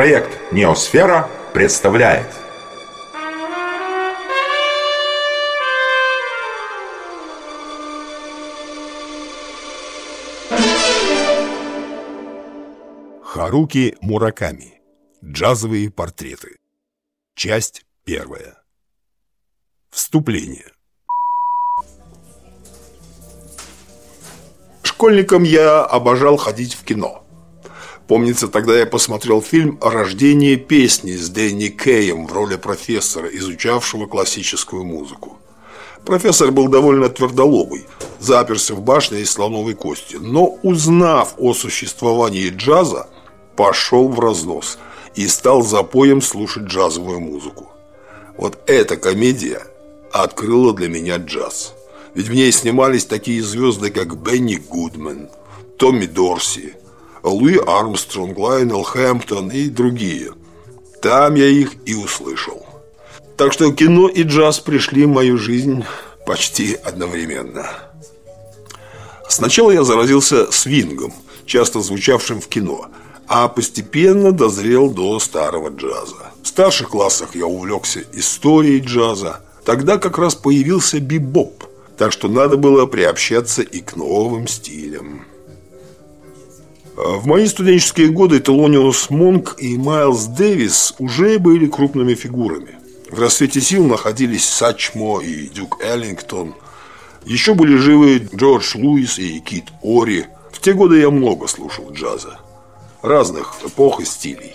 Проект «Неосфера» представляет Харуки Мураками. Джазовые портреты. Часть первая. Вступление. Школьником я обожал ходить в кино. Помнится, тогда я посмотрел фильм «Рождение песни» с Дэнни Кеем в роли профессора, изучавшего классическую музыку. Профессор был довольно твердолобый, заперся в башне из слоновой кости, но узнав о существовании джаза, пошел в разнос и стал запоем слушать джазовую музыку. Вот эта комедия открыла для меня джаз. Ведь в ней снимались такие звезды, как Бенни Гудман, Томми Дорси, Луи Армстронг, Лайнел Хэмптон и другие. Там я их и услышал. Так что кино и джаз пришли в мою жизнь почти одновременно. Сначала я заразился свингом, часто звучавшим в кино, а постепенно дозрел до старого джаза. В старших классах я увлекся историей джаза. Тогда как раз появился бибоп, так что надо было приобщаться и к новым стилям. В мои студенческие годы Телониус Монк и Майлз Дэвис уже были крупными фигурами. В рассвете сил находились Сачмо и Дюк Эллингтон. Еще были живы Джордж Луис и Кит Ори. В те годы я много слушал джаза. Разных эпох и стилей.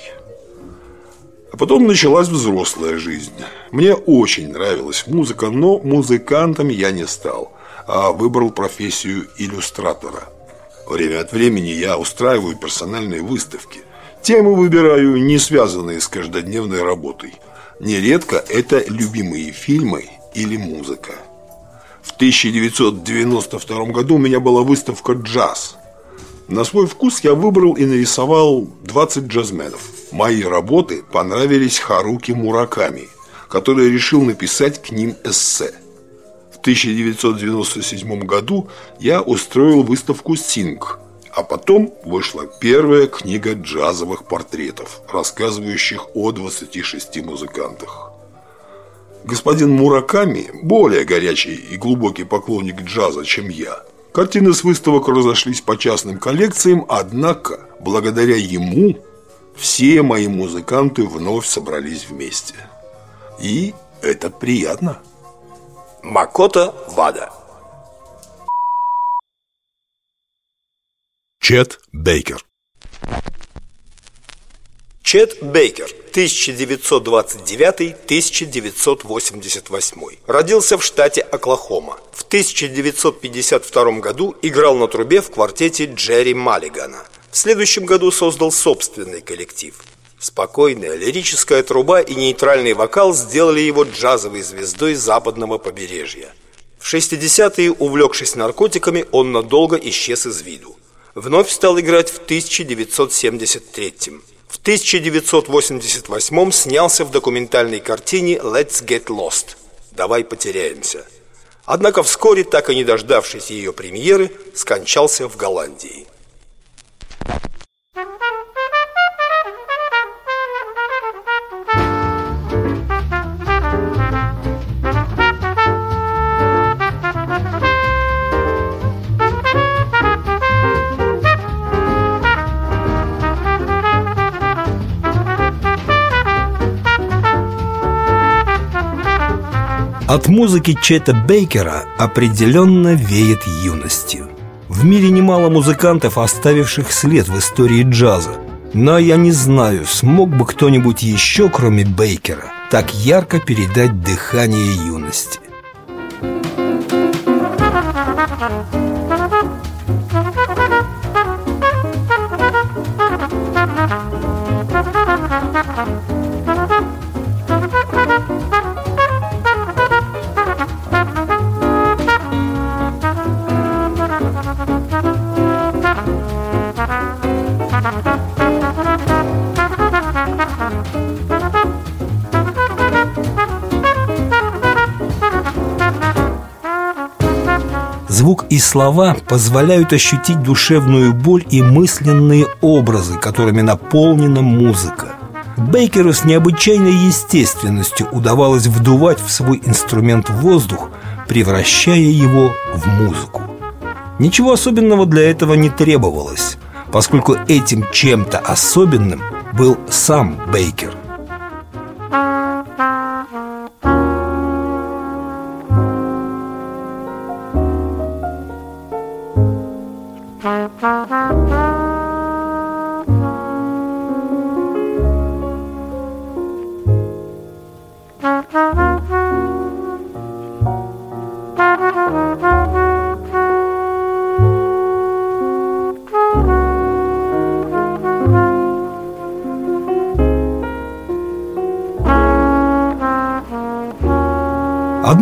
А потом началась взрослая жизнь. Мне очень нравилась музыка, но музыкантом я не стал, а выбрал профессию иллюстратора – Время от времени я устраиваю персональные выставки. Темы выбираю, не связанные с каждодневной работой. Нередко это любимые фильмы или музыка. В 1992 году у меня была выставка «Джаз». На свой вкус я выбрал и нарисовал 20 джазменов. Мои работы понравились Харуки Мураками, который решил написать к ним эссе – 1997 году я устроил выставку «Синг», а потом вышла первая книга джазовых портретов, рассказывающих о 26 музыкантах. Господин Мураками более горячий и глубокий поклонник джаза, чем я. Картины с выставок разошлись по частным коллекциям, однако, благодаря ему, все мои музыканты вновь собрались вместе. И это приятно. Макото Вада. Чет Бейкер Чет Бейкер, 1929-1988. Родился в штате Оклахома. В 1952 году играл на трубе в квартете Джерри Маллигана. В следующем году создал собственный коллектив – Спокойная лирическая труба и нейтральный вокал сделали его джазовой звездой западного побережья. В 60-е, увлекшись наркотиками, он надолго исчез из виду. Вновь стал играть в 1973 -м. В 1988 снялся в документальной картине «Let's Get Lost» «Давай потеряемся». Однако вскоре, так и не дождавшись ее премьеры, скончался в Голландии. От музыки Чета Бейкера определенно веет юностью. В мире немало музыкантов, оставивших след в истории джаза. Но я не знаю, смог бы кто-нибудь еще, кроме Бейкера, так ярко передать дыхание юности. Звук и слова позволяют ощутить душевную боль и мысленные образы, которыми наполнена музыка. Бейкеру с необычайной естественностью удавалось вдувать в свой инструмент воздух, превращая его в музыку. Ничего особенного для этого не требовалось, поскольку этим чем-то особенным был сам Бейкер –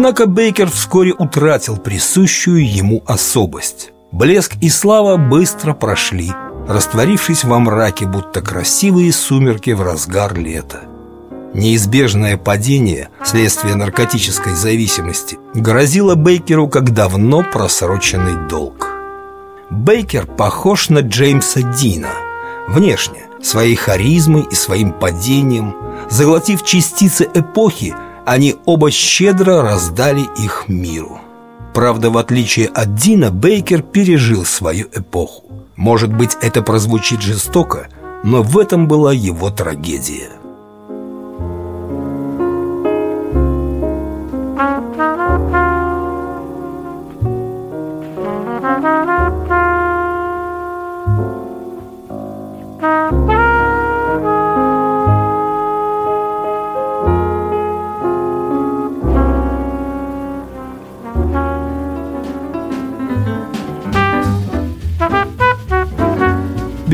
Однако Бейкер вскоре утратил присущую ему особость. Блеск и слава быстро прошли, растворившись во мраке, будто красивые сумерки в разгар лета. Неизбежное падение, следствие наркотической зависимости, грозило Бейкеру как давно просроченный долг. Бейкер похож на Джеймса Дина Внешне, своей харизмой и своим падением Заглотив частицы эпохи, они оба щедро раздали их миру. Правда, в отличие от Дина, Бейкер пережил свою эпоху. Может быть, это прозвучит жестоко, но в этом была его трагедия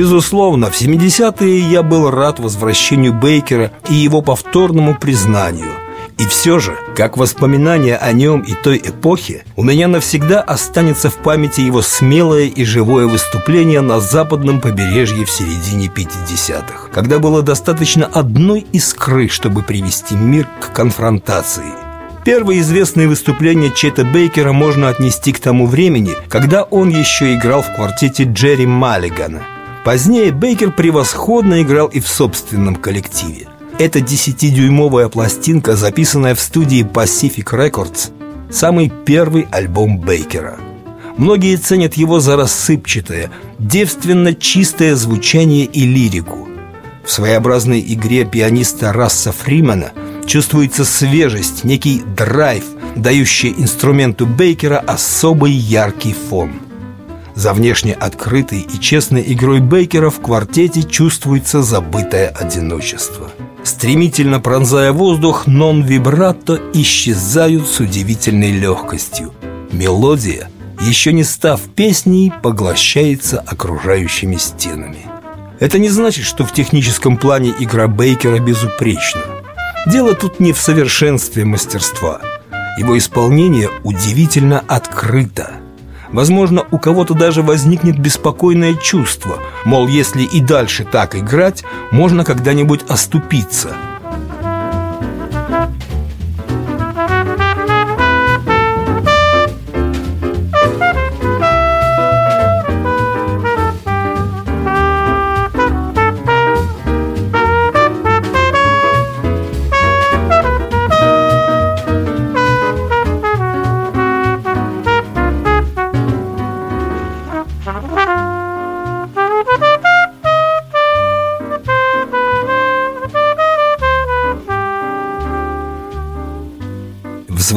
Безусловно, в 70-е я был рад возвращению Бейкера и его повторному признанию. И все же, как воспоминание о нем и той эпохе, у меня навсегда останется в памяти его смелое и живое выступление на западном побережье в середине 50-х, когда было достаточно одной искры, чтобы привести мир к конфронтации. Первое известное выступление Чета Бейкера можно отнести к тому времени, когда он еще играл в квартете Джерри Маллигана – Позднее Бейкер превосходно играл и в собственном коллективе. Это 10-дюймовая пластинка, записанная в студии Pacific Records, самый первый альбом Бейкера. Многие ценят его за рассыпчатое, девственно чистое звучание и лирику. В своеобразной игре пианиста Расса Фримена чувствуется свежесть, некий драйв, дающий инструменту Бейкера особый яркий фон – за внешне открытой и честной игрой Бейкера в квартете чувствуется забытое одиночество. Стремительно пронзая воздух, нон-вибратто исчезают с удивительной легкостью. Мелодия, еще не став песней, поглощается окружающими стенами. Это не значит, что в техническом плане игра Бейкера безупречна. Дело тут не в совершенстве мастерства. Его исполнение удивительно открыто – Возможно, у кого-то даже возникнет беспокойное чувство, мол, если и дальше так играть, можно когда-нибудь оступиться –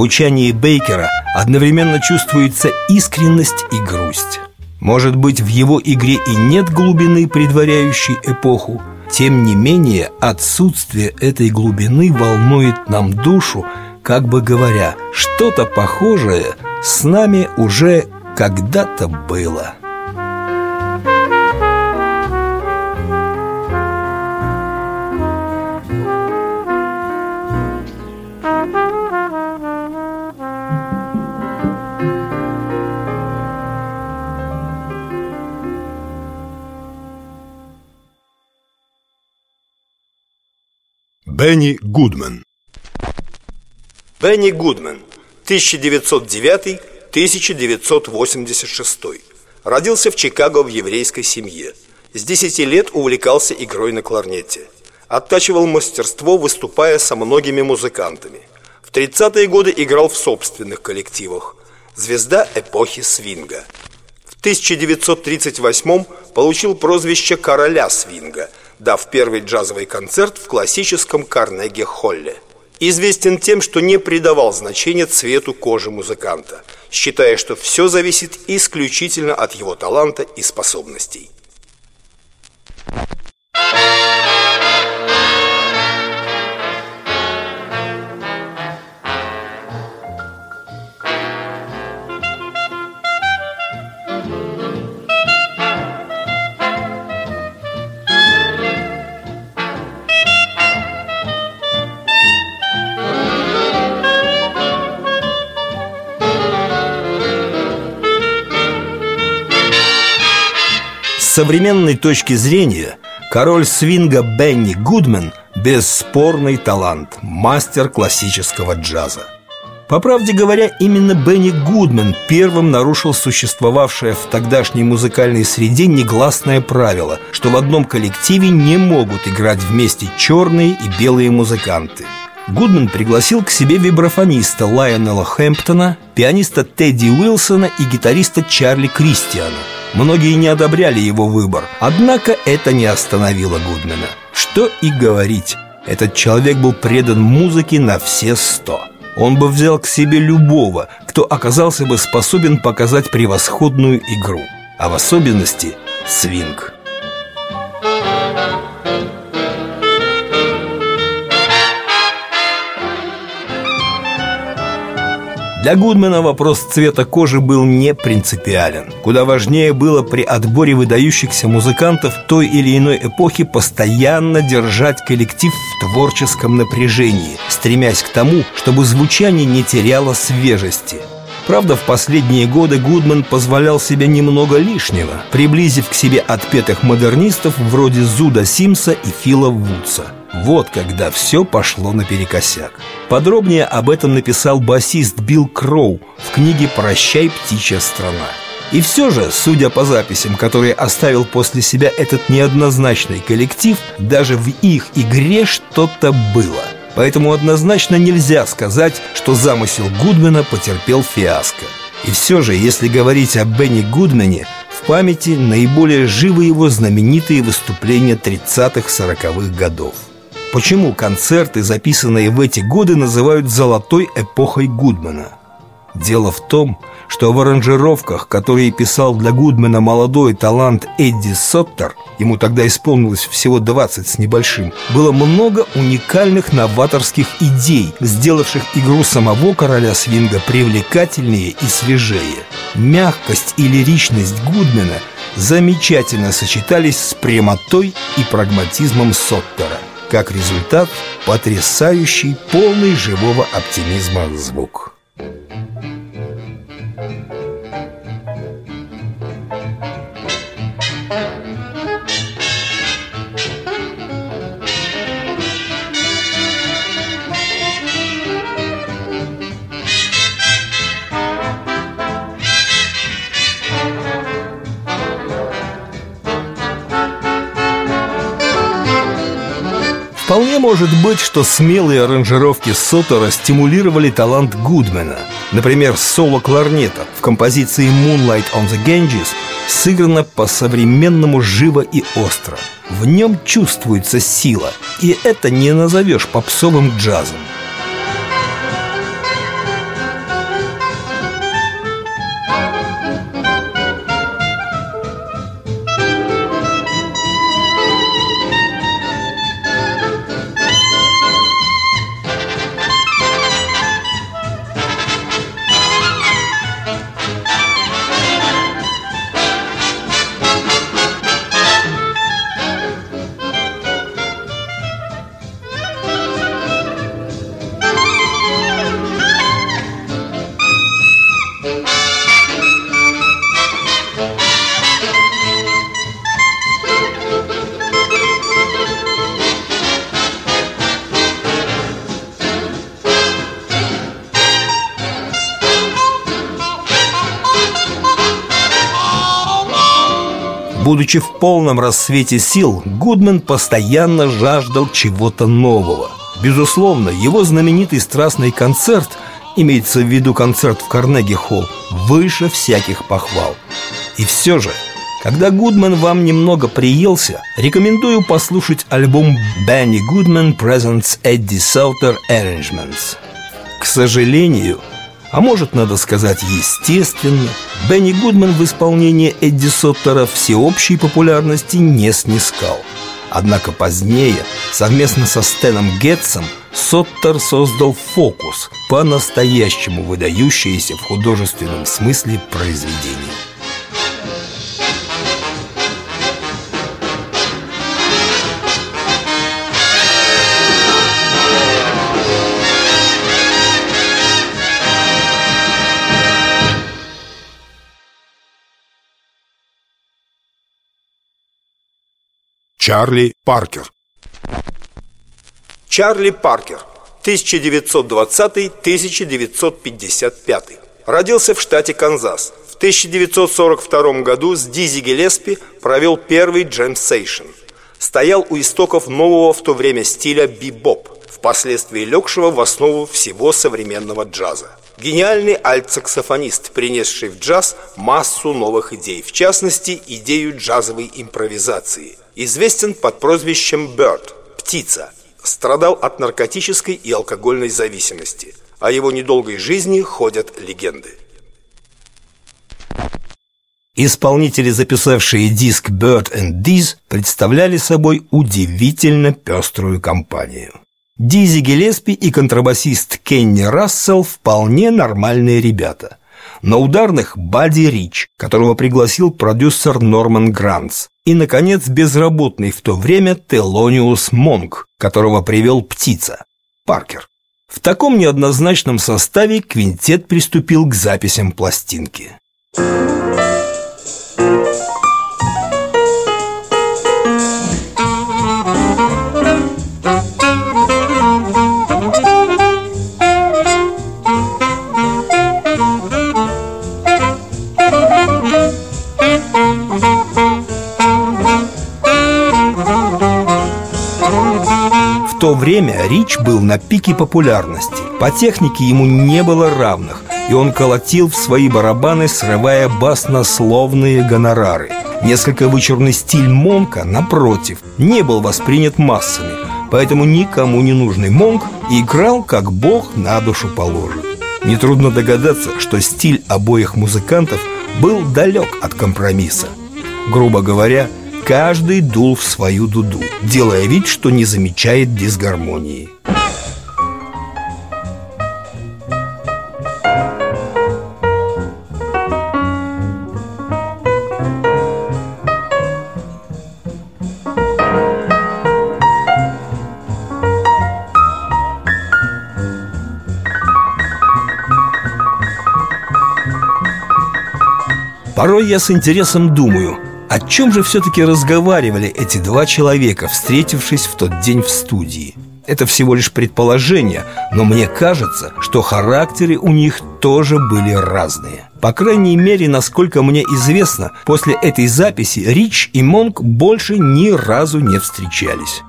звучании Бейкера одновременно чувствуется искренность и грусть. Может быть, в его игре и нет глубины, предваряющей эпоху, тем не менее, отсутствие этой глубины волнует нам душу, как бы говоря, что-то похожее с нами уже когда-то было. Бенни Гудман Бенни Гудман 1909-1986 Родился в Чикаго в еврейской семье С 10 лет увлекался игрой на кларнете Оттачивал мастерство, выступая со многими музыкантами. В 30-е годы играл в собственных коллективах. Звезда эпохи свинга. В 1938 получил прозвище «Короля свинга», дав первый джазовый концерт в классическом Карнеге-Холле. Известен тем, что не придавал значения цвету кожи музыканта, считая, что все зависит исключительно от его таланта и способностей. Современной точки зрения король свинга Бенни Гудмен – бесспорный талант, мастер классического джаза. По правде говоря, именно Бенни Гудмен первым нарушил существовавшее в тогдашней музыкальной среде негласное правило, что в одном коллективе не могут играть вместе черные и белые музыканты – Гудман пригласил к себе вибрафониста Лайонела Хэмптона, пианиста Тедди Уилсона и гитариста Чарли Кристиана. Многие не одобряли его выбор, однако это не остановило Гудмана. Что и говорить, этот человек был предан музыке на все сто. Он бы взял к себе любого, кто оказался бы способен показать превосходную игру, а в особенности свинг. Для Гудмана вопрос цвета кожи был не принципиален. Куда важнее было при отборе выдающихся музыкантов той или иной эпохи постоянно держать коллектив в творческом напряжении, стремясь к тому, чтобы звучание не теряло свежести. Правда, в последние годы Гудман позволял себе немного лишнего, приблизив к себе отпетых модернистов вроде Зуда Симса и Фила Вудса – вот когда все пошло наперекосяк. Подробнее об этом написал басист Билл Кроу в книге «Прощай, птичья страна». И все же, судя по записям, которые оставил после себя этот неоднозначный коллектив, даже в их игре что-то было. Поэтому однозначно нельзя сказать, что замысел Гудмена потерпел фиаско. И все же, если говорить о Бенни Гудмане, в памяти наиболее живы его знаменитые выступления 30-40-х годов. Почему концерты, записанные в эти годы, называют «золотой эпохой Гудмана»? Дело в том, что в аранжировках, которые писал для Гудмана молодой талант Эдди Соттер, ему тогда исполнилось всего 20 с небольшим, было много уникальных новаторских идей, сделавших игру самого короля свинга привлекательнее и свежее. Мягкость и лиричность Гудмана замечательно сочетались с прямотой и прагматизмом Соттера – как результат, потрясающий, полный живого оптимизма звук. Вполне может быть, что смелые аранжировки Сотора стимулировали талант Гудмена. Например, соло кларнета в композиции «Moonlight on the Ganges» сыграно по-современному живо и остро. В нем чувствуется сила, и это не назовешь попсовым джазом. Будучи в полном рассвете сил, Гудман постоянно жаждал чего-то нового. Безусловно, его знаменитый страстный концерт, имеется в виду концерт в Карнеги-холл, выше всяких похвал. И все же, когда Гудман вам немного приелся, рекомендую послушать альбом Benny Goodman Presents Eddie Sauter Arrangements. К сожалению, а может, надо сказать, естественно, Бенни Гудман в исполнении Эдди Соттера всеобщей популярности не снискал. Однако позднее, совместно со Стэном Гетсом, Соттер создал «Фокус» по-настоящему выдающееся в художественном смысле произведение. Чарли Паркер. Чарли Паркер 1920-1955 Родился в штате Канзас. В 1942 году с Диззи Гиллеспи провел первый джем-сейшн. Стоял у истоков нового в то время стиля бибоп Впоследствии легшего в основу всего современного джаза Гениальный альт-саксофонист, принесший в джаз массу новых идей В частности, идею джазовой импровизации – Известен под прозвищем Bird – «Птица». Страдал от наркотической и алкогольной зависимости. О его недолгой жизни ходят легенды. Исполнители, записавшие диск Bird and Diz, представляли собой удивительно пеструю компанию. Дизи Гелеспи и контрабасист Кенни Рассел вполне нормальные ребята. На ударных Бадди Рич, которого пригласил продюсер Норман Грантс, и, наконец, безработный в то время Телониус Монк, которого привел птица, Паркер. В таком неоднозначном составе квинтет приступил к записям пластинки. То время Рич был на пике популярности. По технике ему не было равных, и он колотил в свои барабаны, срывая баснословные гонорары. Несколько вычурный стиль Монка, напротив, не был воспринят массами, поэтому никому не нужный Монк играл, как бог на душу положит. Нетрудно догадаться, что стиль обоих музыкантов был далек от компромисса. Грубо говоря, Каждый дул в свою дуду, делая вид, что не замечает дисгармонии. Порой я с интересом думаю – о чем же все-таки разговаривали эти два человека, встретившись в тот день в студии? Это всего лишь предположение, но мне кажется, что характеры у них тоже были разные. По крайней мере, насколько мне известно, после этой записи Рич и Монк больше ни разу не встречались.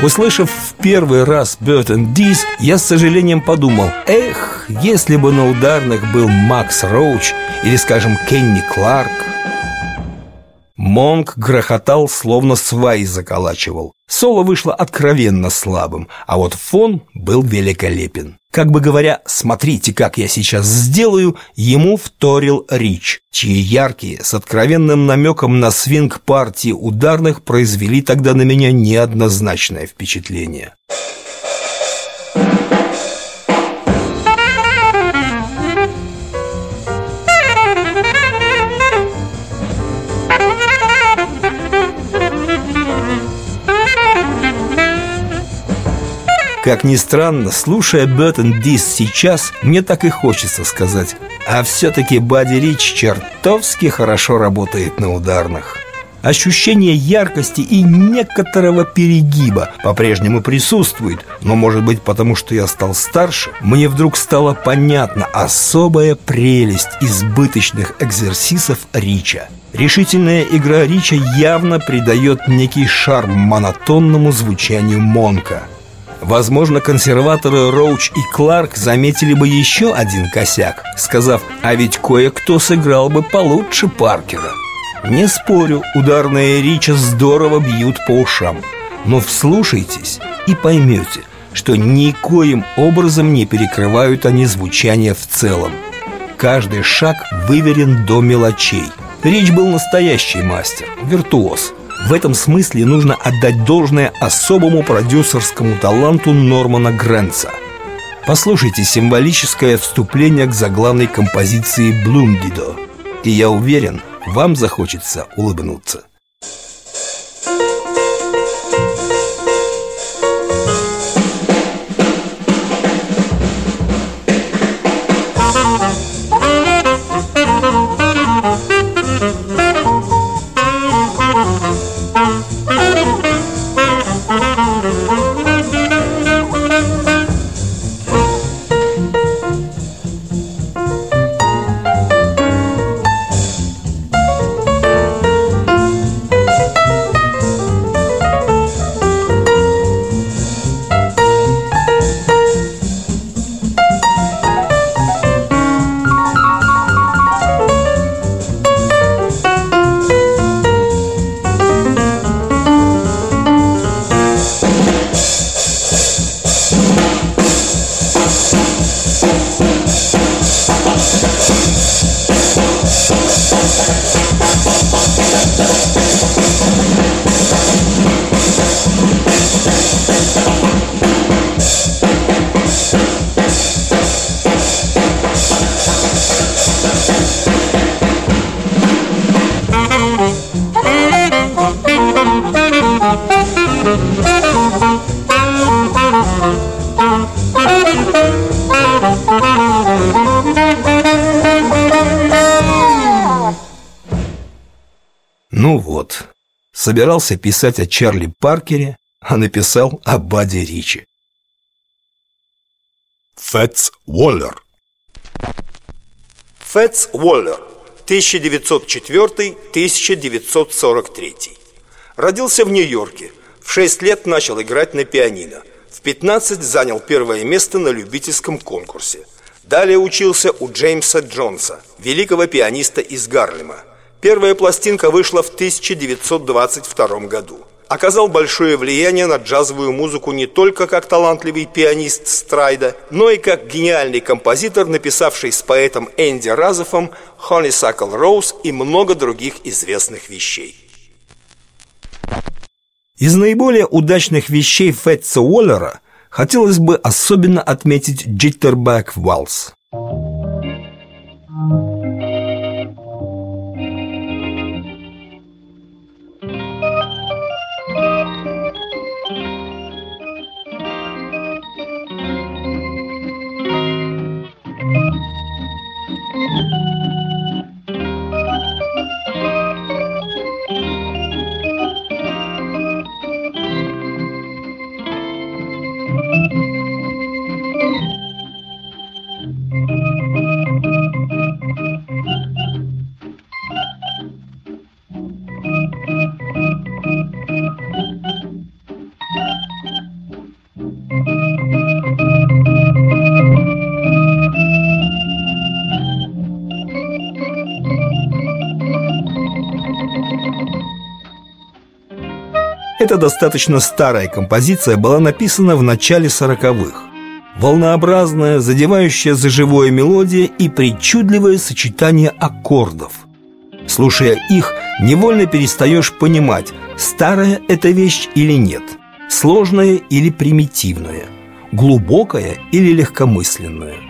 Услышав в первый раз and Diz, я с сожалением подумал, эх, если бы на ударных был Макс Роуч или, скажем, Кенни Кларк. Монк грохотал, словно сваи заколачивал. Соло вышло откровенно слабым, а вот фон был великолепен. Как бы говоря, смотрите, как я сейчас сделаю, ему вторил Рич, чьи яркие, с откровенным намеком на свинг партии ударных произвели тогда на меня неоднозначное впечатление. Как ни странно, слушая Беттон Дис сейчас, мне так и хочется сказать А все-таки Бадди Рич чертовски хорошо работает на ударных Ощущение яркости и некоторого перегиба по-прежнему присутствует Но может быть потому, что я стал старше Мне вдруг стало понятна особая прелесть избыточных экзерсисов Рича. Решительная игра Рича явно придает некий шарм монотонному звучанию Монка Возможно, консерваторы Роуч и Кларк заметили бы еще один косяк Сказав, а ведь кое-кто сыграл бы получше Паркера не спорю, ударные Рича здорово бьют по ушам. Но вслушайтесь и поймете, что никоим образом не перекрывают они звучание в целом. Каждый шаг выверен до мелочей. Рич был настоящий мастер, виртуоз в этом смысле нужно отдать должное особому продюсерскому таланту Нормана Грэнса. Послушайте символическое вступление к заглавной композиции «Блундидо». И я уверен, вам захочется улыбнуться. Собирался писать о Чарли Паркере, а написал о Баде Ричи. Фэтс Уоллер Фэтс Уоллер, 1904-1943. Родился в Нью-Йорке. В 6 лет начал играть на пианино. В 15 занял первое место на любительском конкурсе. Далее учился у Джеймса Джонса, великого пианиста из Гарлема. Первая пластинка вышла в 1922 году. Оказал большое влияние на джазовую музыку не только как талантливый пианист Страйда, но и как гениальный композитор, написавший с поэтом Энди Разофом «Honeysuckle Rose» и много других известных вещей. Из наиболее удачных вещей Фетца Уоллера хотелось бы особенно отметить «Jitterbug Waltz». Эта достаточно старая композиция была написана в начале сороковых. Волнообразная, задевающая за живое мелодия и причудливое сочетание аккордов. Слушая их, невольно перестаешь понимать, старая это вещь или нет, сложная или примитивная, глубокая или легкомысленная.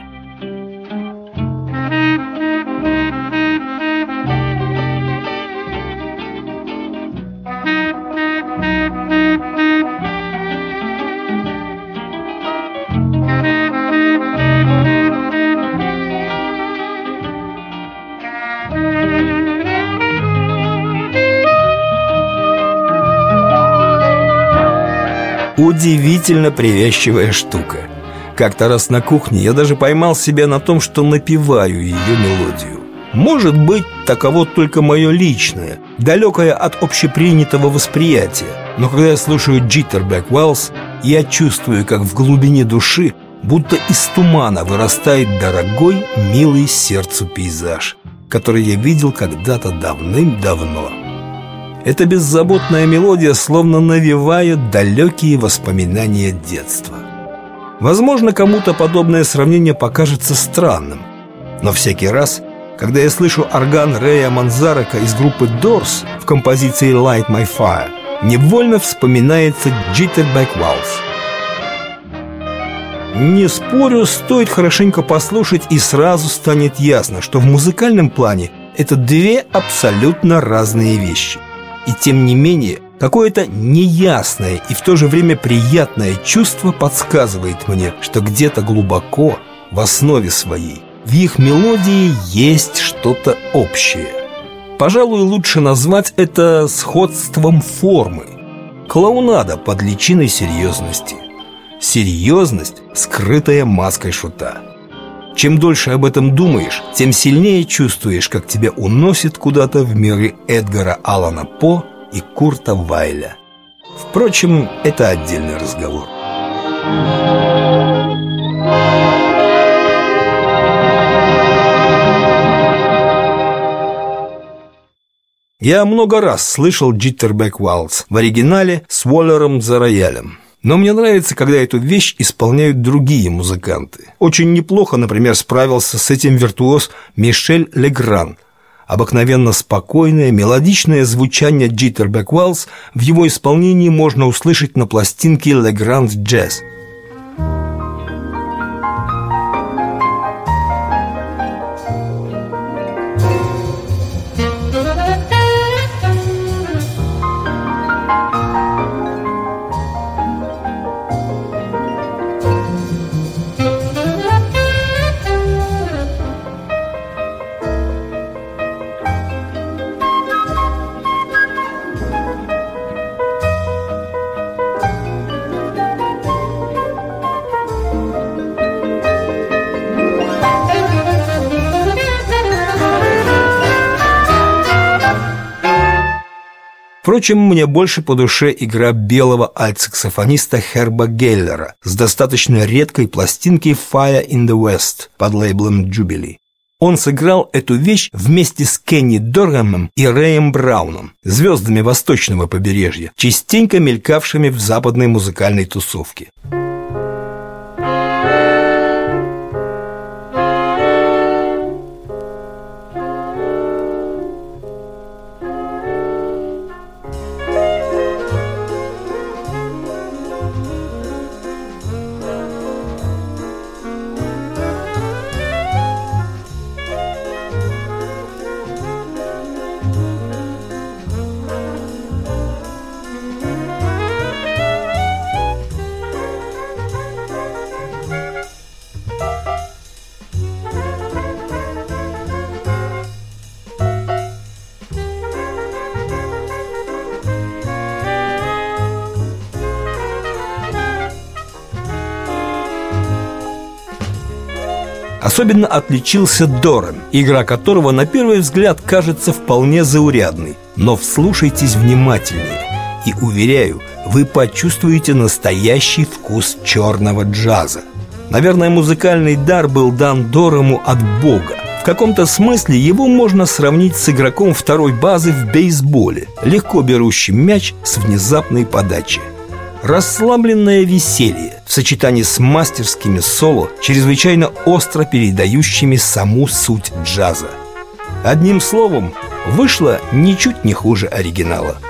Удивительно привязчивая штука. Как-то раз на кухне я даже поймал себя на том, что напеваю ее мелодию. Может быть, таково только мое личное, далекое от общепринятого восприятия. Но когда я слушаю Jitterbug Wells, я чувствую, как в глубине души будто из тумана вырастает дорогой, милый сердцу пейзаж, который я видел когда-то давным-давно. Эта беззаботная мелодия словно навевает далекие воспоминания детства. Возможно, кому-то подобное сравнение покажется странным, но всякий раз, когда я слышу орган Рэя Манзарака из группы Doors в композиции Light My Fire, невольно вспоминается Jitterbug Waltz. Не спорю, стоит хорошенько послушать и сразу станет ясно, что в музыкальном плане это две абсолютно разные вещи. И тем не менее, какое-то неясное и в то же время приятное чувство подсказывает мне, что где-то глубоко, в основе своей, в их мелодии есть что-то общее. Пожалуй, лучше назвать это сходством формы. Клоунада под личиной серьезности. Серьезность, скрытая маской шута. Чем дольше об этом думаешь, тем сильнее чувствуешь, как тебя уносит куда-то в миры Эдгара Алана По и Курта Вайля. Впрочем, это отдельный разговор. Я много раз слышал Джиттербек Валс в оригинале с Уоллером за роялем. Но мне нравится, когда эту вещь исполняют другие музыканты. Очень неплохо, например, справился с этим виртуоз Мишель Легран. Обыкновенно спокойное, мелодичное звучание Jitterbug Wells в его исполнении можно услышать на пластинке Legrand Jazz – Впрочем, мне больше по душе игра белого альтсаксофониста Херба Геллера с достаточно редкой пластинкой «Fire in the West» под лейблом Jubilee. Он сыграл эту вещь вместе с Кенни Доргамом и Рэем Брауном, звездами восточного побережья, частенько мелькавшими в западной музыкальной тусовке. Особенно отличился Доран, игра которого на первый взгляд кажется вполне заурядной. Но вслушайтесь внимательнее, и, уверяю, вы почувствуете настоящий вкус черного джаза. Наверное, музыкальный дар был дан Дорому от Бога. В каком-то смысле его можно сравнить с игроком второй базы в бейсболе, легко берущим мяч с внезапной подачей. Расслабленное веселье в сочетании с мастерскими соло, чрезвычайно остро передающими саму суть джаза. Одним словом, вышло ничуть не хуже оригинала –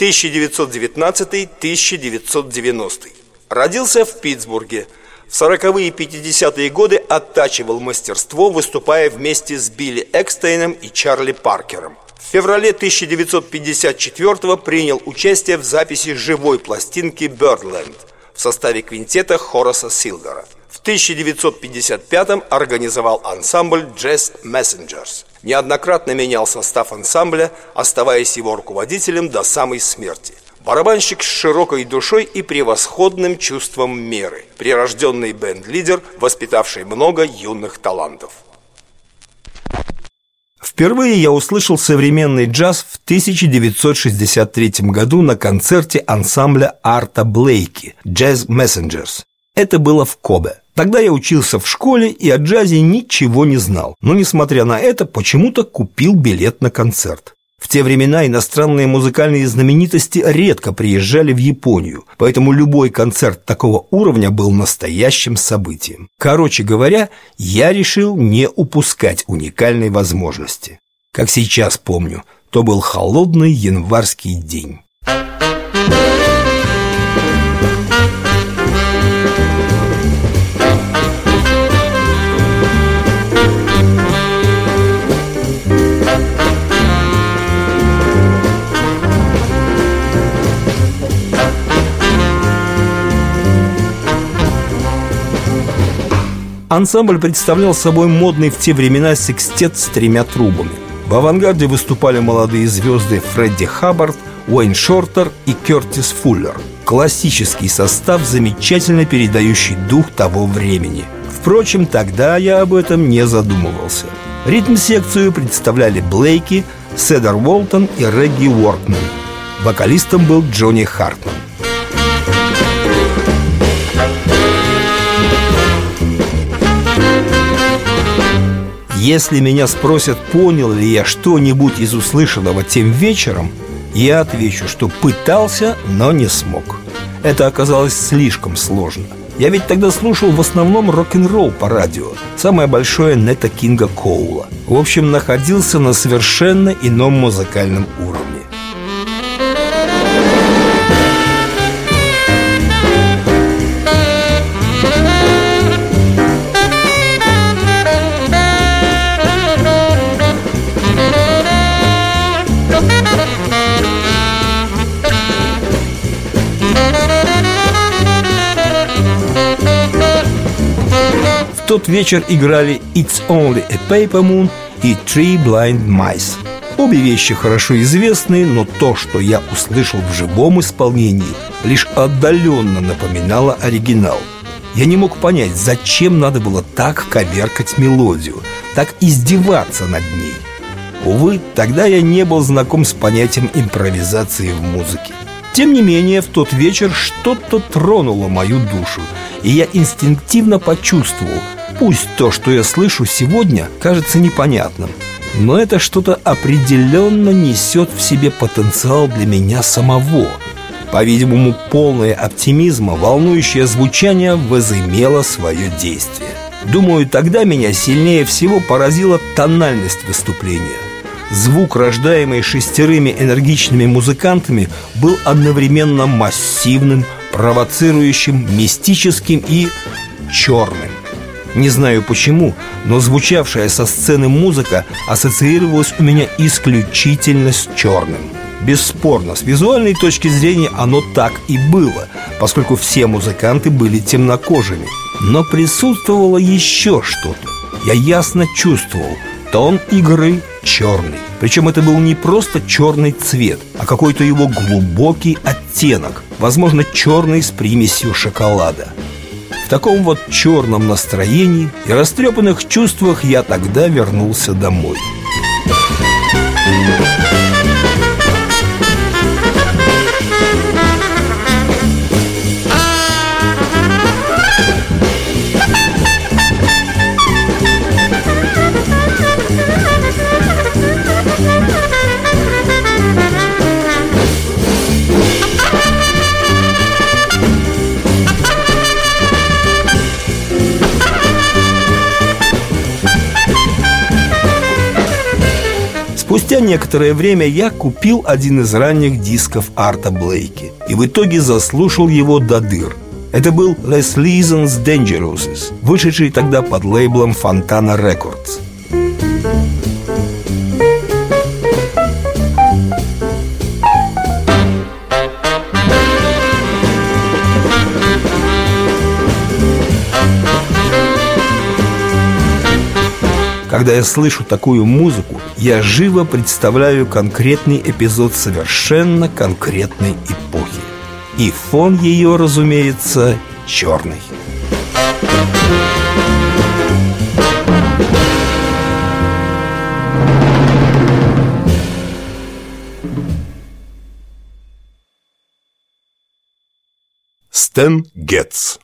1919-1990 Родился в Питтсбурге. В 40-е и 50-е годы оттачивал мастерство, выступая вместе с Билли Экстейном и Чарли Паркером. В феврале 1954 принял участие в записи живой пластинки «Бёрдленд» в составе квинтета Хораса Силдера – в 1955-м организовал ансамбль Jazz Messengers. Неоднократно менял состав ансамбля, оставаясь его руководителем до самой смерти. Барабанщик с широкой душой и превосходным чувством меры. Прирожденный бенд-лидер, воспитавший много юных талантов. Впервые я услышал современный джаз в 1963 году на концерте ансамбля Арта Блейки «Jazz Messengers». Это было в Кобе. Тогда я учился в школе и о джазе ничего не знал, но, несмотря на это, почему-то купил билет на концерт. В те времена иностранные музыкальные знаменитости редко приезжали в Японию, поэтому любой концерт такого уровня был настоящим событием. Короче говоря, я решил не упускать уникальной возможности. Как сейчас помню, то был холодный январский день. Ансамбль представлял собой модный в те времена секстет с тремя трубами. В авангарде выступали молодые звезды Фредди Хаббард, Уэйн Шортер и Кертис Фуллер. Классический состав, замечательно передающий дух того времени. Впрочем, тогда я об этом не задумывался. Ритм-секцию представляли Блейки, Седер Уолтон и Регги Уортман. Вокалистом был Джонни Хартман. Если меня спросят, понял ли я что-нибудь из услышанного тем вечером, я отвечу, что пытался, но не смог. Это оказалось слишком сложно. Я ведь тогда слушал в основном рок-н-ролл по радио. Самое большое Нета Кинга Коула. В общем, находился на совершенно ином музыкальном уровне. Тот вечер играли «It's Only a Paper Moon» и «Three Blind Mice». Обе вещи хорошо известны, но то, что я услышал в живом исполнении, лишь отдаленно напоминало оригинал. Я не мог понять, зачем надо было так коверкать мелодию, так издеваться над ней. Увы, тогда я не был знаком с понятием импровизации в музыке. Тем не менее, в тот вечер что-то тронуло мою душу, и я инстинктивно почувствовал – Пусть то, что я слышу сегодня, кажется непонятным, но это что-то определенно несет в себе потенциал для меня самого. По-видимому, полное оптимизма, волнующее звучание возымело свое действие. Думаю, тогда меня сильнее всего поразила тональность выступления. Звук, рождаемый шестерыми энергичными музыкантами, был одновременно массивным, провоцирующим, мистическим и черным. Не знаю почему, но звучавшая со сцены музыка ассоциировалась у меня исключительно с черным. Бесспорно, с визуальной точки зрения оно так и было, поскольку все музыканты были темнокожими. Но присутствовало еще что-то. Я ясно чувствовал, тон игры черный. Причем это был не просто черный цвет, а какой-то его глубокий оттенок, возможно, черный с примесью шоколада. Таком вот черном настроении и растрепанных чувствах я тогда вернулся домой. Некоторое время я купил один из ранних дисков Арта Блейки и в итоге заслушал его до дыр. Это был Les Leasons Dangerouses, вышедший тогда под лейблом Fontana Records. Когда я слышу такую музыку, я живо представляю конкретный эпизод совершенно конкретной эпохи. И фон ее, разумеется, черный. Стэн Гетц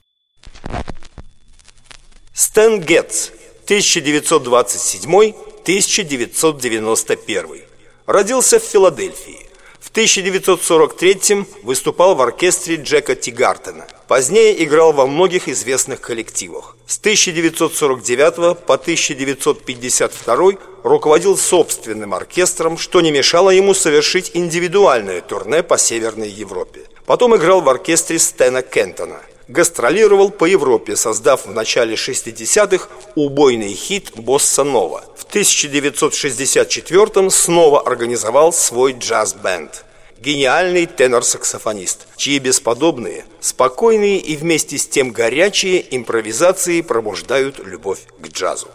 Стэн Гетц 1927-1991. Родился в Филадельфии. В 1943 выступал в оркестре Джека Тигартена. Позднее играл во многих известных коллективах. С 1949 по 1952 руководил собственным оркестром, что не мешало ему совершить индивидуальное турне по Северной Европе. Потом играл в оркестре Стена Кентона – гастролировал по Европе, создав в начале 60-х убойный хит «Босса Нова». В 1964-м снова организовал свой джаз-бенд. Гениальный тенор-саксофонист, чьи бесподобные, спокойные и вместе с тем горячие импровизации пробуждают любовь к джазу.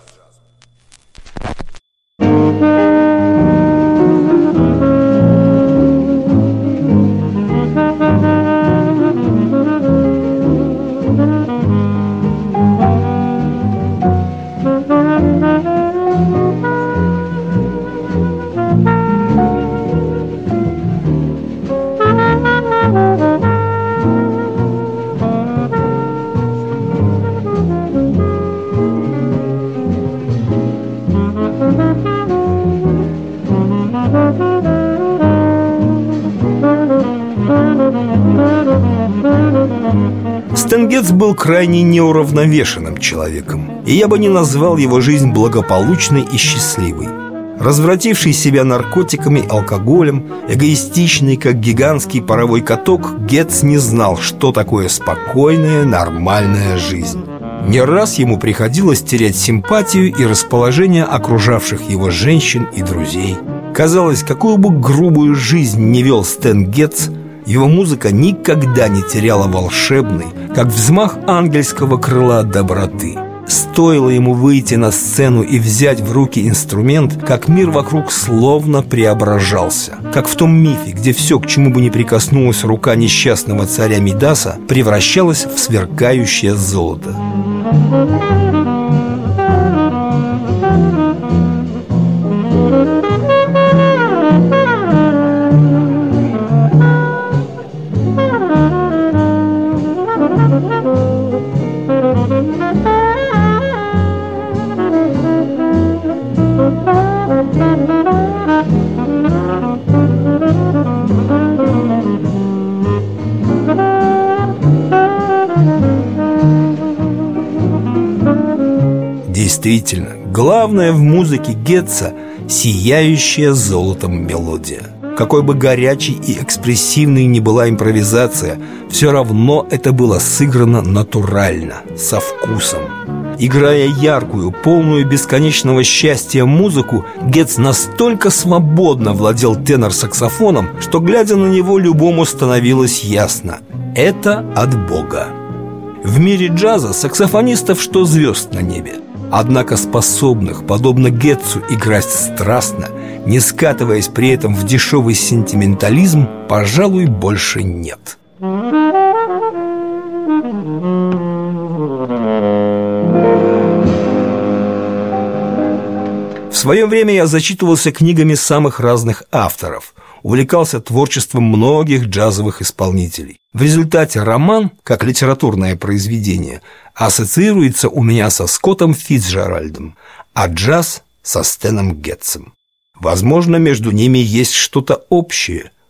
Стенгетс был крайне неуравновешенным человеком, и я бы не назвал его жизнь благополучной и счастливой. Развративший себя наркотиками, алкоголем, эгоистичный, как гигантский паровой каток, Гетц не знал, что такое спокойная, нормальная жизнь. Не раз ему приходилось терять симпатию и расположение окружавших его женщин и друзей. Казалось, какую бы грубую жизнь не вел Стэн Гетц, его музыка никогда не теряла волшебной, как взмах ангельского крыла доброты. Стоило ему выйти на сцену и взять в руки инструмент, как мир вокруг словно преображался. Как в том мифе, где все, к чему бы ни прикоснулась рука несчастного царя Мидаса, превращалось в сверкающее золото. Действительно, главное в музыке Гетца – сияющая золотом мелодия. Какой бы горячей и экспрессивной ни была импровизация, все равно это было сыграно натурально, со вкусом. Играя яркую, полную бесконечного счастья музыку, Гетц настолько свободно владел тенор-саксофоном, что, глядя на него, любому становилось ясно – это от Бога. В мире джаза саксофонистов что звезд на небе. Однако способных, подобно Гетцу, играть страстно, не скатываясь при этом в дешевый сентиментализм, пожалуй, больше нет. В свое время я зачитывался книгами самых разных авторов, увлекался творчеством многих джазовых исполнителей. В результате роман, как литературное произведение, ассоциируется у меня со Скоттом Фицджеральдом, а джаз – со Стеном Гетцем. Возможно, между ними есть что-то общее –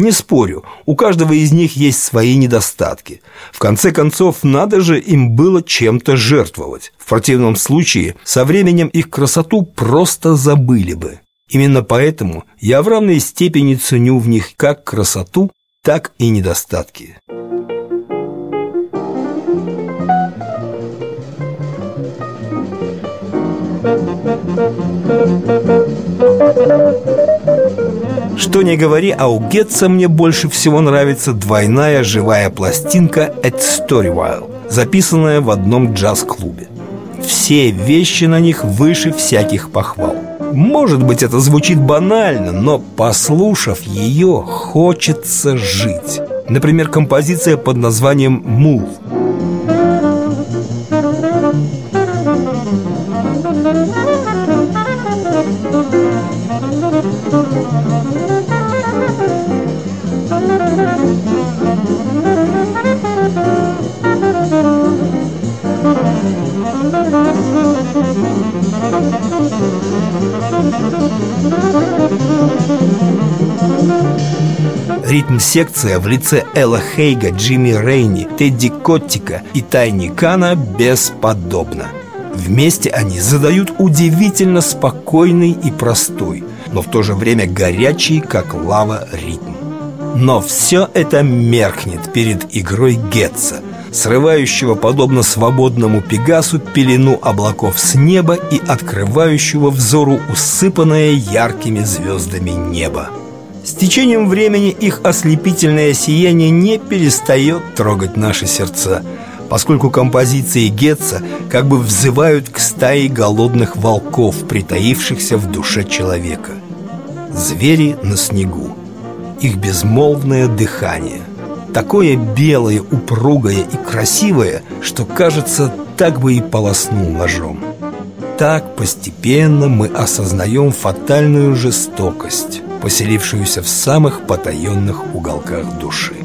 не спорю, у каждого из них есть свои недостатки. В конце концов, надо же им было чем-то жертвовать. В противном случае, со временем их красоту просто забыли бы. Именно поэтому я в равной степени ценю в них как красоту, так и недостатки. Что не говори, а у Гетца мне больше всего нравится двойная живая пластинка «At Storywhile», записанная в одном джаз-клубе. Все вещи на них выше всяких похвал. Может быть, это звучит банально, но, послушав ее, хочется жить. Например, композиция под названием «Move». Ритм-секция в лице Элла Хейга, Джимми Рейни, Тедди Коттика и Тайни Кана бесподобна. Вместе они задают удивительно спокойный и простой, но в то же время горячий, как лава, ритм. Но все это меркнет перед игрой Гетца, срывающего, подобно свободному Пегасу, пелену облаков с неба и открывающего взору усыпанное яркими звездами небо. С течением времени их ослепительное сияние не перестает трогать наши сердца, поскольку композиции Гетца как бы взывают к стае голодных волков, притаившихся в душе человека. Звери на снегу, их безмолвное дыхание, такое белое, упругое и красивое, что, кажется, так бы и полоснул ножом. Так постепенно мы осознаем фатальную жестокость поселившуюся в самых потаенных уголках души.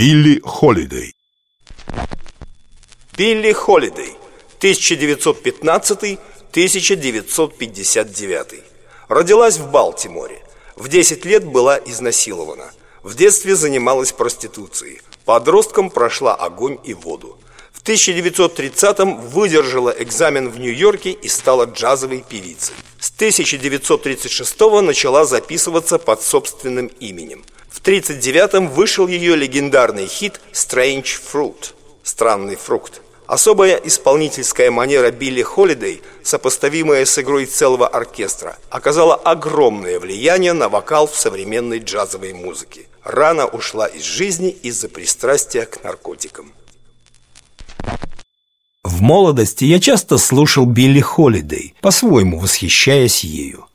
Билли Холидей. Билли Холидей 1915-1959 Родилась в Балтиморе. В 10 лет была изнасилована. В детстве занималась проституцией. Подростком прошла огонь и воду. В 1930-м выдержала экзамен в Нью-Йорке и стала джазовой певицей. С 1936 начала записываться под собственным именем. В 1939-м вышел ее легендарный хит «Strange Fruit» – «Странный фрукт». Особая исполнительская манера Билли Холидей, сопоставимая с игрой целого оркестра, оказала огромное влияние на вокал в современной джазовой музыке. Рано ушла из жизни из-за пристрастия к наркотикам. В молодости я часто слушал Билли Холидей, по-своему восхищаясь ею.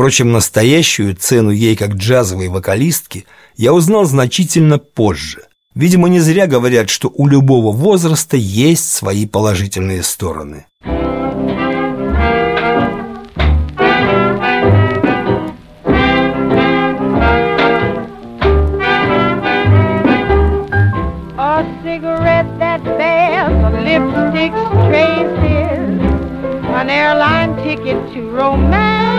Впрочем, настоящую цену ей как джазовой вокалистки я узнал значительно позже. Видимо, не зря говорят, что у любого возраста есть свои положительные стороны. An airline ticket to romance.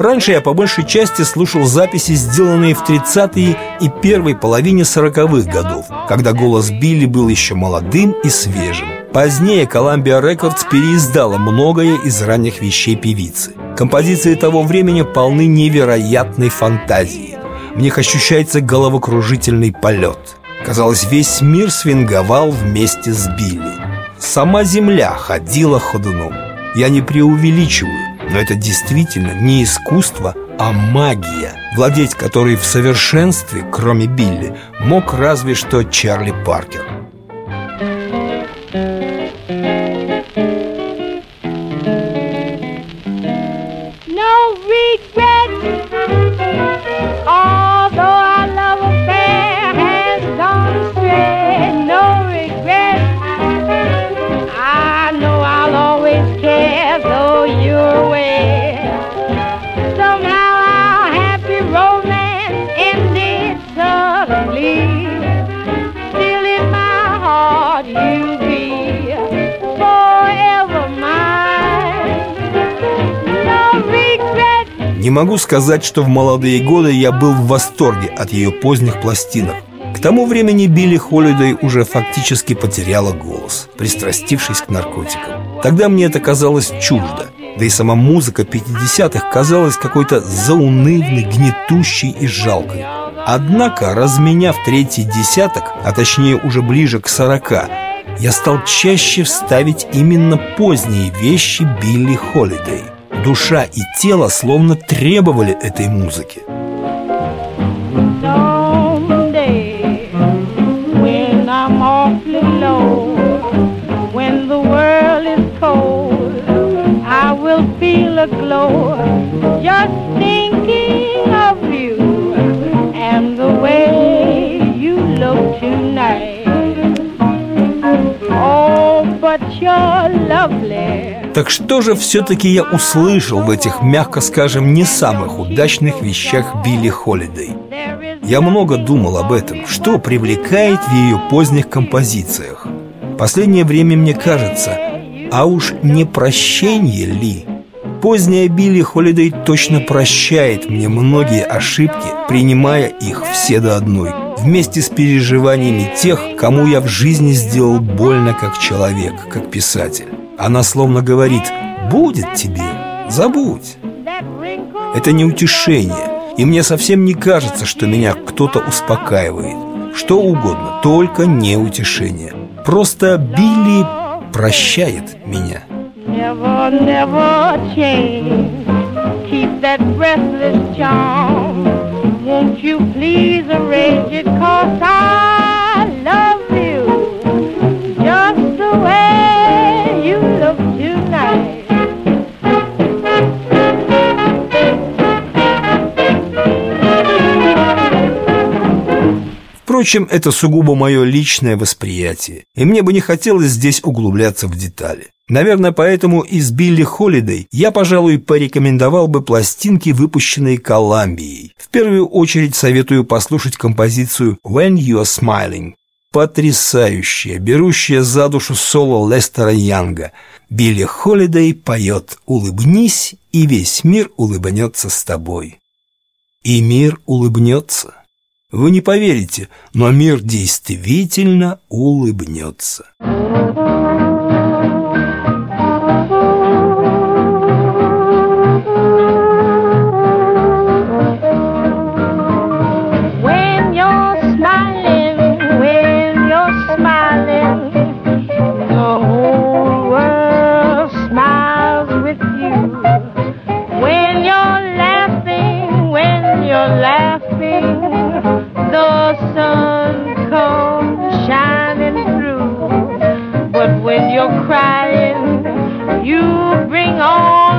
Раньше я по большей части слушал записи, сделанные в 30-е и первой половине 40-х годов, когда голос Билли был еще молодым и свежим. Позднее Columbia Records переиздала многое из ранних вещей певицы. Композиции того времени полны невероятной фантазии. В них ощущается головокружительный полет. Казалось, весь мир свинговал вместе с Билли. Сама земля ходила ходуном. Я не преувеличиваю, но это действительно не искусство, а магия, владеть которой в совершенстве, кроме Билли, мог разве что Чарли Паркер. Не могу сказать, что в молодые годы я был в восторге от ее поздних пластинок. К тому времени Билли Холидей уже фактически потеряла голос, пристрастившись к наркотикам. Тогда мне это казалось чуждо, да и сама музыка 50-х казалась какой-то заунывной, гнетущей и жалкой. Однако, разменяв третий десяток, а точнее уже ближе к сорока, я стал чаще вставить именно поздние вещи Билли Холидей. Душа и тело словно требовали этой музыки. Oh, lovely. Так что же все-таки я услышал в этих, мягко скажем, не самых удачных вещах Билли Холидей? Я много думал об этом, что привлекает в ее поздних композициях. Последнее время мне кажется, а уж не прощение ли? Поздняя Билли Холидей точно прощает мне многие ошибки, принимая их все до одной, вместе с переживаниями тех, кому я в жизни сделал больно как человек, как писатель. Она словно говорит «Будет тебе, забудь». Это не утешение, и мне совсем не кажется, что меня кто-то успокаивает. Что угодно, только не утешение. Просто Билли прощает меня. Won't you please arrange it? Cause I love you just the way Впрочем, это сугубо мое личное восприятие, и мне бы не хотелось здесь углубляться в детали. Наверное, поэтому из Билли Холидей я, пожалуй, порекомендовал бы пластинки, выпущенные Колумбией. В первую очередь советую послушать композицию «When You Are Smiling». Потрясающая, берущая за душу соло Лестера Янга. Билли Холидей поет «Улыбнись, и весь мир улыбнется с тобой». И мир улыбнется. Вы не поверите, но мир действительно улыбнется. You're crying. You bring on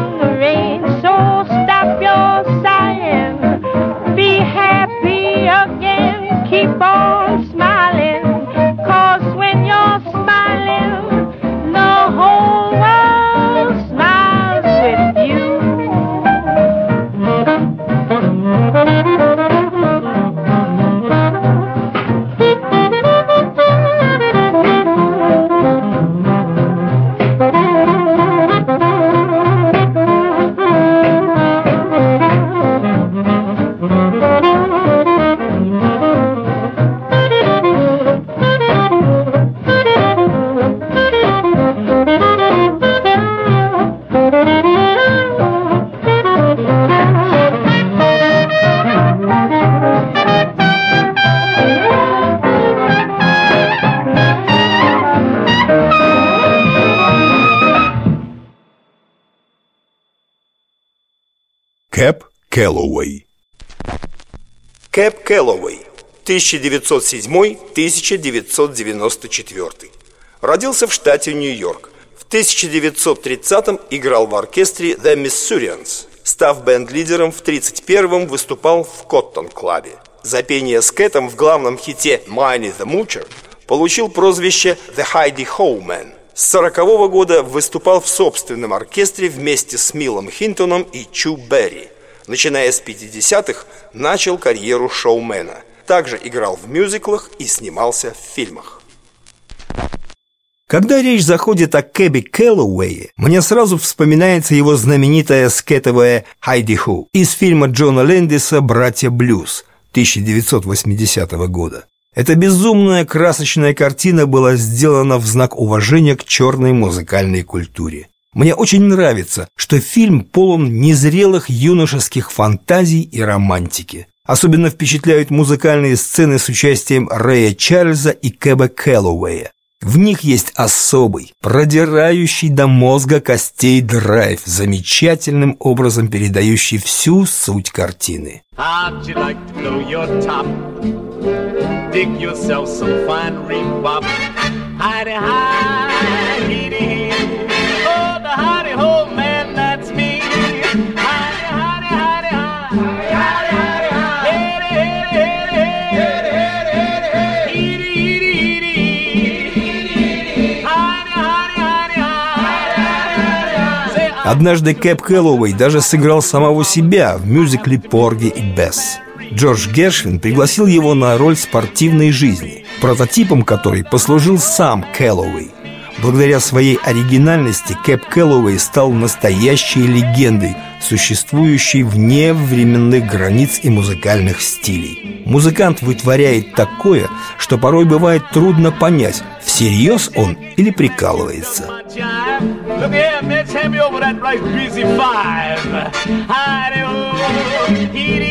Кэп Кэллоуэй, 1907-1994. Родился в штате Нью-Йорк. В 1930-м играл в оркестре The Missourians. Став бенд-лидером, в 1931-м выступал в Коттон-клабе. За пение с Кэтом в главном хите «Miney the Moocher» получил прозвище «The Heidi Ho Man». С 40 -го года выступал в собственном оркестре вместе с Милом Хинтоном и Чу Берри. Начиная с 50-х, начал карьеру шоумена. Также играл в мюзиклах и снимался в фильмах. Когда речь заходит о Кэби Кэллоуэе, мне сразу вспоминается его знаменитая скетовая «Хайди Ху» из фильма Джона Лэндиса «Братья Блюз» 1980 года. Эта безумная красочная картина была сделана в знак уважения к черной музыкальной культуре. Мне очень нравится, что фильм полон незрелых юношеских фантазий и романтики. Особенно впечатляют музыкальные сцены с участием Рэя Чарльза и Кэба Кэллоуэя. В них есть особый, продирающий до мозга костей драйв, замечательным образом передающий всю суть картины. How'd Однажды Кэп Кэллоуэй даже сыграл самого себя в мюзикле «Порги и Бесс». Джордж Гершвин пригласил его на роль спортивной жизни, прототипом которой послужил сам Кэллоуэй. Благодаря своей оригинальности Кэп Кэллоуэй стал настоящей легендой, существующей вне временных границ и музыкальных стилей. Музыкант вытворяет такое, что порой бывает трудно понять, всерьез он или прикалывается. Look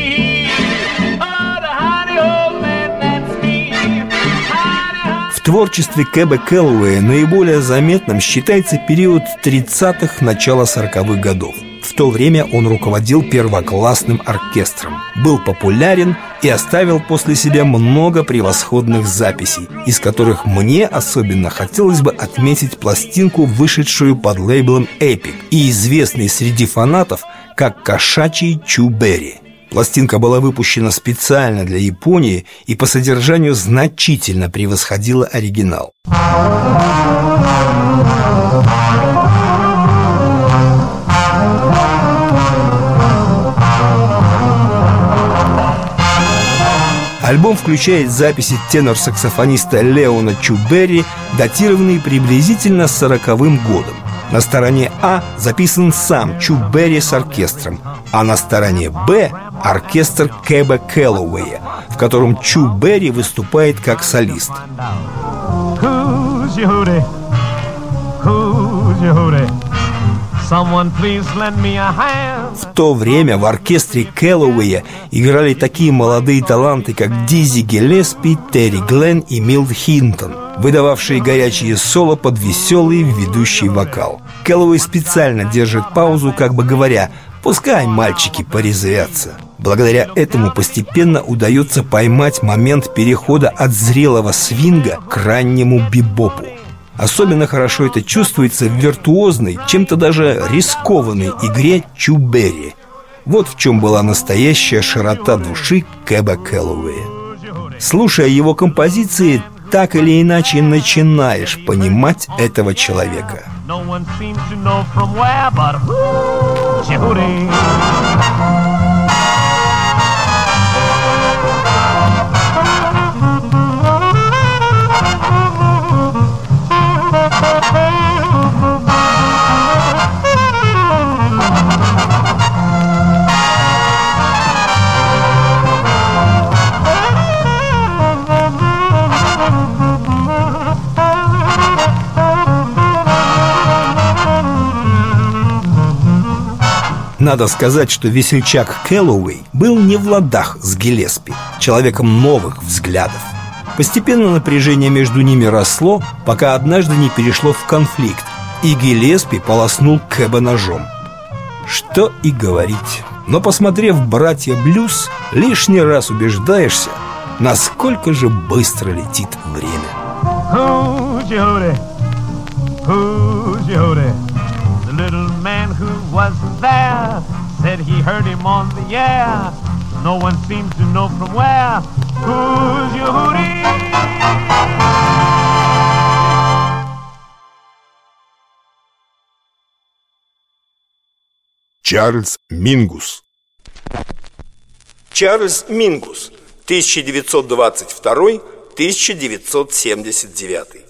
В творчестве Кэба Кэллоуэя наиболее заметным считается период 30-х, начала 40-х годов. В то время он руководил первоклассным оркестром, был популярен и оставил после себя много превосходных записей, из которых мне особенно хотелось бы отметить пластинку, вышедшую под лейблом Epic и известный среди фанатов как «Кошачий Чуберри». Пластинка была выпущена специально для Японии и по содержанию значительно превосходила оригинал. Альбом включает записи тенор-саксофониста Леона Чуберри, датированные приблизительно 40-м годом. На стороне А записан сам Чуберри с оркестром, а на стороне Б – оркестр Кэба Кэллоуэя, в котором Чуберри выступает как солист. В то время в оркестре Кэллоуэя играли такие молодые таланты, как Дизи Гелеспи, Терри Глен и Милд Хинтон, выдававшие горячие соло под веселый ведущий вокал. Кэллоуэй специально держит паузу, как бы говоря «Пускай мальчики порезвятся». Благодаря этому постепенно удается поймать момент перехода от зрелого свинга к раннему бибопу. Особенно хорошо это чувствуется в виртуозной, чем-то даже рискованной игре Чуберри. Вот в чем была настоящая широта души Кэба Кэллоуэя. Слушая его композиции, так или иначе начинаешь понимать этого человека. No Надо сказать, что весельчак Кэллоуэй был не в ладах с Гелеспи, человеком новых взглядов. Постепенно напряжение между ними росло, пока однажды не перешло в конфликт, и Гелеспи полоснул Кэба ножом. Что и говорить. Но посмотрев «Братья Блюз», лишний раз убеждаешься, насколько же быстро летит время. little man who was there said he heard him on the air. No one seems to know from where. Who's your hootie? Чарльз Мингус Чарльз Мингус 1922-1979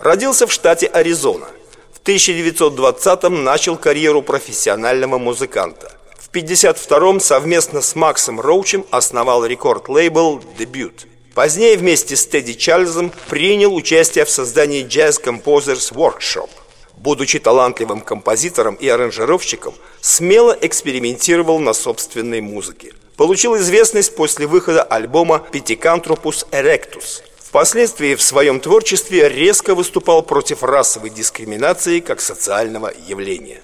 Родился в штате Аризона – 1920-м начал карьеру профессионального музыканта. В 1952-м совместно с Максом Роучем основал рекорд-лейбл «Дебют». Позднее вместе с Тедди Чарльзом принял участие в создании Jazz Composers Workshop. Будучи талантливым композитором и аранжировщиком, смело экспериментировал на собственной музыке. Получил известность после выхода альбома «Pithecanthropus erectus», Впоследствии в своем творчестве резко выступал против расовой дискриминации как социального явления.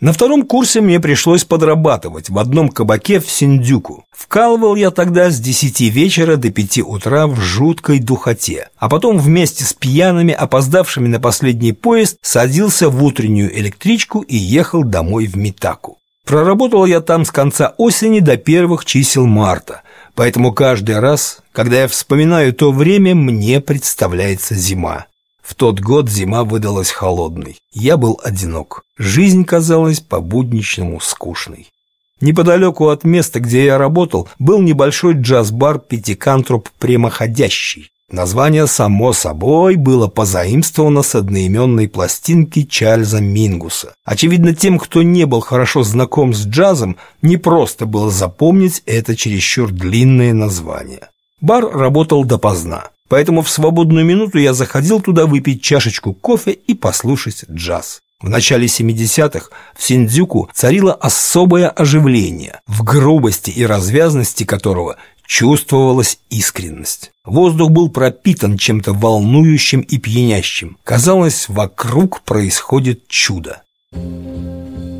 На втором курсе мне пришлось подрабатывать в одном кабаке в Синдюку. Вкалывал я тогда с 10 вечера до 5 утра в жуткой духоте, а потом вместе с пьяными, опоздавшими на последний поезд, садился в утреннюю электричку и ехал домой в Митаку. Проработал я там с конца осени до первых чисел марта, Поэтому каждый раз, когда я вспоминаю то время, мне представляется зима. В тот год зима выдалась холодной. Я был одинок. Жизнь казалась по-будничному скучной. Неподалеку от места, где я работал, был небольшой джаз-бар «Пятикантроп прямоходящий». Название, само собой, было позаимствовано с одноименной пластинки Чарльза Мингуса. Очевидно, тем, кто не был хорошо знаком с джазом, не просто было запомнить это чересчур длинное название. Бар работал допоздна, поэтому в свободную минуту я заходил туда выпить чашечку кофе и послушать джаз. В начале 70-х в Синдзюку царило особое оживление, в грубости и развязности которого чувствовалась искренность. Воздух был пропитан чем-то волнующим и пьянящим. Казалось, вокруг происходит чудо. На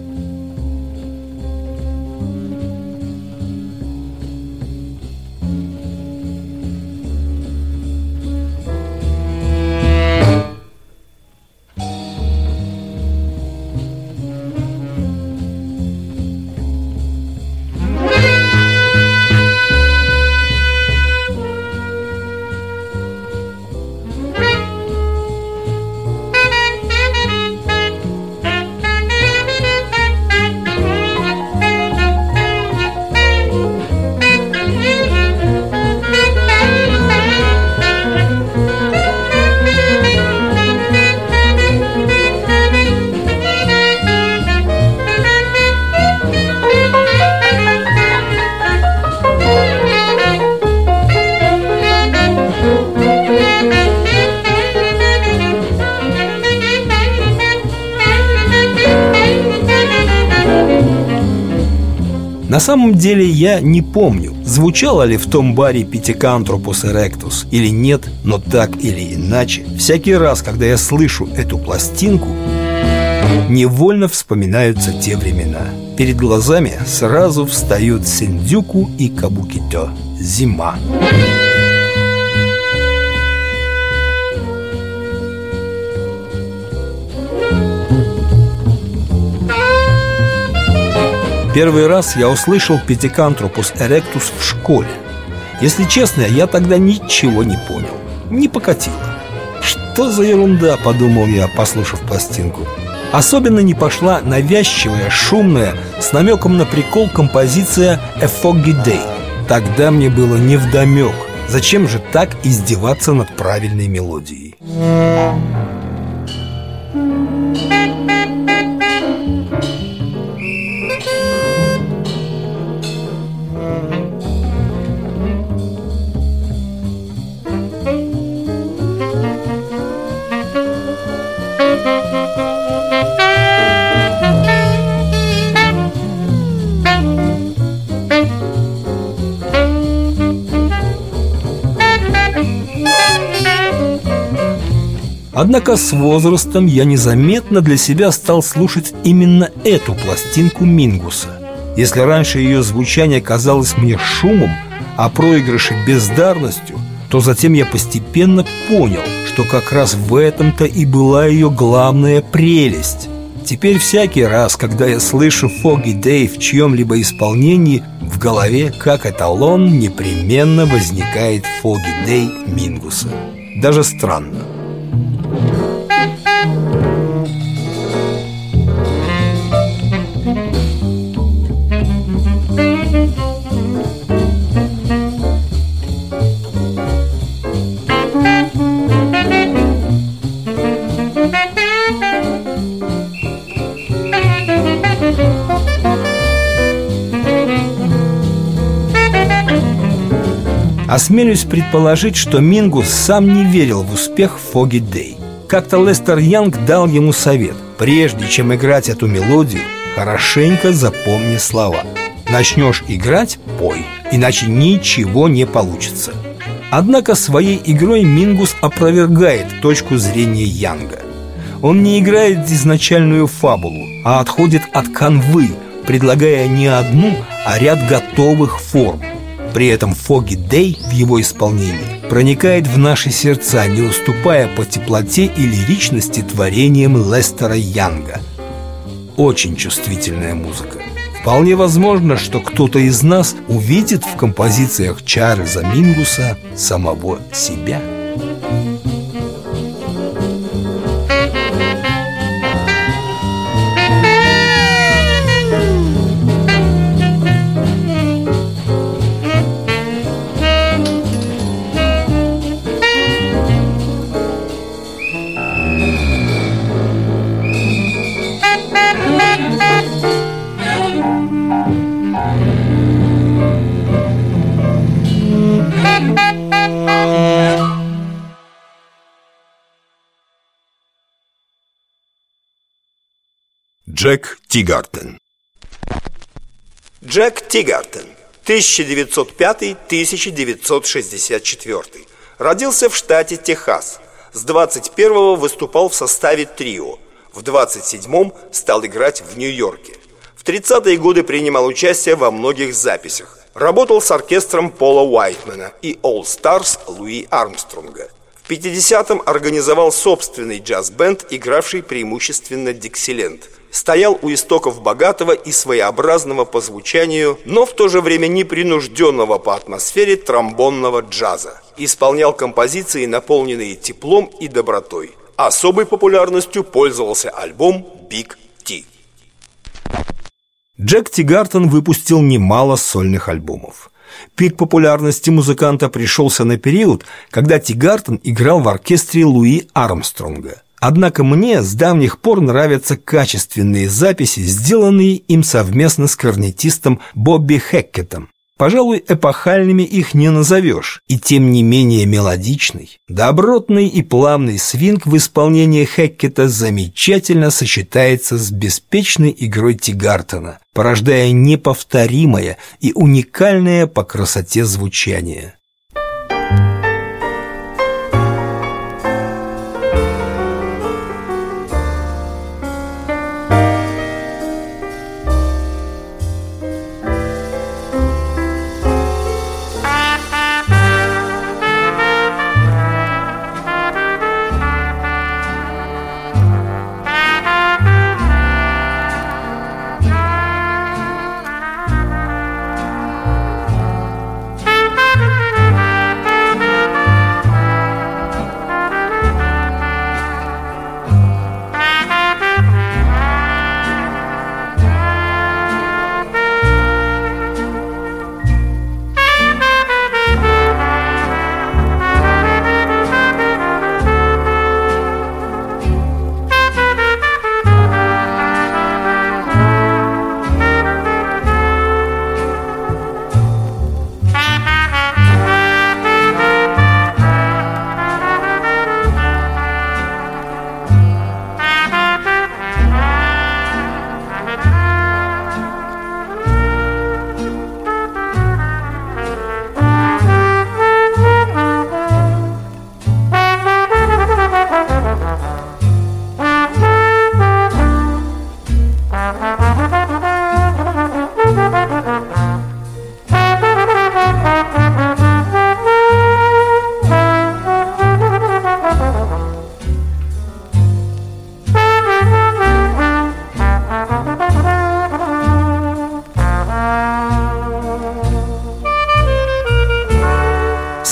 самом деле я не помню, звучало ли в том баре Пятикантропус эректус или нет, но так или иначе, всякий раз, когда я слышу эту пластинку, невольно вспоминаются те времена. Перед глазами сразу встают Синдюку и Кабукито. Зима. Первый раз я услышал пятикантропус эректус в школе. Если честно, я тогда ничего не понял. Не покатило. Что за ерунда, подумал я, послушав пластинку. Особенно не пошла навязчивая, шумная, с намеком на прикол композиция «A Foggy Day». Тогда мне было невдомек, зачем же так издеваться над правильной мелодией. Однако с возрастом я незаметно для себя стал слушать именно эту пластинку Мингуса. Если раньше ее звучание казалось мне шумом, а проигрыши бездарностью, то затем я постепенно понял, что как раз в этом-то и была ее главная прелесть. Теперь всякий раз, когда я слышу «Фоги Дэй» в чьем-либо исполнении, в голове, как эталон, непременно возникает «Фоги Дэй» Мингуса. Даже странно. Осмелюсь предположить, что Мингус сам не верил в успех Фоги Дэй. Как-то Лестер Янг дал ему совет. Прежде чем играть эту мелодию, хорошенько запомни слова. Начнешь играть – пой, иначе ничего не получится. Однако своей игрой Мингус опровергает точку зрения Янга. Он не играет изначальную фабулу, а отходит от канвы, предлагая не одну, а ряд готовых форм при этом Фоги Дэй в его исполнении проникает в наши сердца, не уступая по теплоте и лиричности творениям Лестера Янга. Очень чувствительная музыка. Вполне возможно, что кто-то из нас увидит в композициях Чарльза Мингуса самого себя. Джек Тигартен. Джек Тигартен 1905-1964 Родился в штате Техас. С 21-го выступал в составе трио. В 27-м стал играть в Нью-Йорке. В 30-е годы принимал участие во многих записях. Работал с оркестром Пола Уайтмена и All Stars Луи Армстронга. В 50-м организовал собственный джаз-бенд, игравший преимущественно диксиленд – стоял у истоков богатого и своеобразного по звучанию, но в то же время непринужденного по атмосфере тромбонного джаза. Исполнял композиции, наполненные теплом и добротой. Особой популярностью пользовался альбом «Big T». Джек Тигартон выпустил немало сольных альбомов. Пик популярности музыканта пришелся на период, когда Тигартон играл в оркестре Луи Армстронга – Однако мне с давних пор нравятся качественные записи, сделанные им совместно с корнетистом Бобби Хеккетом. Пожалуй, эпохальными их не назовешь, и тем не менее мелодичный, добротный и плавный свинг в исполнении Хеккета замечательно сочетается с беспечной игрой Тигартона, порождая неповторимое и уникальное по красоте звучание.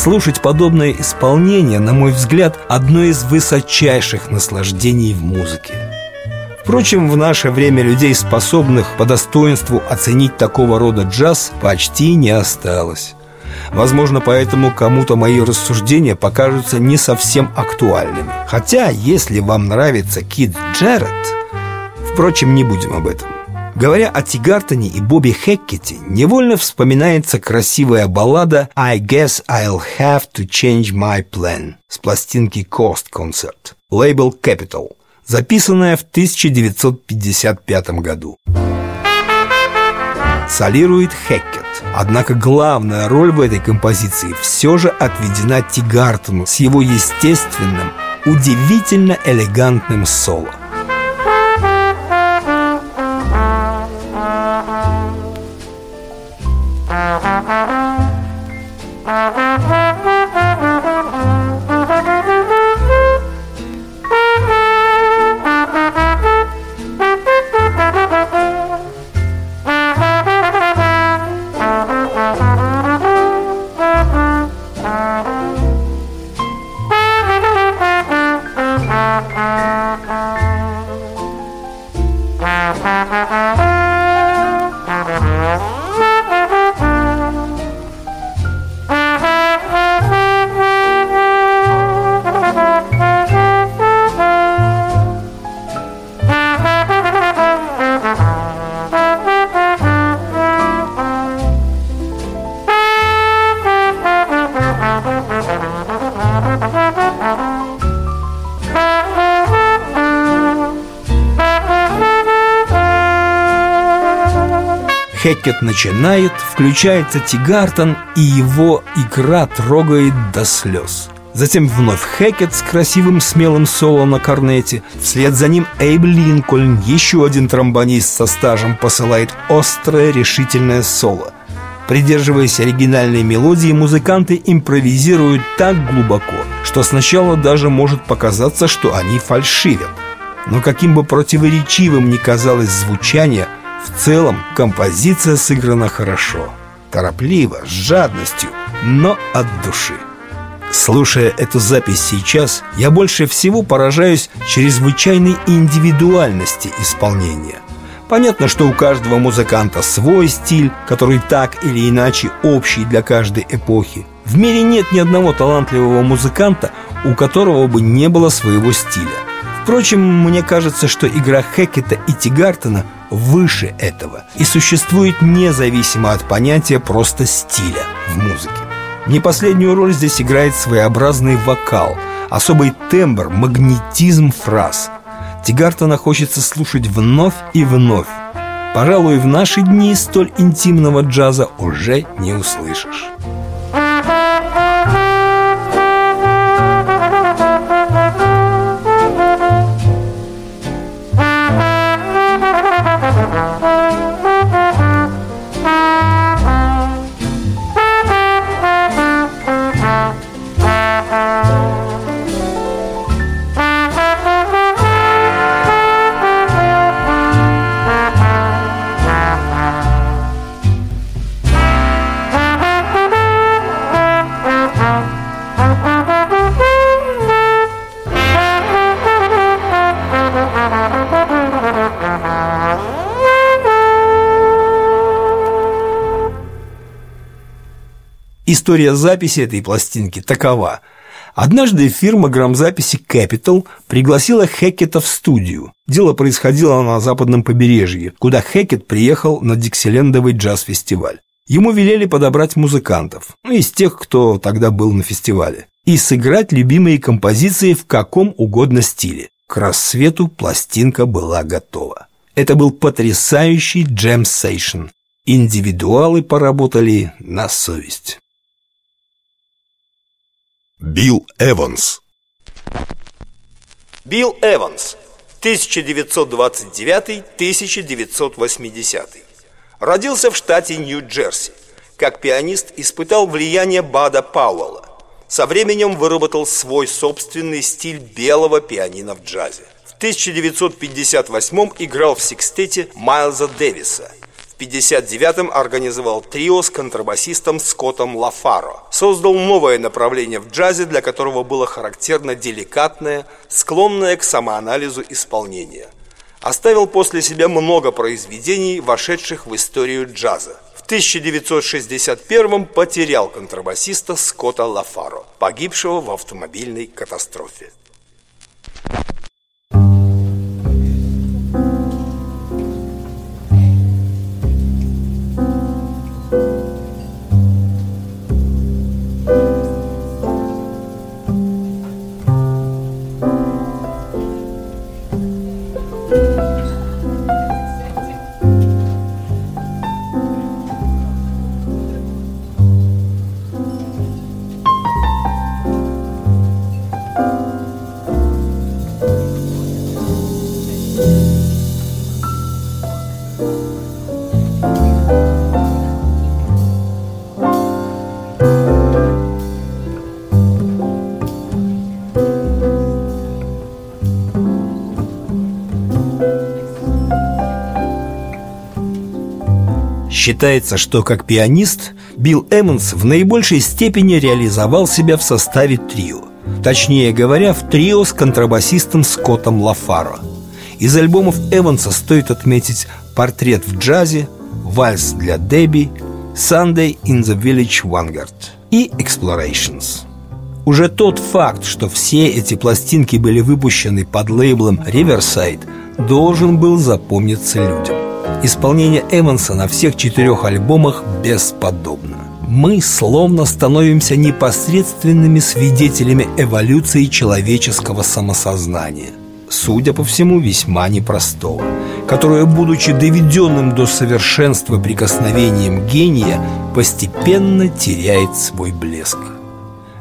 Слушать подобное исполнение, на мой взгляд, одно из высочайших наслаждений в музыке. Впрочем, в наше время людей, способных по достоинству оценить такого рода джаз, почти не осталось. Возможно, поэтому кому-то мои рассуждения покажутся не совсем актуальными. Хотя, если вам нравится Кид Джеред, впрочем, не будем об этом. Говоря о Тигартоне и Бобби Хеккете, невольно вспоминается красивая баллада «I guess I'll have to change my plan» с пластинки Coast Concert, лейбл Capital, записанная в 1955 году. Солирует Хеккет, однако главная роль в этой композиции все же отведена Тигартону с его естественным, удивительно элегантным соло. Хеккет начинает, включается Тигартон, и его игра трогает до слез. Затем вновь Хекет с красивым смелым соло на корнете. Вслед за ним Эйб Линкольн, еще один тромбонист со стажем, посылает острое решительное соло. Придерживаясь оригинальной мелодии, музыканты импровизируют так глубоко, что сначала даже может показаться, что они фальшивят. Но каким бы противоречивым ни казалось звучание – в целом композиция сыграна хорошо, торопливо, с жадностью, но от души. Слушая эту запись сейчас, я больше всего поражаюсь чрезвычайной индивидуальности исполнения. Понятно, что у каждого музыканта свой стиль, который так или иначе общий для каждой эпохи. В мире нет ни одного талантливого музыканта, у которого бы не было своего стиля. Впрочем, мне кажется, что игра Хекета и Тигартона выше этого и существует независимо от понятия просто стиля в музыке. Не последнюю роль здесь играет своеобразный вокал, особый тембр, магнетизм фраз. Тигартона хочется слушать вновь и вновь. Пожалуй, в наши дни столь интимного джаза уже не услышишь. История записи этой пластинки такова. Однажды фирма грамзаписи Capital пригласила Хекета в студию. Дело происходило на западном побережье, куда Хекет приехал на Диксилендовый джаз-фестиваль. Ему велели подобрать музыкантов, ну, из тех, кто тогда был на фестивале, и сыграть любимые композиции в каком угодно стиле. К рассвету пластинка была готова. Это был потрясающий джем-сейшн. Индивидуалы поработали на совесть. Билл Эванс. Билл Эванс 1929-1980 Родился в штате Нью-Джерси. Как пианист испытал влияние Бада Пауэлла. Со временем выработал свой собственный стиль белого пианино в джазе. В 1958 играл в секстете Майлза Дэвиса В 59-м организовал трио с контрабасистом Скоттом Лафаро. Создал новое направление в джазе, для которого было характерно деликатное, склонное к самоанализу исполнение. Оставил после себя много произведений, вошедших в историю джаза. В 1961-м потерял контрабасиста Скотта Лафаро, погибшего в автомобильной катастрофе. Считается, что как пианист Билл Эммонс в наибольшей степени реализовал себя в составе трио. Точнее говоря, в трио с контрабасистом Скоттом Лафаро. Из альбомов Эванса стоит отметить «Портрет в джазе», «Вальс для Дебби», «Sunday in the Village Vanguard» и «Explorations». Уже тот факт, что все эти пластинки были выпущены под лейблом Riverside, должен был запомниться людям. Исполнение Эванса на всех четырех альбомах бесподобно. Мы словно становимся непосредственными свидетелями эволюции человеческого самосознания судя по всему, весьма непростого, которое, будучи доведенным до совершенства прикосновением гения, постепенно теряет свой блеск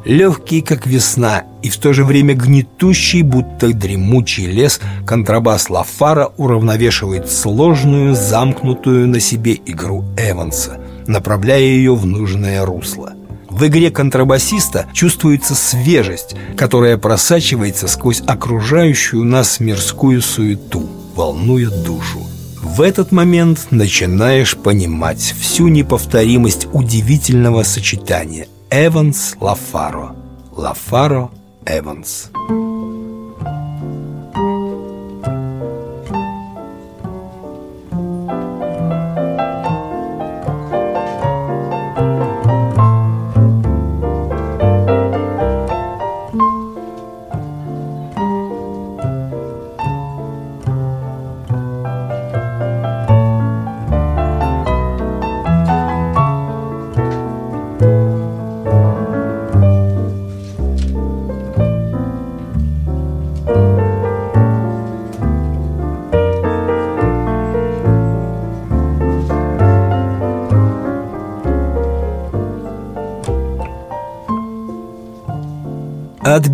легкий, как весна, и в то же время гнетущий, будто дремучий лес, контрабас Лафара уравновешивает сложную, замкнутую на себе игру Эванса, направляя ее в нужное русло. В игре контрабасиста чувствуется свежесть, которая просачивается сквозь окружающую нас мирскую суету, волнуя душу. В этот момент начинаешь понимать всю неповторимость удивительного сочетания Эванс Лафаро. Лафаро Эванс.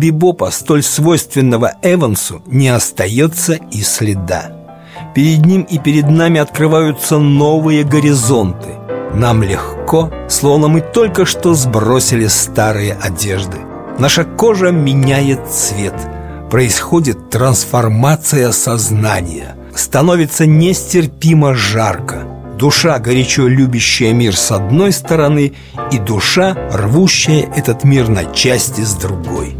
Бибопа, столь свойственного Эвансу, не остается и следа. Перед ним и перед нами открываются новые горизонты. Нам легко, словно мы только что сбросили старые одежды. Наша кожа меняет цвет. Происходит трансформация сознания. Становится нестерпимо жарко душа, горячо любящая мир с одной стороны, и душа, рвущая этот мир на части с другой.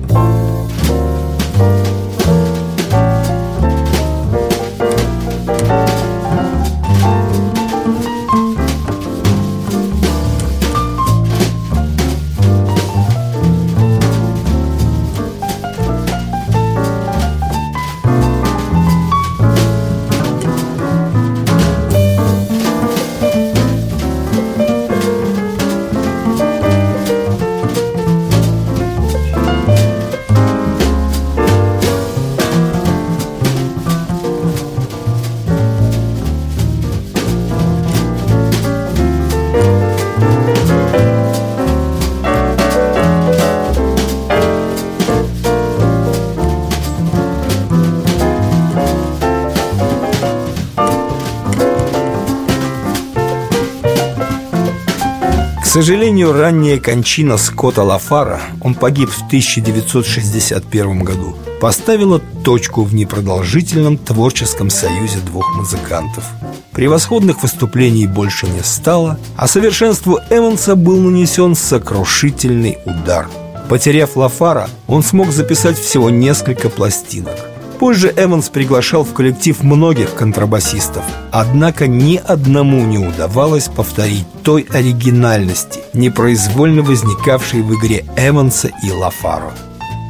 Ранняя кончина Скотта Лафара, он погиб в 1961 году, поставила точку в непродолжительном творческом союзе двух музыкантов. Превосходных выступлений больше не стало, а совершенству Эванса был нанесен сокрушительный удар. Потеряв Лафара, он смог записать всего несколько пластинок. Позже Эванс приглашал в коллектив многих контрабасистов, однако ни одному не удавалось повторить той оригинальности, непроизвольно возникавшей в игре Эванса и Лафаро.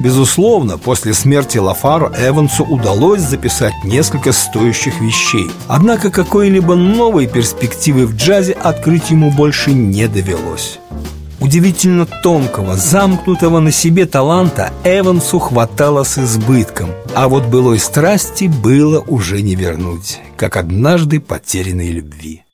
Безусловно, после смерти Лафаро Эвансу удалось записать несколько стоящих вещей. Однако какой-либо новой перспективы в джазе открыть ему больше не довелось. Удивительно тонкого, замкнутого на себе таланта Эвансу хватало с избытком, а вот былой страсти было уже не вернуть, как однажды потерянной любви.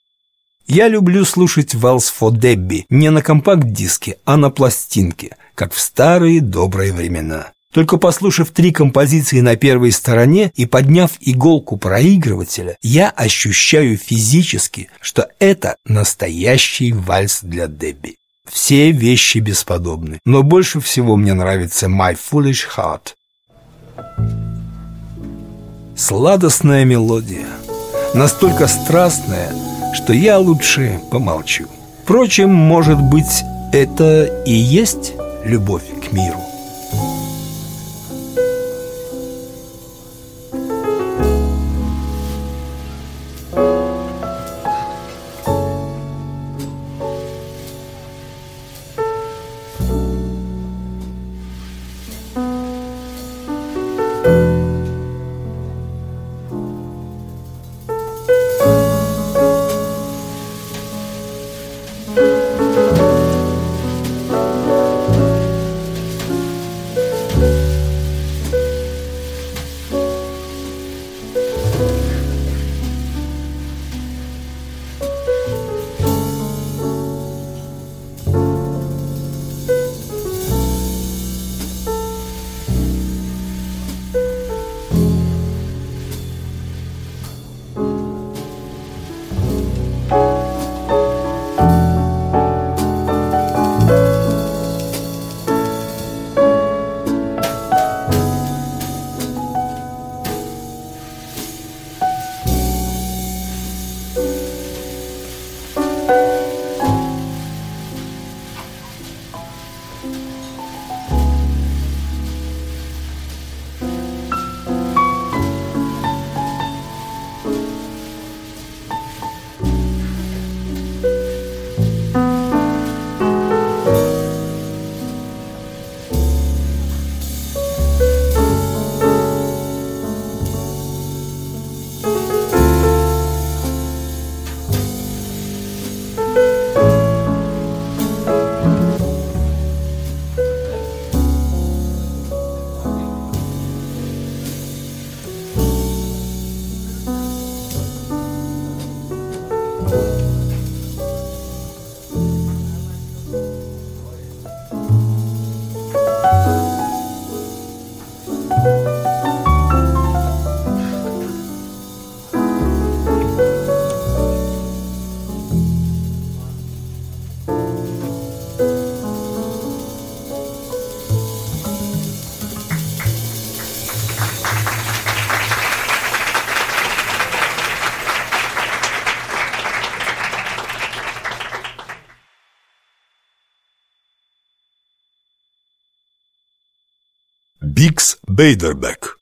Я люблю слушать «Валс фо Дебби» не на компакт-диске, а на пластинке, как в старые добрые времена. Только послушав три композиции на первой стороне и подняв иголку проигрывателя, я ощущаю физически, что это настоящий вальс для Дебби. Все вещи бесподобны, но больше всего мне нравится «My Foolish Heart». Сладостная мелодия, настолько страстная, что я лучше помолчу. Впрочем, может быть, это и есть любовь к миру. Бейдербек.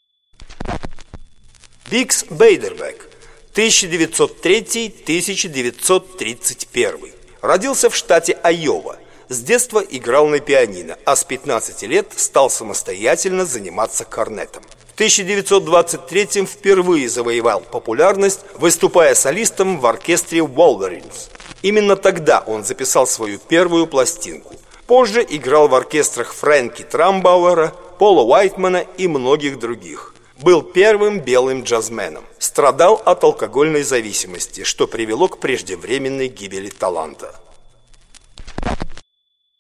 Бикс Бейдербек 1903-1931 Родился в штате Айова С детства играл на пианино, а с 15 лет стал самостоятельно заниматься корнетом в 1923 впервые завоевал популярность, выступая солистом в оркестре Wolverines. Именно тогда он записал свою первую пластинку. Позже играл в оркестрах Фрэнки Трамбауэра, Пола Уайтмана и многих других. Был первым белым джазменом. Страдал от алкогольной зависимости, что привело к преждевременной гибели таланта.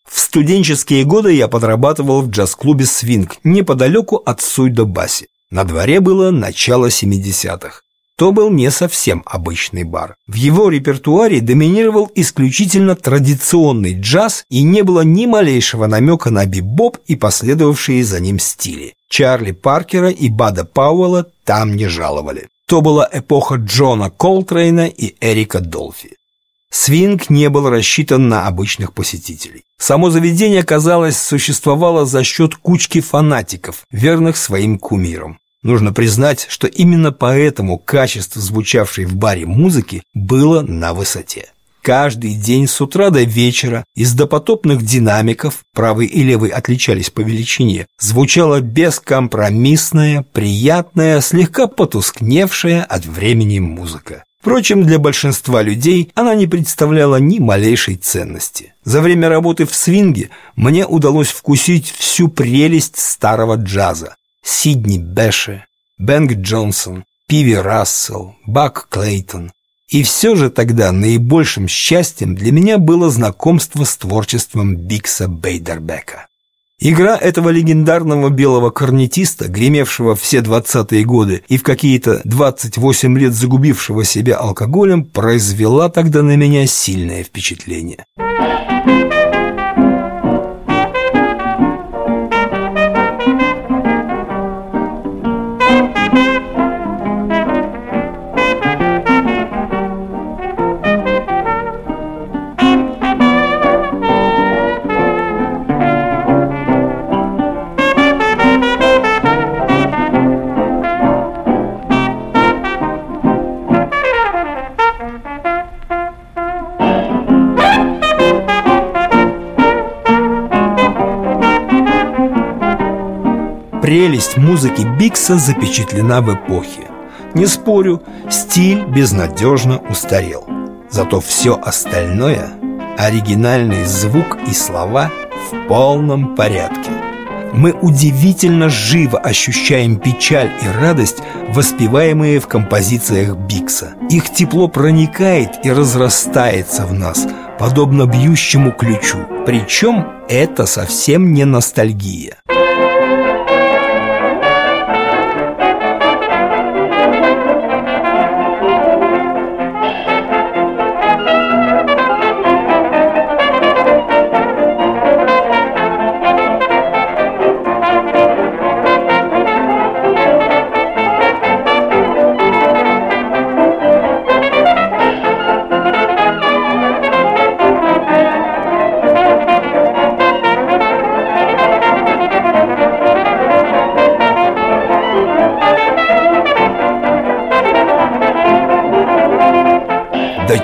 В студенческие годы я подрабатывал в джаз-клубе «Свинг» неподалеку от Суйдо-Баси. На дворе было начало 70-х. То был не совсем обычный бар. В его репертуаре доминировал исключительно традиционный джаз и не было ни малейшего намека на бибоп и последовавшие за ним стили. Чарли Паркера и Бада Пауэлла там не жаловали. То была эпоха Джона Колтрейна и Эрика Долфи. Свинг не был рассчитан на обычных посетителей. Само заведение, казалось, существовало за счет кучки фанатиков, верных своим кумирам. Нужно признать, что именно поэтому качество звучавшей в баре музыки было на высоте. Каждый день с утра до вечера из допотопных динамиков, правый и левый отличались по величине, звучала бескомпромиссная, приятная, слегка потускневшая от времени музыка. Впрочем, для большинства людей она не представляла ни малейшей ценности. За время работы в свинге мне удалось вкусить всю прелесть старого джаза. Сидни Бэше, Бэнк Джонсон, Пиви Рассел, Бак Клейтон. И все же тогда наибольшим счастьем для меня было знакомство с творчеством Бикса Бейдербека. Игра этого легендарного белого корнетиста, гремевшего все 20-е годы и в какие-то 28 лет загубившего себя алкоголем, произвела тогда на меня сильное впечатление. Прелесть музыки Бикса запечатлена в эпохе. Не спорю, стиль безнадежно устарел. Зато все остальное, оригинальный звук и слова в полном порядке. Мы удивительно живо ощущаем печаль и радость, воспеваемые в композициях Бикса. Их тепло проникает и разрастается в нас, подобно бьющему ключу. Причем это совсем не ностальгия.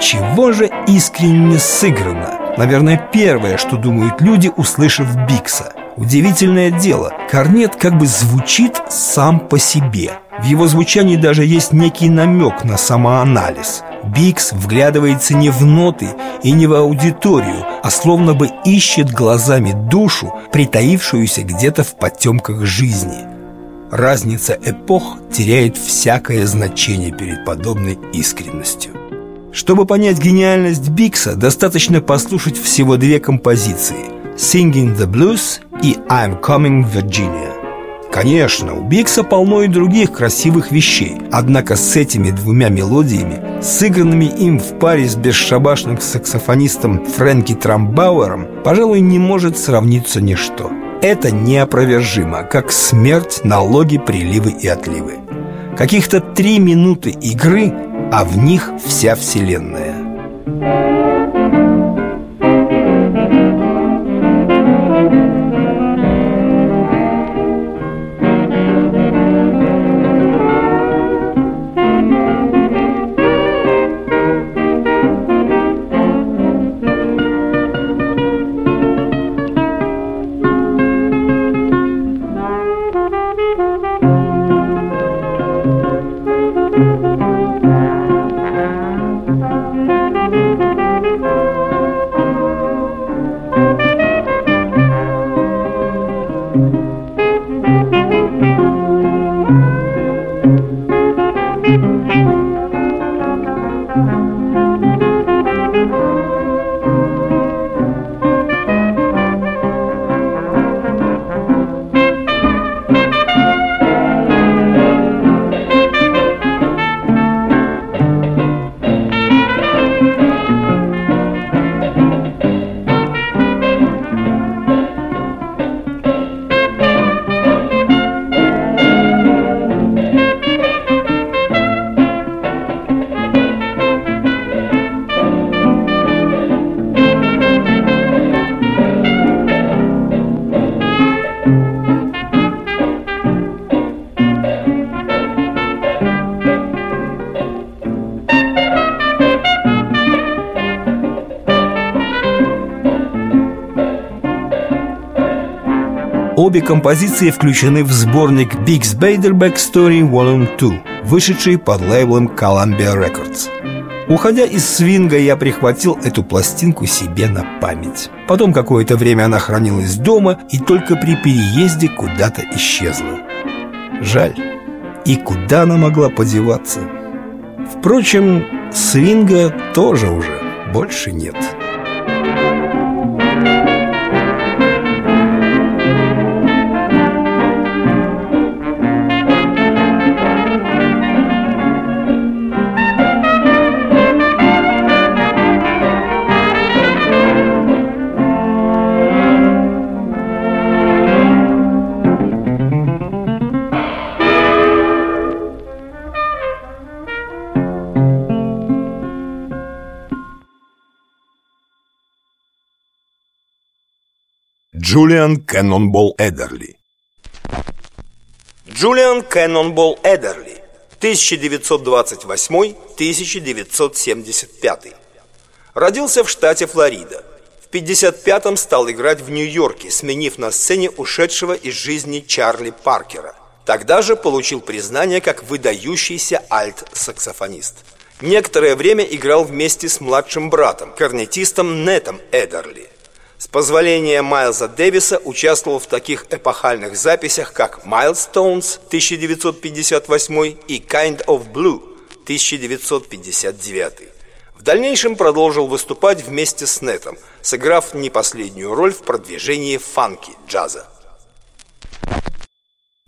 Чего же искренне сыграно? Наверное, первое, что думают люди, услышав Бикса. Удивительное дело, корнет как бы звучит сам по себе. В его звучании даже есть некий намек на самоанализ. Бикс вглядывается не в ноты и не в аудиторию, а словно бы ищет глазами душу, притаившуюся где-то в потемках жизни. Разница эпох теряет всякое значение перед подобной искренностью. Чтобы понять гениальность Бикса, достаточно послушать всего две композиции «Singing the Blues» и «I'm Coming, Virginia». Конечно, у Бикса полно и других красивых вещей, однако с этими двумя мелодиями, сыгранными им в паре с бесшабашным саксофонистом Фрэнки Трамбауэром, пожалуй, не может сравниться ничто. Это неопровержимо, как смерть, налоги, приливы и отливы. Каких-то три минуты игры – а в них вся Вселенная. Обе композиции включены в сборник Biggs Beiderbecke Story Volume 2, вышедший под лейблом Columbia Records. Уходя из свинга, я прихватил эту пластинку себе на память. Потом какое-то время она хранилась дома и только при переезде куда-то исчезла. Жаль. И куда она могла подеваться? Впрочем, свинга тоже уже больше нет. Джулиан Кэннонбол Эдерли Джулиан Кэннонбол Эдерли 1928-1975 Родился в штате Флорида. В 55-м стал играть в Нью-Йорке, сменив на сцене ушедшего из жизни Чарли Паркера. Тогда же получил признание как выдающийся альт-саксофонист. Некоторое время играл вместе с младшим братом, корнетистом Нетом Эдерли. С позволения Майлза Дэвиса участвовал в таких эпохальных записях, как «Milestones» 1958 и «Kind of Blue» 1959. В дальнейшем продолжил выступать вместе с Нетом, сыграв не последнюю роль в продвижении фанки джаза.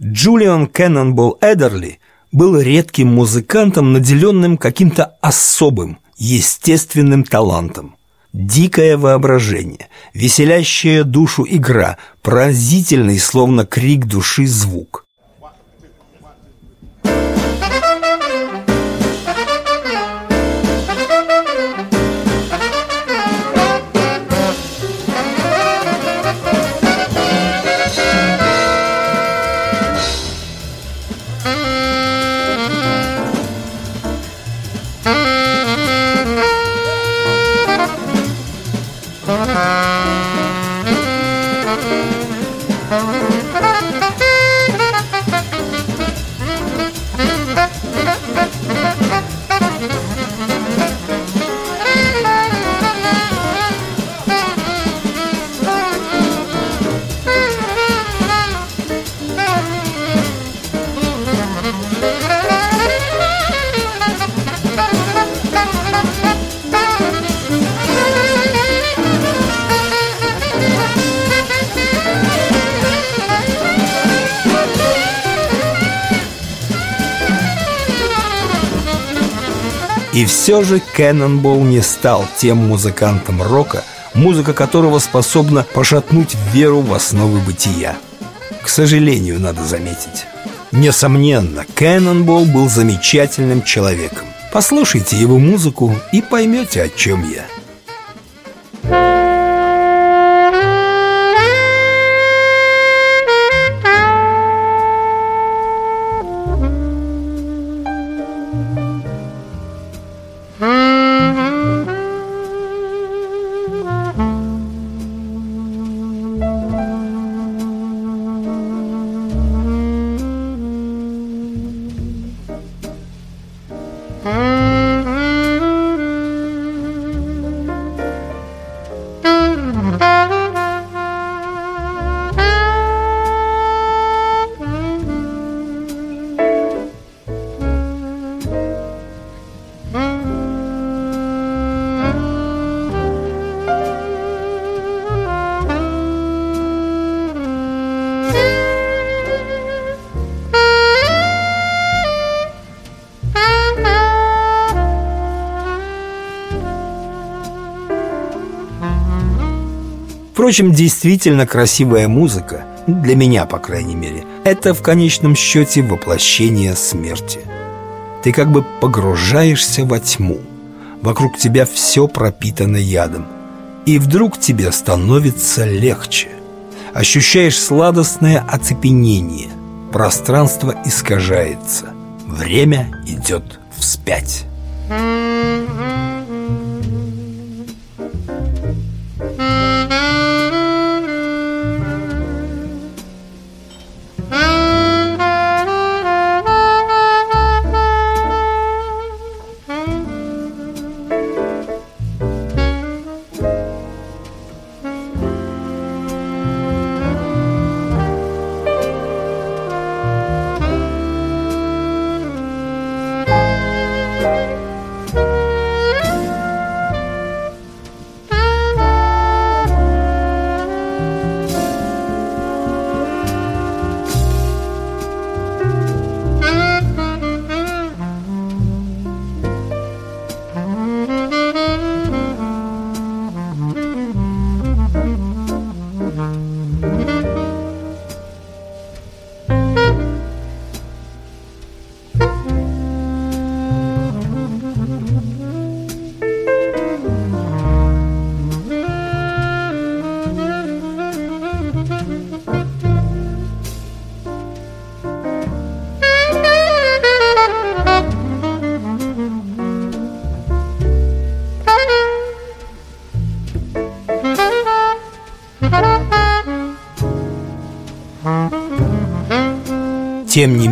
Джулиан Кеннонбол Эдерли был редким музыкантом, наделенным каким-то особым, естественным талантом. Дикое воображение, веселящая душу игра, поразительный, словно крик души звук. Все же Кэннонбол не стал тем музыкантом рока, музыка которого способна пошатнуть веру в основы бытия. К сожалению, надо заметить. Несомненно, Кэннонбол был замечательным человеком. Послушайте его музыку и поймете, о чем я. Mm-hmm. Впрочем, действительно красивая музыка, для меня, по крайней мере, это в конечном счете воплощение смерти. Ты как бы погружаешься во тьму. Вокруг тебя все пропитано ядом. И вдруг тебе становится легче. Ощущаешь сладостное оцепенение. Пространство искажается. Время идет вспять.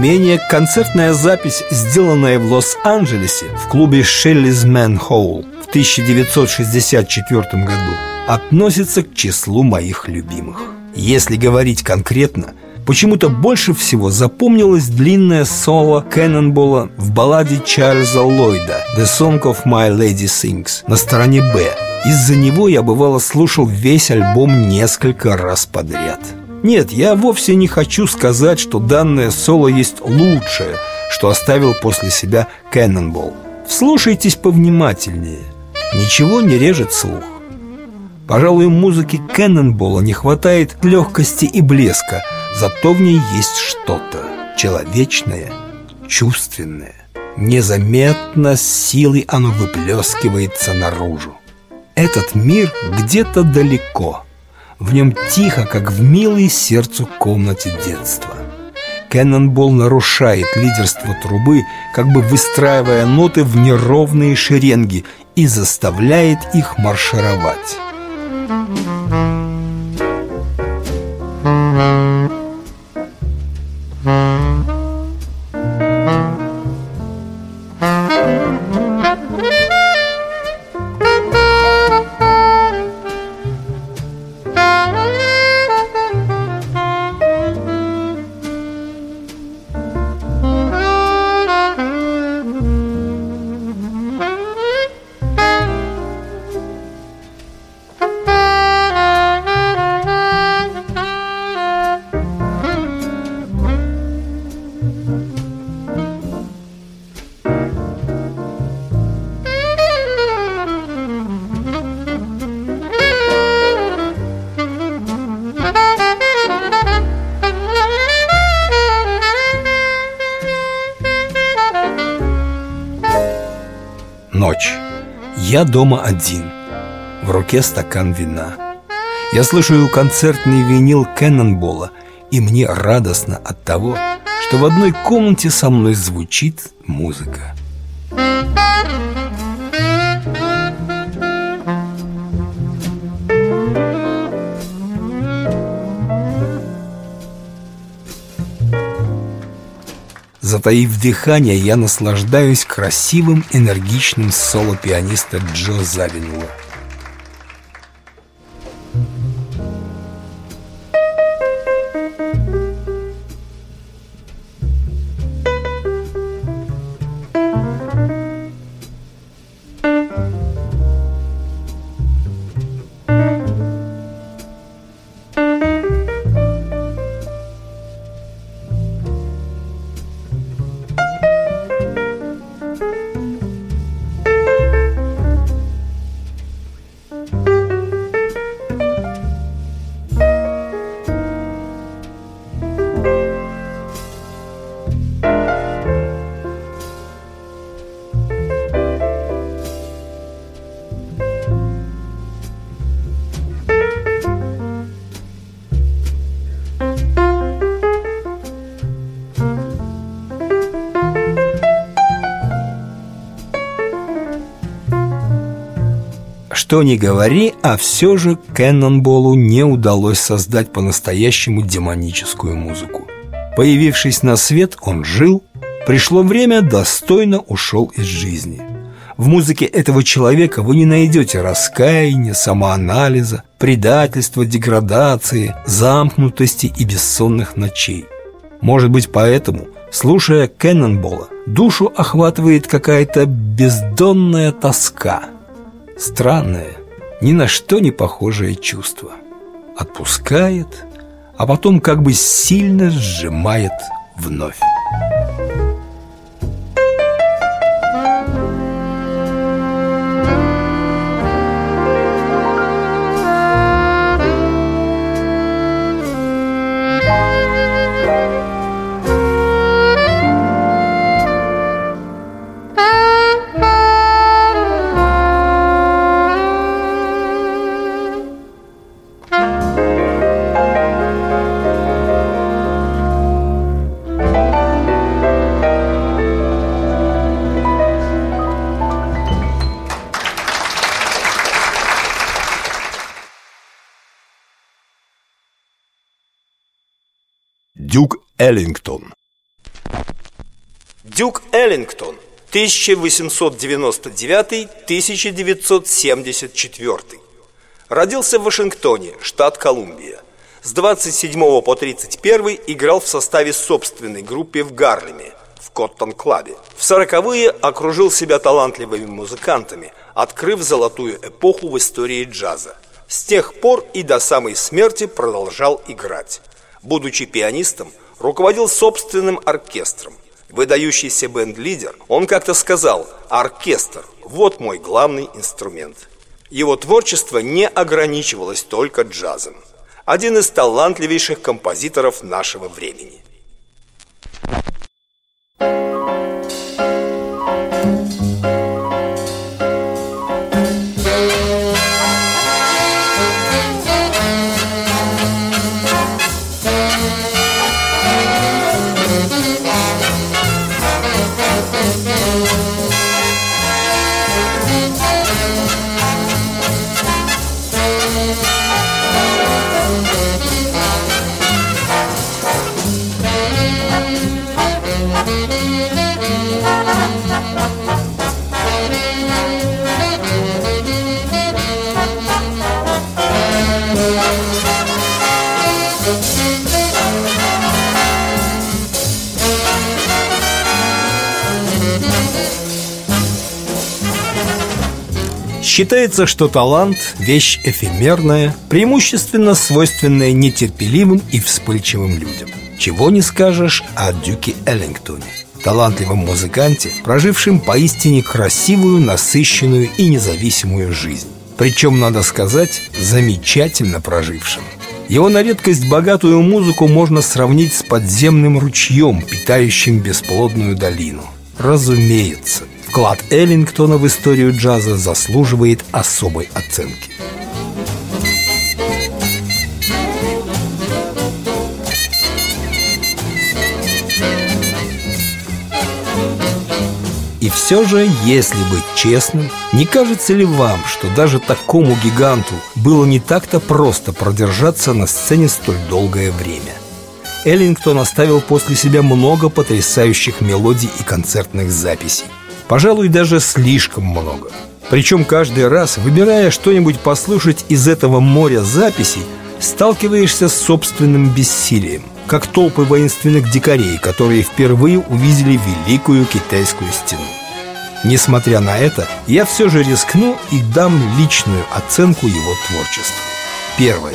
Менее, концертная запись, сделанная в Лос-Анджелесе в клубе Shelley's Man Hall в 1964 году, относится к числу моих любимых. Если говорить конкретно, почему-то больше всего запомнилось длинное соло Кэннонбола в балладе Чарльза Ллойда «The Song of My Lady Sings» на стороне «Б». Из-за него я бывало слушал весь альбом несколько раз подряд. Нет, я вовсе не хочу сказать, что данное соло есть лучшее, что оставил после себя Кэннонбол. Вслушайтесь повнимательнее. Ничего не режет слух. Пожалуй, музыки Кэннонбола не хватает легкости и блеска, зато в ней есть что-то человечное, чувственное. Незаметно с силой оно выплескивается наружу. Этот мир где-то далеко. В нем тихо, как в милой сердцу комнате детства. Кэннонбол нарушает лидерство трубы, как бы выстраивая ноты в неровные шеренги и заставляет их маршировать. Я дома один. В руке стакан вина. Я слушаю концертный винил Кэннонбола, и мне радостно от того, что в одной комнате со мной звучит музыка. Затаив дыхание, я наслаждаюсь красивым, энергичным соло пианиста Джо Завинула. Что ни говори, а все же Кэннонболу не удалось создать по-настоящему демоническую музыку. Появившись на свет, он жил, пришло время, достойно ушел из жизни. В музыке этого человека вы не найдете раскаяния, самоанализа, предательства, деградации, замкнутости и бессонных ночей. Может быть, поэтому, слушая Кэннонбола, душу охватывает какая-то бездонная тоска – Странное, ни на что не похожее чувство. Отпускает, а потом как бы сильно сжимает вновь. Дюк Эллингтон Дюк Эллингтон 1899-1974 Родился в Вашингтоне, штат Колумбия С 27 по 31 играл в составе собственной группы в Гарлеме в Коттон-клабе. В сороковые окружил себя талантливыми музыкантами, открыв золотую эпоху в истории джаза. С тех пор и до самой смерти продолжал играть. Будучи пианистом, руководил собственным оркестром. Выдающийся бенд-лидер, он как-то сказал «Оркестр – вот мой главный инструмент». Его творчество не ограничивалось только джазом. Один из талантливейших композиторов нашего времени. Считается, что талант – вещь эфемерная, преимущественно свойственная нетерпеливым и вспыльчивым людям. Чего не скажешь о Дюке Эллингтоне талантливом музыканте, прожившем поистине красивую, насыщенную и независимую жизнь. Причем, надо сказать, замечательно прожившим. Его на редкость богатую музыку можно сравнить с подземным ручьем, питающим бесплодную долину. Разумеется, Вклад Эллингтона в историю джаза заслуживает особой оценки. И все же, если быть честным, не кажется ли вам, что даже такому гиганту было не так-то просто продержаться на сцене столь долгое время? Эллингтон оставил после себя много потрясающих мелодий и концертных записей. Пожалуй, даже слишком много. Причем каждый раз, выбирая что-нибудь послушать из этого моря записей, сталкиваешься с собственным бессилием, как толпы воинственных дикарей, которые впервые увидели Великую Китайскую стену. Несмотря на это, я все же рискну и дам личную оценку его творчеству. Первое.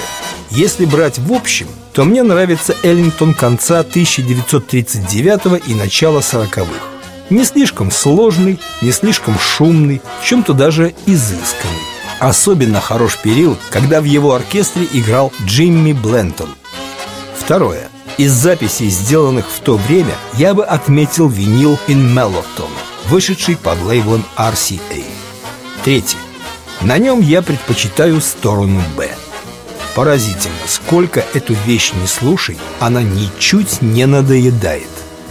Если брать в общем, то мне нравится Эллингтон конца 1939 и начала 40-х. Не слишком сложный, не слишком шумный, в чем-то даже изысканный. Особенно хорош период, когда в его оркестре играл Джимми Блентон. Второе. Из записей, сделанных в то время, я бы отметил винил In Mellotone, вышедший под лейблом RCA. Третье. На нем я предпочитаю сторону «Б». Поразительно, сколько эту вещь не слушай, она ничуть не надоедает.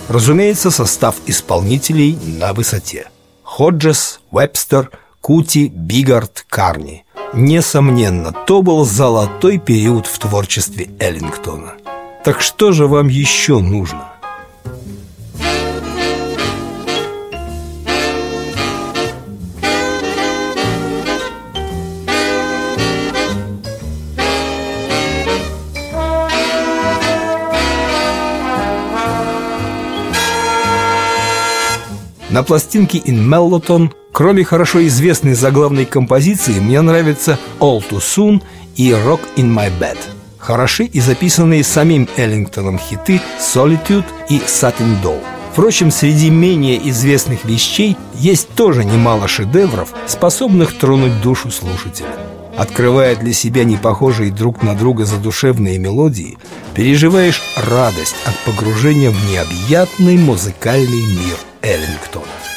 Разумеется, состав исполнителей на высоте. Ходжес, Вебстер, Кути, Бигард, Карни. Несомненно, то был золотой период в творчестве Эллингтона. Так что же вам еще нужно? На пластинке In Mellotone, кроме хорошо известной заглавной композиции, мне нравятся All Too Soon и Rock in My Bed. Хороши и записанные самим Эллингтоном хиты Solitude и Satin Doll. Впрочем, среди менее известных вещей есть тоже немало шедевров, способных тронуть душу слушателя. Открывая для себя непохожие друг на друга задушевные мелодии, переживаешь радость от погружения в необъятный музыкальный мир – Эллингтона.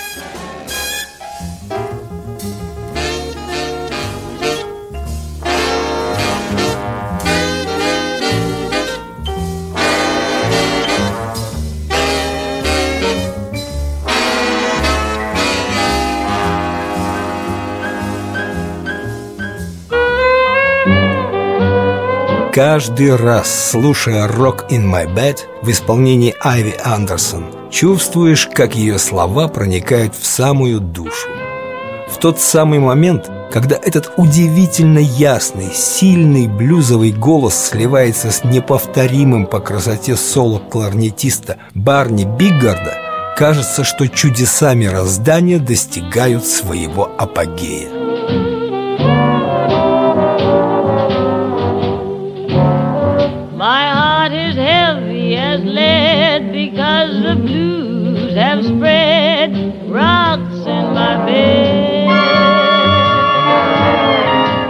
Каждый раз, слушая «Rock in my bed» в исполнении Айви Андерсон, чувствуешь, как ее слова проникают в самую душу. В тот самый момент, когда этот удивительно ясный, сильный блюзовый голос сливается с неповторимым по красоте соло кларнетиста Барни Биггарда, кажется, что чудеса мироздания достигают своего апогея. The blues have spread rocks in my bed.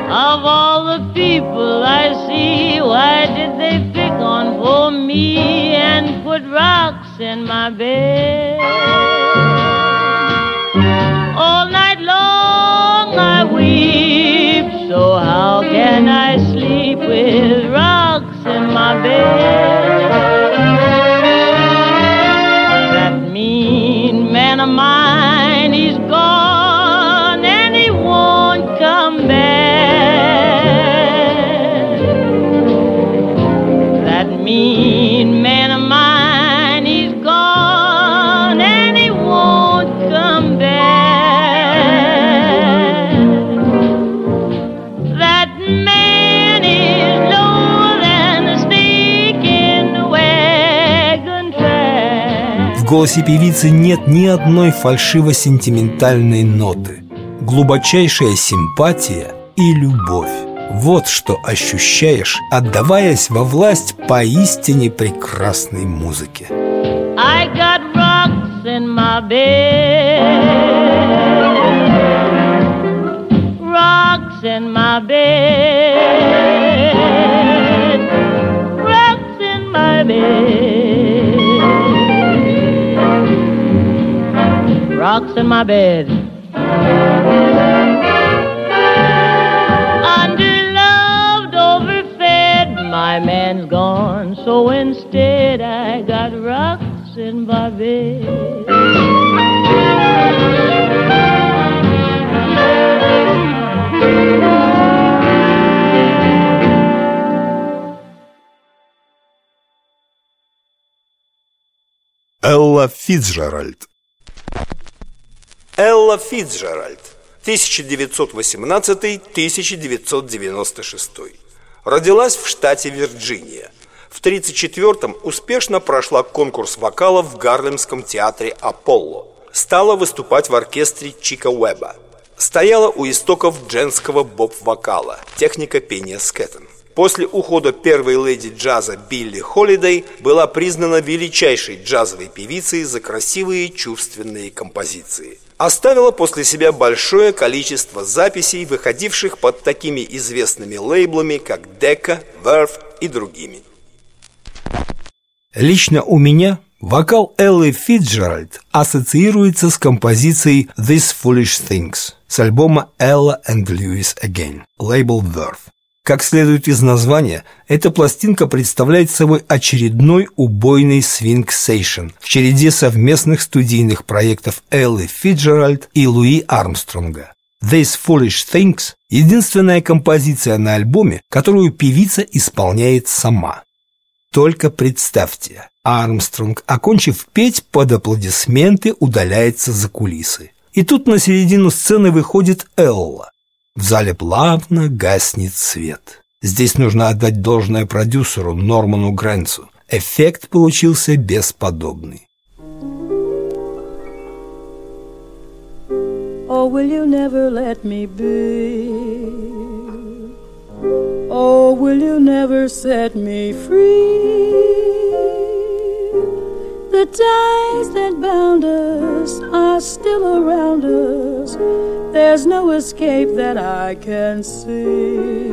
Of all the people I see, why did they pick on for me and put rocks in my bed? All night long I weep, so how can I sleep with rocks in my bed? Голосе певицы нет ни одной фальшиво-сентиментальной ноты. Глубочайшая симпатия и любовь. Вот что ощущаешь, отдаваясь во власть поистине прекрасной музыки. I got rocks in my bed. Rocks in my bed. Underloved, overfed, my man's gone. So instead, I got rocks in my bed. Элла Фицджеральд. Элла Фицджеральд, 1918-1996. Родилась в штате Вирджиния. В 1934-м успешно прошла конкурс вокала в Гарлемском театре «Аполло». Стала выступать в оркестре Чика Уэба. Стояла у истоков дженского боб-вокала, техника пения скеттен. После ухода первой леди джаза Билли Холидей была признана величайшей джазовой певицей за красивые чувственные композиции. Оставила после себя большое количество записей, выходивших под такими известными лейблами, как Decca, Verve и другими. Лично у меня вокал Эллы Фитджеральд ассоциируется с композицией «These Foolish Things» с альбома «Ella and Lewis Again», лейбл Verve. Как следует из названия, эта пластинка представляет собой очередной убойный свинг-сейшн в череде совместных студийных проектов Эллы Фиджеральд и Луи Армстронга. «These Foolish Things» — единственная композиция на альбоме, которую певица исполняет сама. Только представьте, Армстронг, окончив петь, под аплодисменты удаляется за кулисы. И тут на середину сцены выходит Элла. В зале плавно гаснет свет. Здесь нужно отдать должное продюсеру Норману Грэнсу. Эффект получился бесподобный. Oh, will you never let me be? Oh, will you never set me free? The ties that bound us are still around us. There's no escape that I can see.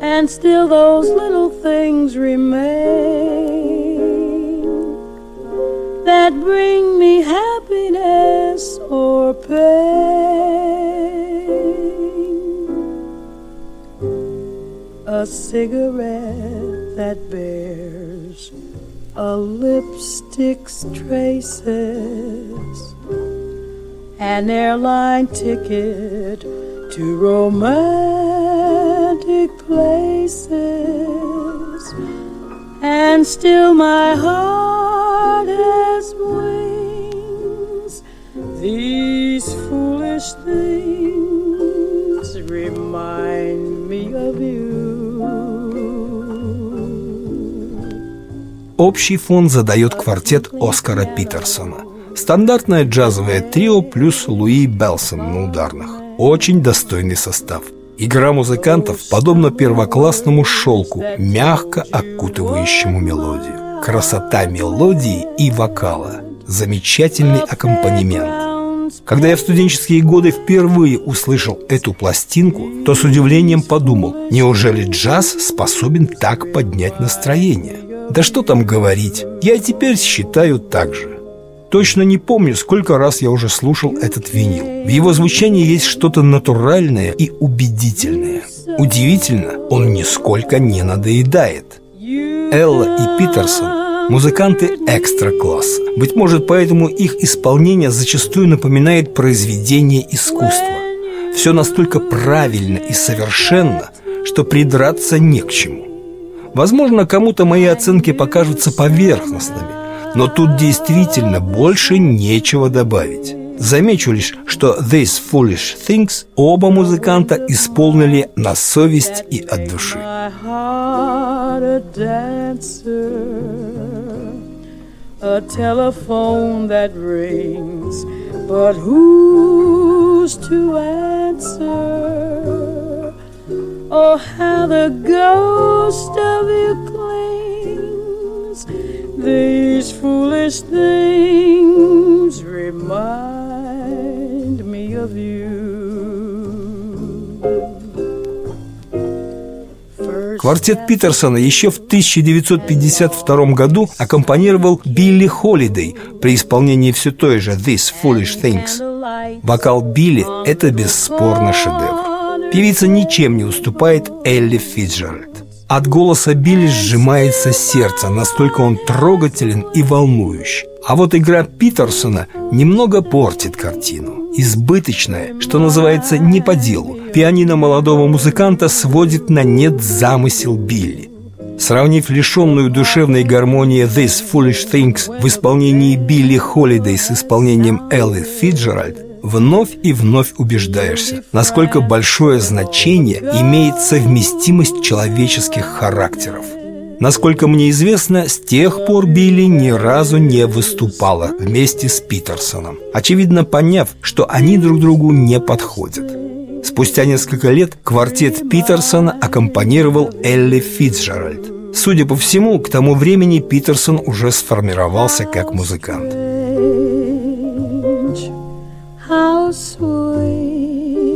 And still those little things remain that bring me happiness or pain. A cigarette that bears a lipstick's traces, an airline ticket to romantic places, and still my heart has wings. These foolish things remind me of you. Общий фон задает квартет Оскара Питерсона. Стандартное джазовое трио плюс Луи Белсон на ударных. Очень достойный состав. Игра музыкантов подобна первоклассному шелку, мягко окутывающему мелодию. Красота мелодии и вокала. Замечательный аккомпанемент. Когда я в студенческие годы впервые услышал эту пластинку, то с удивлением подумал, неужели джаз способен так поднять настроение? Да что там говорить, я теперь считаю так же. Точно не помню, сколько раз я уже слушал этот винил. В его звучании есть что-то натуральное и убедительное. Удивительно, он нисколько не надоедает. Элла и Питерсон – музыканты экстра-класса. Быть может, поэтому их исполнение зачастую напоминает произведение искусства. Все настолько правильно и совершенно, что придраться не к чему. Возможно, кому-то мои оценки покажутся поверхностными, но тут действительно больше нечего добавить. Замечу лишь, что These Foolish Things оба музыканта исполнили на совесть и от души. A telephone that rings, but who's to answer? Oh, how the ghost of you clings. These foolish things remind me of you. Квартет Питерсона еще в 1952 году аккомпанировал Билли Холидей при исполнении все той же «These Foolish Things». Вокал Билли – это бесспорно шедевр. Певица ничем не уступает Элли Фиджеральд. От голоса Билли сжимается сердце, настолько он трогателен и волнующий. А вот игра Питерсона немного портит картину. Избыточная, что называется, не по делу. Пианино молодого музыканта сводит на нет замысел Билли. Сравнив лишенную душевной гармонии «This Foolish Things» в исполнении Билли Холидей с исполнением Эллы Фиджеральд, вновь и вновь убеждаешься, насколько большое значение имеет совместимость человеческих характеров. Насколько мне известно, с тех пор Билли ни разу не выступала вместе с Питерсоном, очевидно поняв, что они друг другу не подходят. Спустя несколько лет квартет Питерсона аккомпанировал Элли Фитцджеральд. Судя по всему, к тому времени Питерсон уже сформировался как музыкант. How sweet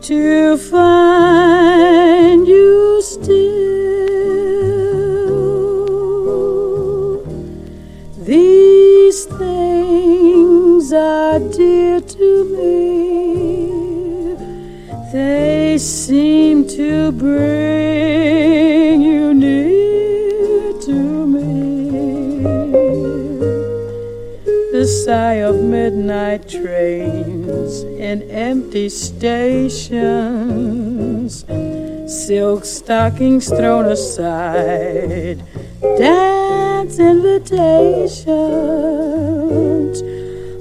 to find you still. These things are dear to me, they seem to bring sigh of midnight trains in empty stations, silk stockings thrown aside, dance invitations.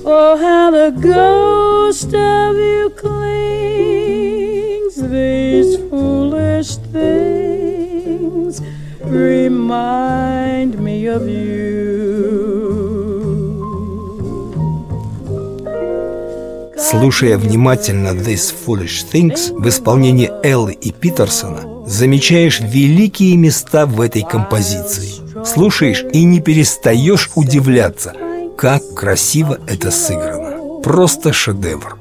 Oh, how the ghost of you clings, these foolish things remind me of you. Слушая внимательно «These Foolish Things» в исполнении Эллы и Питерсона, замечаешь великие места в этой композиции. Слушаешь и не перестаешь удивляться, как красиво это сыграно. Просто шедевр.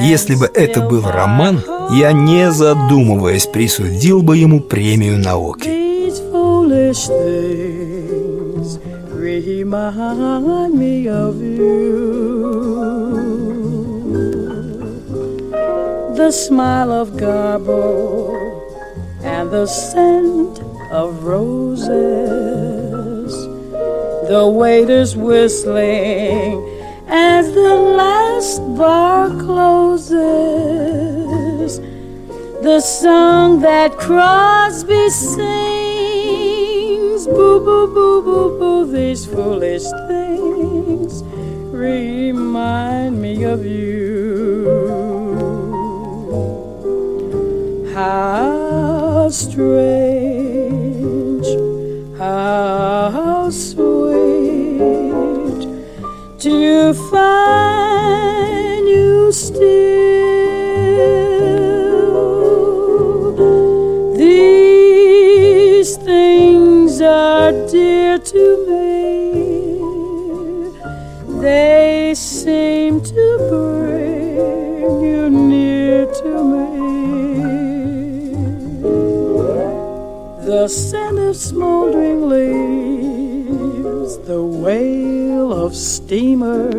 Если бы это был роман, я, не задумываясь, присудил бы ему премию науки. Remind me of you. The smile of Garbo and the scent of roses. The waiters whistling as the last bar closes. the song that Crosby sings. Boo, boo, boo, boo, boo, these foolish things remind me of you. How strange, how sweet to find you still. These things are dear to me. They seem to bring you near to me. The scent of smoldering leaves, the wail of steamers,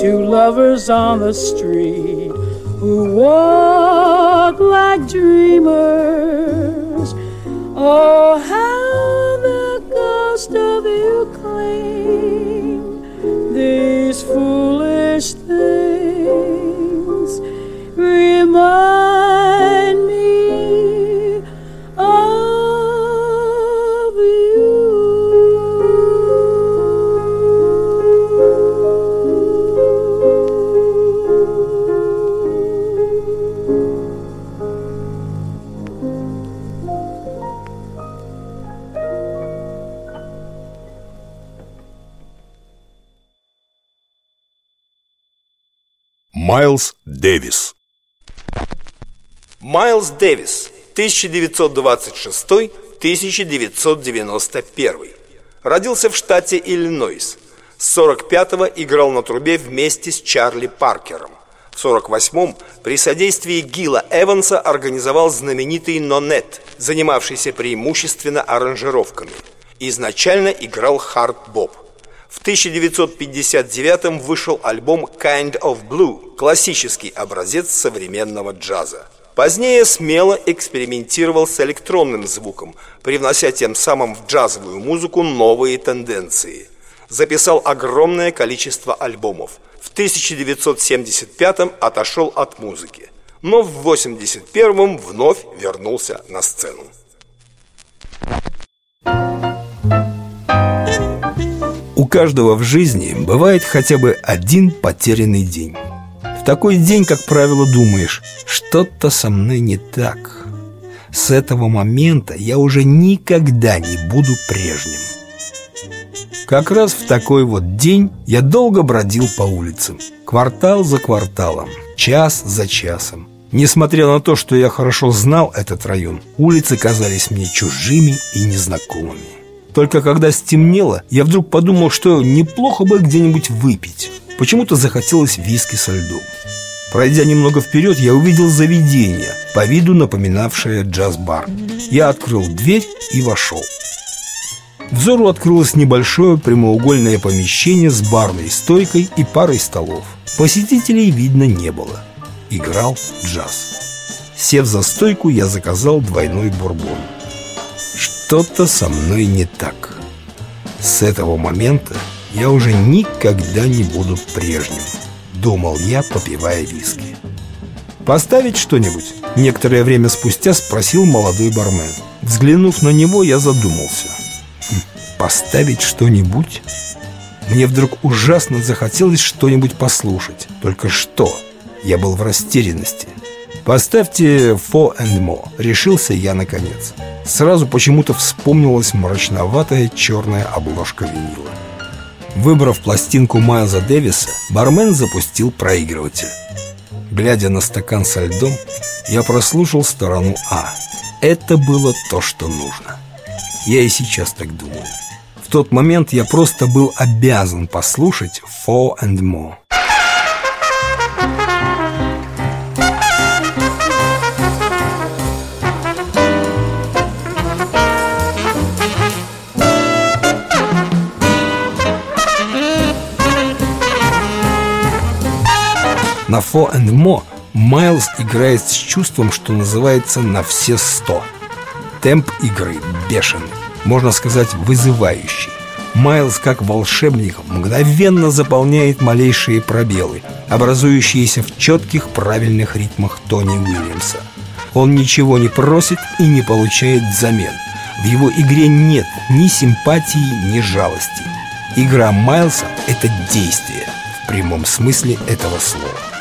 two lovers on the street who walk like dreamers. Oh, how the ghost of you cling, these foolish things remind Майлз Дэвис Майлз Дэвис, 1926-1991. Родился в штате Иллинойс. С 45-го играл на трубе вместе с Чарли Паркером. В 48-м при содействии Гила Эванса организовал знаменитый «Нонет», занимавшийся преимущественно аранжировками. Изначально играл хард-боб. В 1959 вышел альбом Kind of Blue, классический образец современного джаза. Позднее смело экспериментировал с электронным звуком, привнося тем самым в джазовую музыку новые тенденции. Записал огромное количество альбомов. В 1975 отошел от музыки, но в 1981 вновь вернулся на сцену. Каждого в жизни бывает хотя бы один потерянный день. В такой день, как правило, думаешь, что-то со мной не так. С этого момента я уже никогда не буду прежним. Как раз в такой вот день я долго бродил по улицам, квартал за кварталом, час за часом. Несмотря на то, что я хорошо знал этот район, улицы казались мне чужими и незнакомыми. Только когда стемнело, я вдруг подумал, что неплохо бы где-нибудь выпить. Почему-то захотелось виски со льдом. Пройдя немного вперед, я увидел заведение, по виду напоминавшее джаз-бар. Я открыл дверь и вошел. Взору открылось небольшое прямоугольное помещение с барной стойкой и парой столов. Посетителей видно не было. Играл джаз. Сев за стойку, я заказал двойной бурбон. Что-то со мной не так. С этого момента я уже никогда не буду прежним, думал я, попивая виски. «Поставить что-нибудь?» Некоторое время спустя спросил молодой бармен. Взглянув на него, я задумался. «Хм, «Поставить что-нибудь?» Мне вдруг ужасно захотелось что-нибудь послушать. Только что? Я был в растерянности. «Поставьте «Фо and Мо», — решился я наконец. Сразу почему-то вспомнилась мрачноватая черная обложка винила. Выбрав пластинку Майлза Дэвиса, бармен запустил проигрыватель. Глядя на стакан со льдом, я прослушал сторону А. Это было то, что нужно. Я и сейчас так думаю. В тот момент я просто был обязан послушать «Four and More». На «Фо and Мо» Майлз играет с чувством, что называется «на все сто». Темп игры бешеный, можно сказать, вызывающий. Майлз, как волшебник, мгновенно заполняет малейшие пробелы, образующиеся в четких правильных ритмах Тони Уильямса. Он ничего не просит и не получает взамен. В его игре нет ни симпатии, ни жалости. Игра Майлса – это действие в прямом смысле этого слова.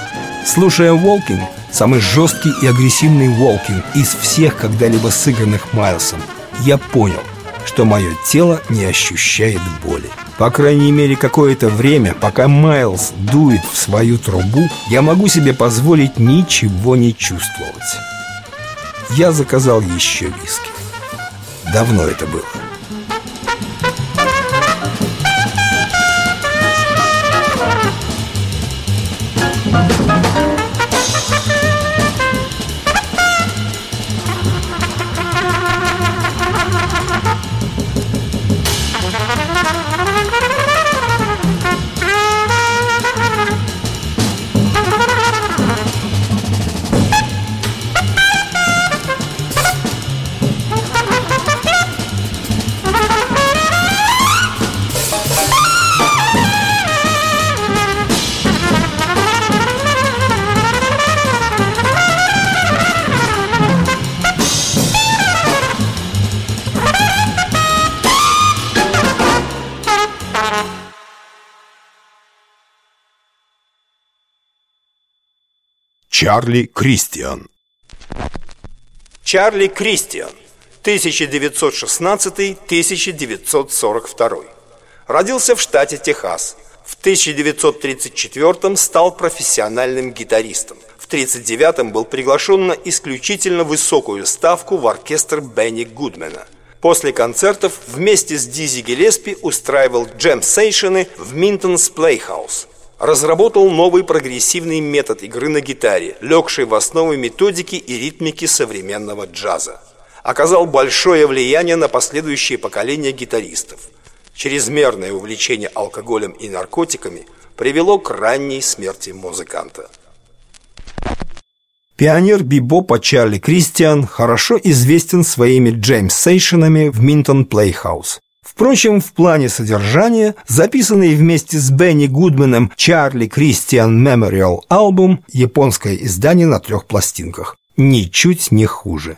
Слушая «Walking», самый жесткий и агрессивный «Walking» из всех когда-либо сыгранных Майлсом, я понял, что мое тело не ощущает боли. По крайней мере, какое-то время, пока Майлс дует в свою трубу, я могу себе позволить ничего не чувствовать. Я заказал еще виски. Давно это было. Чарли Кристиан. Чарли Кристиан 1916-1942 Родился в штате Техас. В 1934 стал профессиональным гитаристом. В 1939 был приглашен на исключительно высокую ставку в оркестр Бенни Гудмена. После концертов вместе с Диззи Гиллеспи устраивал джем-сейшены в Minton's Playhouse разработал новый прогрессивный метод игры на гитаре, легший в основу методики и ритмики современного джаза. Оказал большое влияние на последующие поколения гитаристов. Чрезмерное увлечение алкоголем и наркотиками привело к ранней смерти музыканта. Пионер бибопа Чарли Кристиан хорошо известен своими джем-сейшенами в Minton Playhouse. Впрочем, в плане содержания, записанный вместе с Бенни Гудманом Charlie Christian Memorial Album, японское издание на трех пластинках, ничуть не хуже.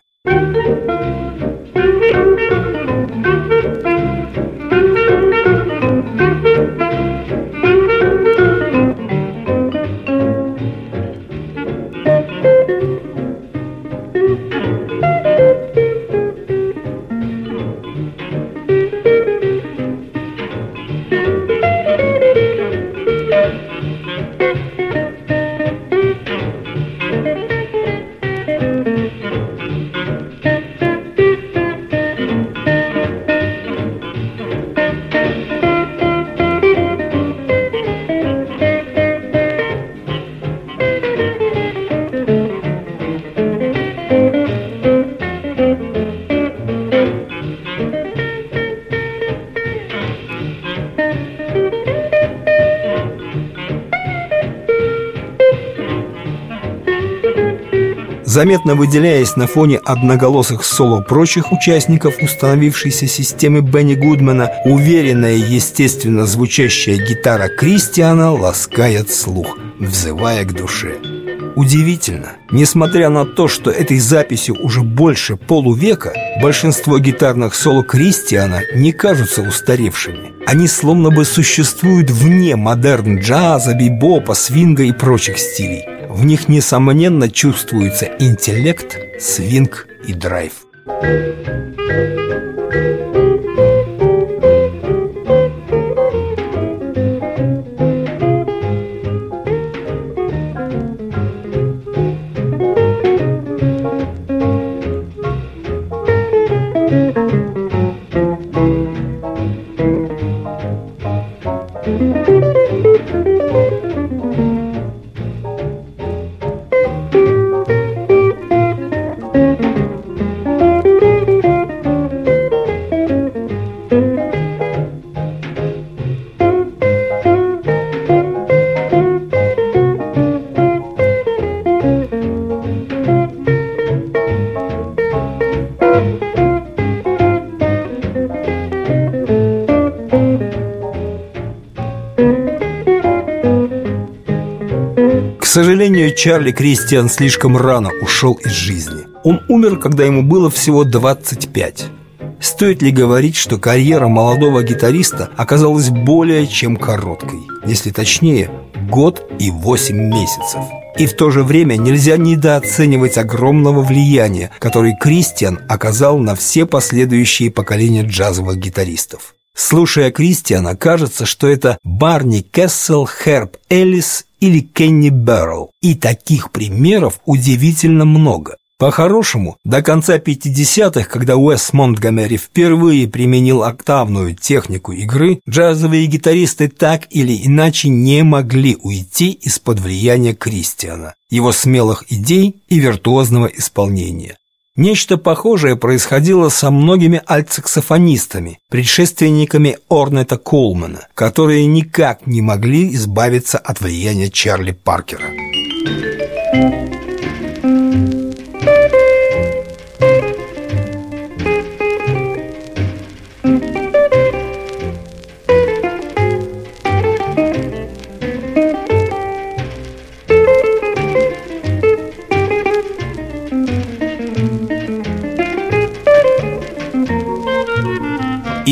Заметно выделяясь на фоне одноголосых соло прочих участников установившейся системы Бенни Гудмана, уверенная, естественно звучащая гитара Кристиана ласкает слух, взывая к душе. Удивительно, несмотря на то, что этой записью уже больше полувека, большинство гитарных соло Кристиана не кажутся устаревшими. Они словно бы существуют вне модерн джаза, бибопа, свинга и прочих стилей. В них, несомненно, чувствуется интеллект, свинг и драйв. сожалению, Чарли Кристиан слишком рано ушел из жизни. Он умер, когда ему было всего 25. Стоит ли говорить, что карьера молодого гитариста оказалась более чем короткой? Если точнее, год и 8 месяцев. И в то же время нельзя недооценивать огромного влияния, которое Кристиан оказал на все последующие поколения джазовых гитаристов. Слушая Кристиана, кажется, что это Барни Кессел, Херб Эллис или Кенни Беррелл. И таких примеров удивительно много. По-хорошему, до конца 50-х, когда Уэс Монтгомери впервые применил октавную технику игры, джазовые гитаристы так или иначе не могли уйти из-под влияния Кристиана, его смелых идей и виртуозного исполнения. Нечто похожее происходило со многими альтсаксофонистами, предшественниками Орнета Колмана, которые никак не могли избавиться от влияния Чарли Паркера.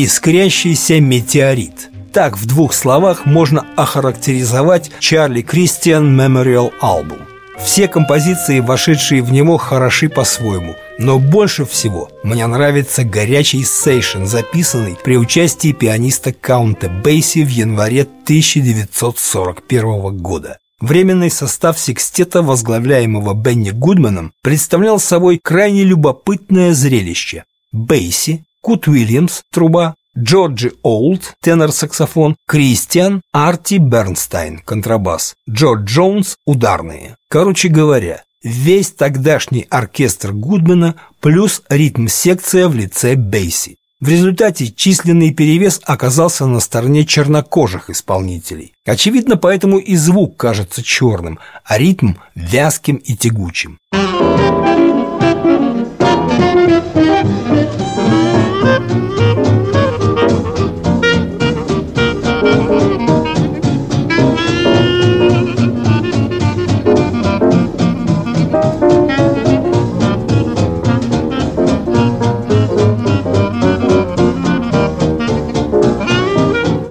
Искрящийся метеорит. Так в двух словах можно охарактеризовать Чарли Кристиан Memorial Album. Все композиции, вошедшие в него, хороши по-своему. Но больше всего мне нравится горячий сейшн, записанный при участии пианиста Каунта Бейси в январе 1941 года. Временный состав секстета, возглавляемого Бенни Гудманом, представлял собой крайне любопытное зрелище. Бейси, Кут Уильямс – труба, Джорджи Олд – тенор-саксофон, Кристиан, Арти Бернстайн – контрабас, Джо Джонс – ударные. Короче говоря, весь тогдашний оркестр Гудмана плюс ритм-секция в лице Бейси. В результате численный перевес оказался на стороне чернокожих исполнителей. Очевидно, поэтому и звук кажется черным, а ритм – вязким и тягучим.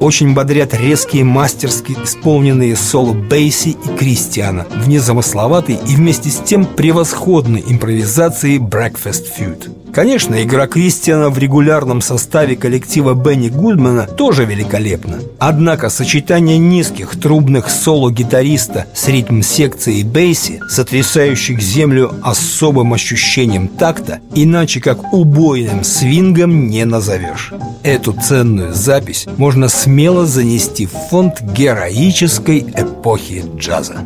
Очень бодрят резкие мастерски исполненные соло Бейси и Кристиана в незамысловатой и вместе с тем превосходной импровизации Breakfast Feud. Конечно, игра Кристиана в регулярном составе коллектива Бенни Гудмана тоже великолепна. Однако сочетание низких трубных соло гитариста с ритм-секцией бейси, сотрясающих землю особым ощущением такта, иначе как убойным свингом не назовешь. Эту ценную запись можно смело занести в фонд героической эпохи джаза.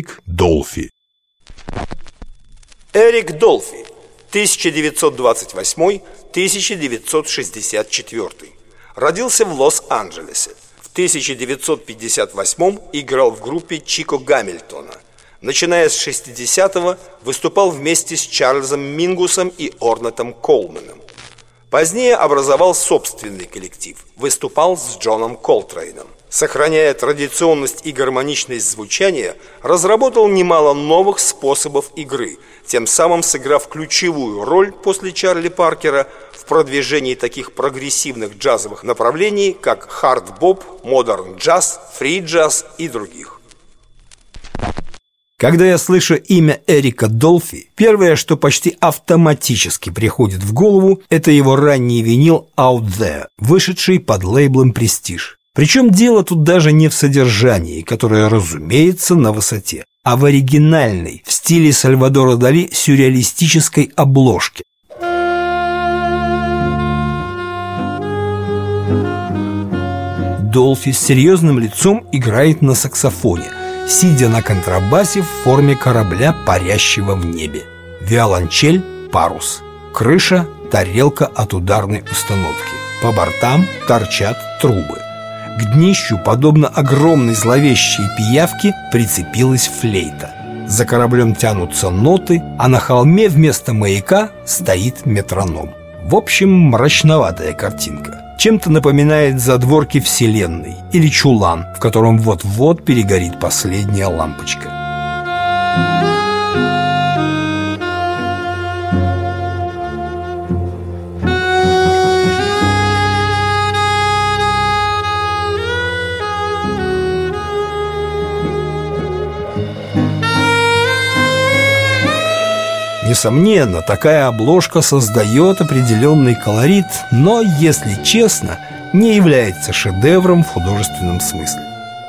Эрик Долфи Эрик Долфи 1928-1964 Родился в Лос-Анджелесе. В 1958 играл в группе Чико Гамильтона. Начиная с 60-го выступал вместе с Чарльзом Мингусом и Орнетом Колманом. Позднее образовал собственный коллектив. Выступал с Джоном Колтрейном. Сохраняя традиционность и гармоничность звучания, разработал немало новых способов игры, тем самым сыграв ключевую роль после Чарли Паркера в продвижении таких прогрессивных джазовых направлений, как хард-боп, модерн-джаз, фри-джаз и других. Когда я слышу имя Эрика Долфи, первое, что почти автоматически приходит в голову, это его ранний винил Out There, вышедший под лейблом Prestige. Причем дело тут даже не в содержании, которое, разумеется, на высоте, а в оригинальной, в стиле Сальвадора Дали, сюрреалистической обложке. Долфи с серьезным лицом играет на саксофоне – сидя на контрабасе в форме корабля, парящего в небе. Виолончель – парус. Крыша – тарелка от ударной установки. По бортам торчат трубы. К днищу, подобно огромной зловещей пиявке, прицепилась флейта. За кораблем тянутся ноты, а на холме вместо маяка стоит метроном. В общем, мрачноватая картинка чем-то напоминает задворки Вселенной или чулан, в котором вот-вот перегорит последняя лампочка. Несомненно, такая обложка создает определенный колорит, но, если честно, не является шедевром в художественном смысле.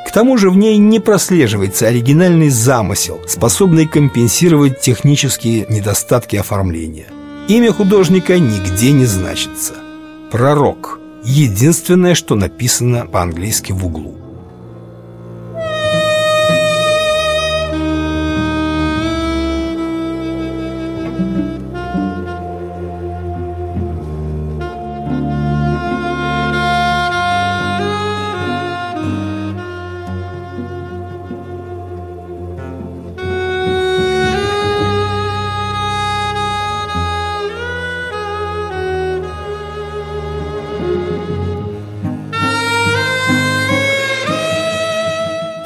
К тому же в ней не прослеживается оригинальный замысел, способный компенсировать технические недостатки оформления. Имя художника нигде не значится. Пророк. Единственное, что написано по-английски в углу.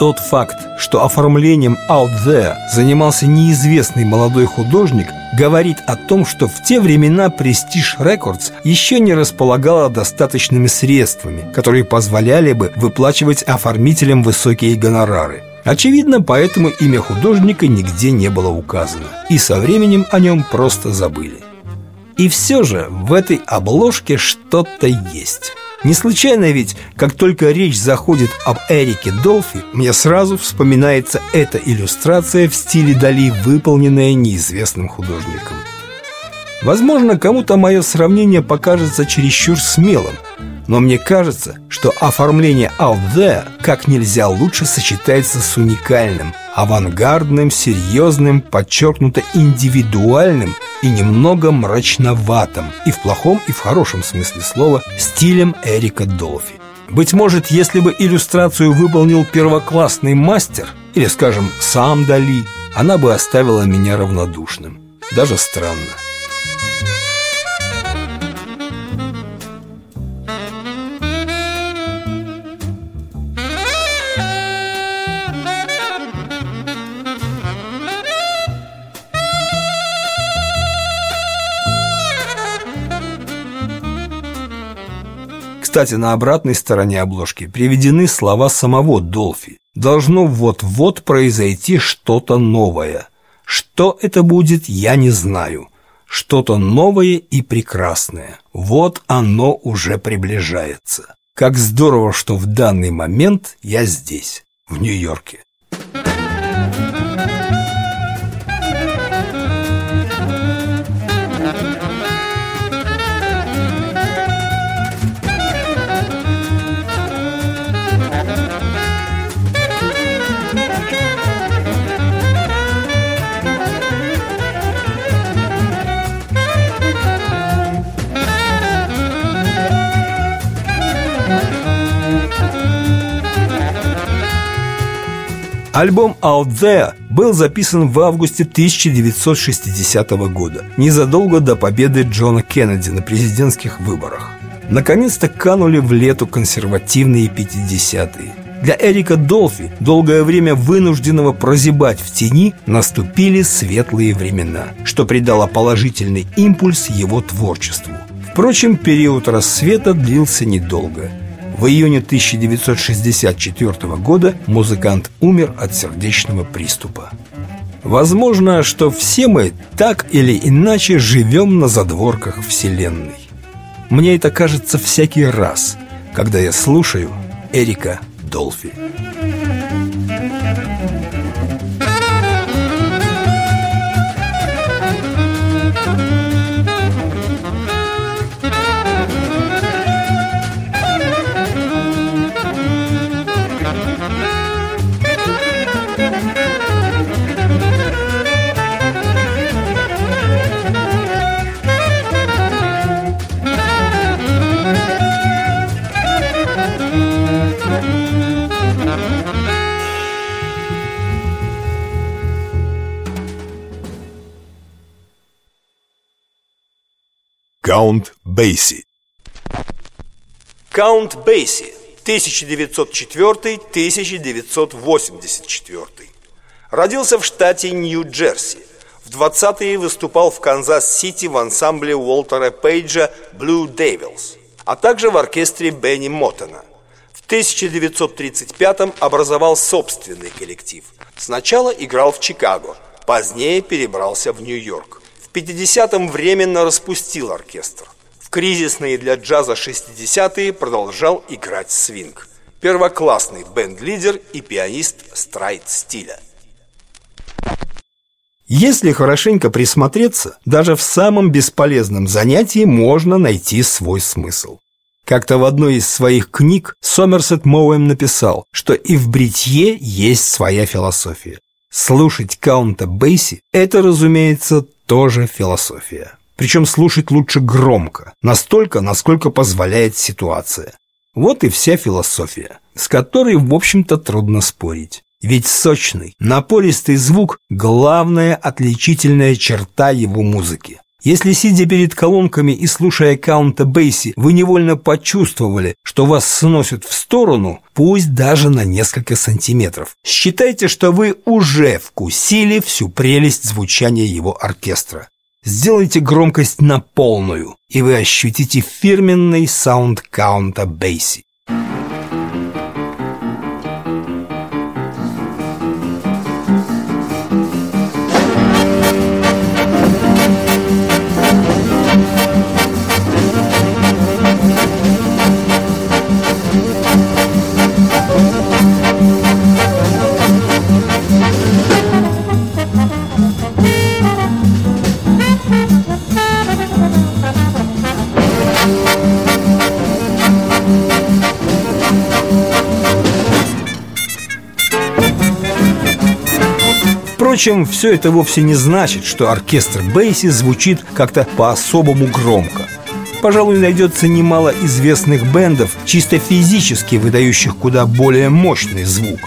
Тот факт, что оформлением Out There занимался неизвестный молодой художник, говорит о том, что в те времена Prestige Records еще не располагала достаточными средствами, которые позволяли бы выплачивать оформителям высокие гонорары. Очевидно, поэтому имя художника нигде не было указано, и со временем о нем просто забыли. И все же в этой обложке что-то есть. Не случайно ведь, как только речь заходит об Эрике Долфи, мне сразу вспоминается эта иллюстрация в стиле Дали, выполненная неизвестным художником. Возможно, кому-то мое сравнение покажется чересчур смелым, но мне кажется, что оформление Out There как нельзя лучше сочетается с уникальным, авангардным, серьезным, подчеркнуто индивидуальным и немного мрачноватым, и в плохом, и в хорошем смысле слова, стилем Эрика Долфи. Быть может, если бы иллюстрацию выполнил первоклассный мастер, или, скажем, сам Дали, она бы оставила меня равнодушным. Даже странно. Кстати, на обратной стороне обложки приведены слова самого Долфи. Должно вот-вот произойти что-то новое. Что это будет, я не знаю. Что-то новое и прекрасное. Вот оно уже приближается. Как здорово, что в данный момент я здесь, в Нью-Йорке. Альбом Out There был записан в августе 1960 года, незадолго до победы Джона Кеннеди на президентских выборах. Наконец-то канули в лету консервативные 50-е. Для Эрика Долфи, долгое время вынужденного прозябать в тени, наступили светлые времена, что придало положительный импульс его творчеству. Впрочем, период рассвета длился недолго. В июне 1964 года музыкант умер от сердечного приступа. Возможно, что все мы так или иначе живем на задворках Вселенной. Мне это кажется всякий раз, когда я слушаю Эрика Долфи. Каунт Бейси. Каунт Бейси 1904-1984 Родился в штате Нью-Джерси. В 20-е выступал в Канзас-Сити в ансамбле Уолтера Пейджа «Blue Devils», а также в оркестре Бенни Моттона. В 1935-м образовал собственный коллектив. Сначала играл в Чикаго, позднее перебрался в Нью-Йорк 50-м временно распустил оркестр. В кризисные для джаза 60-е продолжал играть свинг. Первоклассный бенд-лидер и пианист страйт-стиля. Если хорошенько присмотреться, даже в самом бесполезном занятии можно найти свой смысл. Как-то в одной из своих книг Сомерсет Моуэм написал, что и в бритье есть своя философия. Слушать Каунта Бейси – это, разумеется, тоже философия. Причем слушать лучше громко, настолько, насколько позволяет ситуация. Вот и вся философия, с которой, в общем-то, трудно спорить. Ведь сочный, напористый звук – главная отличительная черта его музыки. Если, сидя перед колонками и слушая каунта Бейси, вы невольно почувствовали, что вас сносят в сторону, пусть даже на несколько сантиметров, считайте, что вы уже вкусили всю прелесть звучания его оркестра. Сделайте громкость на полную, и вы ощутите фирменный саунд каунта Бейси. Впрочем, все это вовсе не значит, что оркестр Бейси звучит как-то по-особому громко. Пожалуй, найдется немало известных бендов, чисто физически выдающих куда более мощный звук.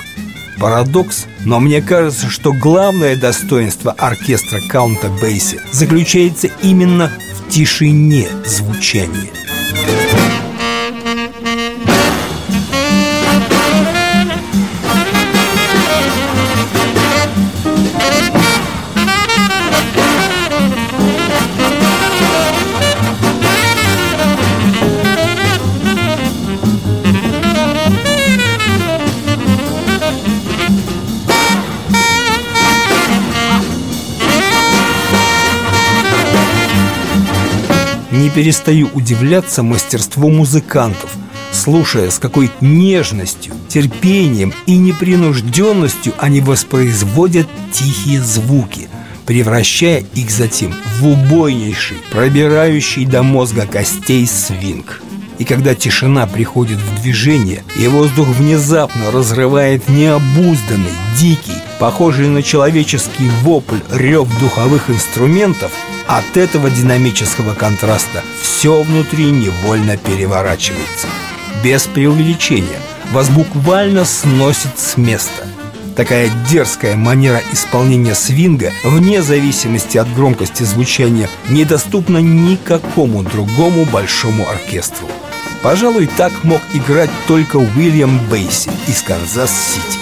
Парадокс, но мне кажется, что главное достоинство оркестра Каунта Бейси заключается именно в тишине звучания. Перестаю удивляться мастерству музыкантов, слушая, с какой нежностью, терпением и непринужденностью они воспроизводят тихие звуки, превращая их затем в убойнейший, пробирающий до мозга костей свинг. И когда тишина приходит в движение, и воздух внезапно разрывает необузданный, дикий, похожий на человеческий вопль рев духовых инструментов, от этого динамического контраста все внутри невольно переворачивается. Без преувеличения, вас буквально сносит с места. Такая дерзкая манера исполнения свинга, вне зависимости от громкости звучания, недоступна никакому другому большому оркестру. Пожалуй, так мог играть только Уильям Бейси из Канзас-Сити.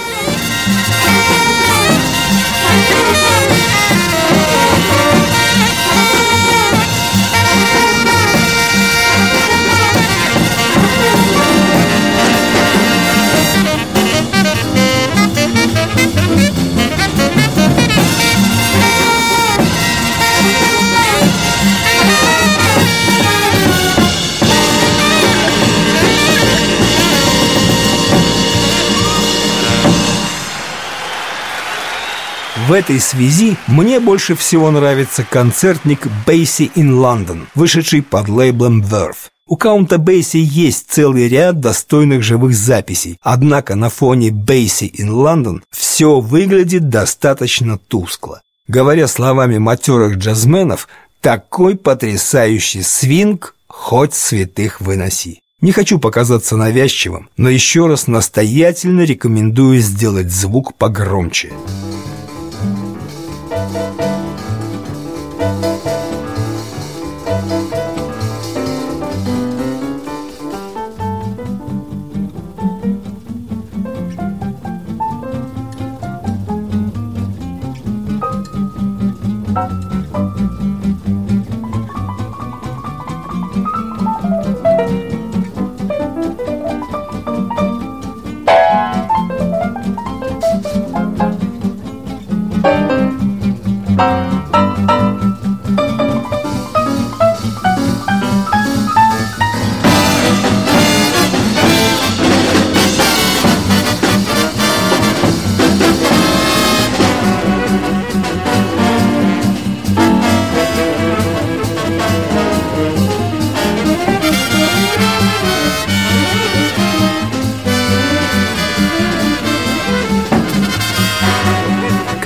В этой связи мне больше всего нравится концертник Basie in London, вышедший под лейблом Verve. У Каунта Бейси есть целый ряд достойных живых записей, однако на фоне Бейси in London все выглядит достаточно тускло. Говоря словами матерых джазменов, такой потрясающий свинг хоть святых выноси. Не хочу показаться навязчивым, но еще раз настоятельно рекомендую сделать звук погромче. Thank you.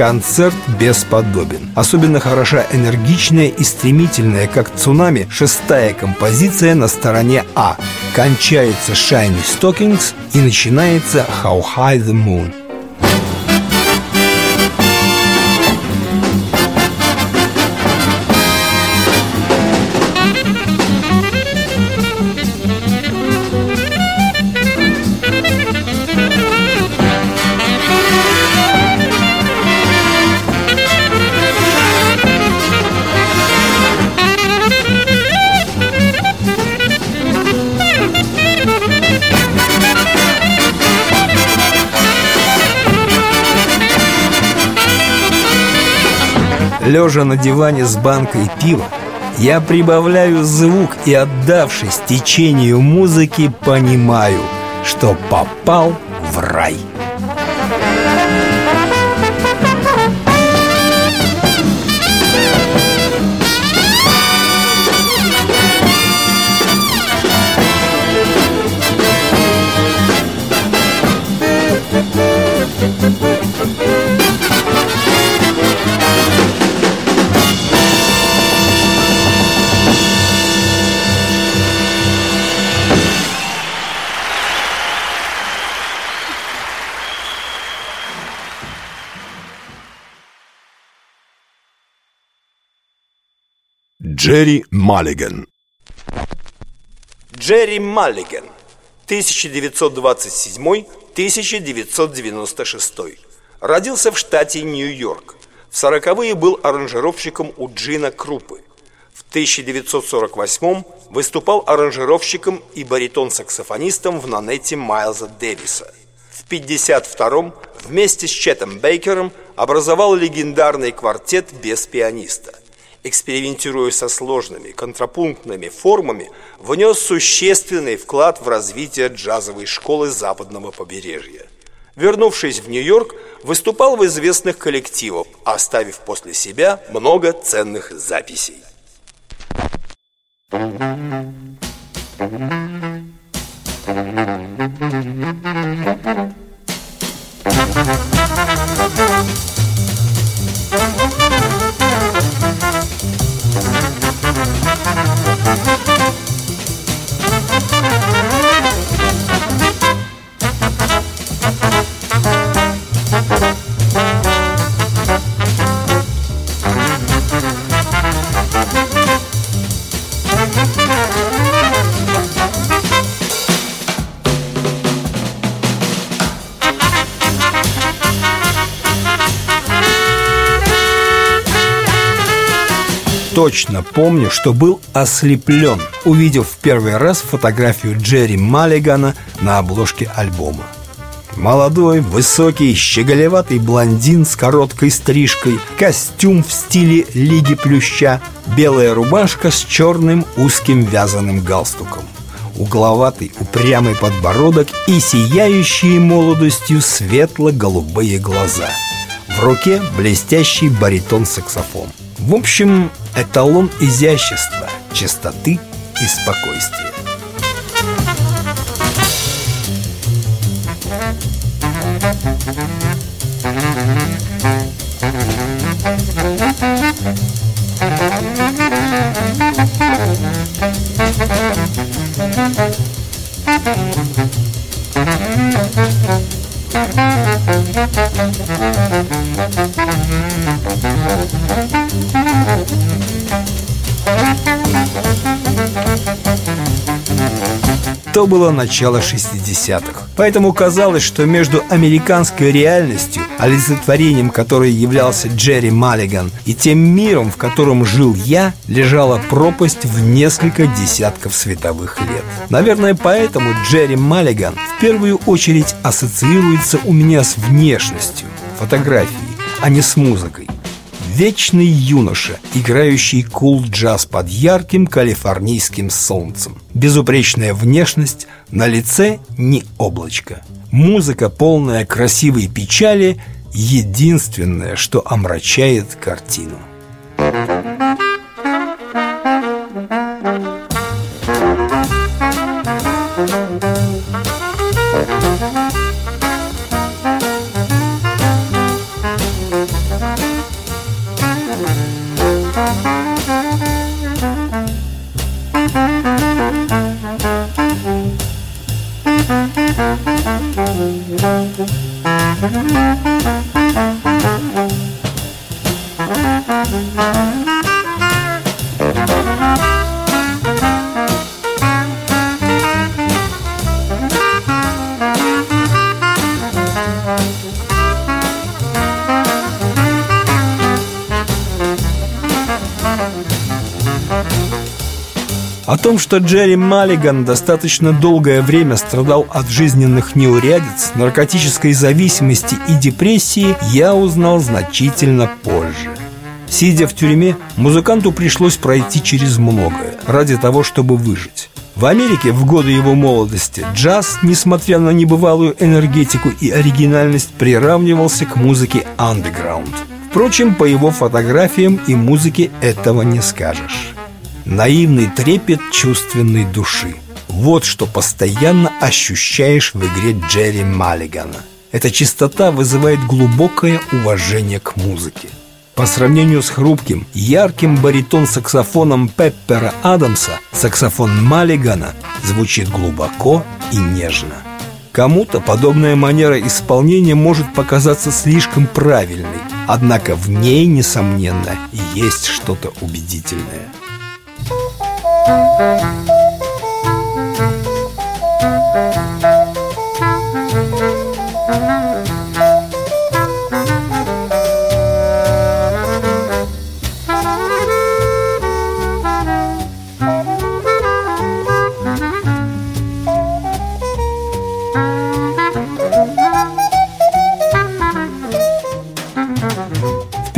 Концерт бесподобен. Особенно хороша энергичная и стремительная, как цунами, шестая композиция на стороне А. Кончается Shiny Stockings и начинается How High the Moon. Лежа на диване с банкой пива, я прибавляю звук и, отдавшись течению музыки, понимаю, что попал в рай. Джерри Маллиган. Джерри Маллиган 1927-1996 Родился в штате Нью-Йорк. В сороковые был аранжировщиком у Джина Крупы. В 1948 выступал аранжировщиком и баритон-саксофонистом в Нанете Майлза Дэвиса. В 1952 вместе с Четом Бейкером образовал легендарный квартет без пианиста – экспериментируя со сложными контрапунктными формами, внес существенный вклад в развитие джазовой школы западного побережья. Вернувшись в Нью-Йорк, выступал в известных коллективах, оставив после себя много ценных записей. Точно помню, что был ослеплен, увидев в первый раз фотографию Джерри Маллигана на обложке альбома. Молодой, высокий, щеголеватый блондин с короткой стрижкой, костюм в стиле Лиги Плюща, белая рубашка с черным узким вязаным галстуком угловатый, упрямый подбородок и сияющие молодостью светло-голубые глаза. В руке блестящий баритон-саксофон. В общем, эталон изящества, чистоты и спокойствия. То было начало 60-х. Поэтому казалось, что между американской реальностью, олицетворением которой являлся Джерри Маллиган, и тем миром, в котором жил я, лежала пропасть в несколько десятков световых лет. Наверное, поэтому Джерри Маллиган в первую очередь ассоциируется у меня с внешностью, фотографией, а не с музыкой вечный юноша, играющий кул-джаз под ярким калифорнийским солнцем. Безупречная внешность, на лице не облачко. Музыка, полная красивой печали, единственное, что омрачает картину. О том, что Джерри Маллиган достаточно долгое время страдал от жизненных неурядиц, наркотической зависимости и депрессии, я узнал значительно позже. Сидя в тюрьме, музыканту пришлось пройти через многое ради того, чтобы выжить. В Америке в годы его молодости джаз, несмотря на небывалую энергетику и оригинальность, приравнивался к музыке андеграунд. Впрочем, по его фотографиям и музыке этого не скажешь. Наивный трепет чувственной души. Вот что постоянно ощущаешь в игре Джерри Маллигана. Эта чистота вызывает глубокое уважение к музыке. По сравнению с хрупким, ярким баритон-саксофоном Пеппера Адамса, саксофон Маллигана звучит глубоко и нежно. Кому-то подобная манера исполнения может показаться слишком правильной, однако в ней, несомненно, есть что-то убедительное. Música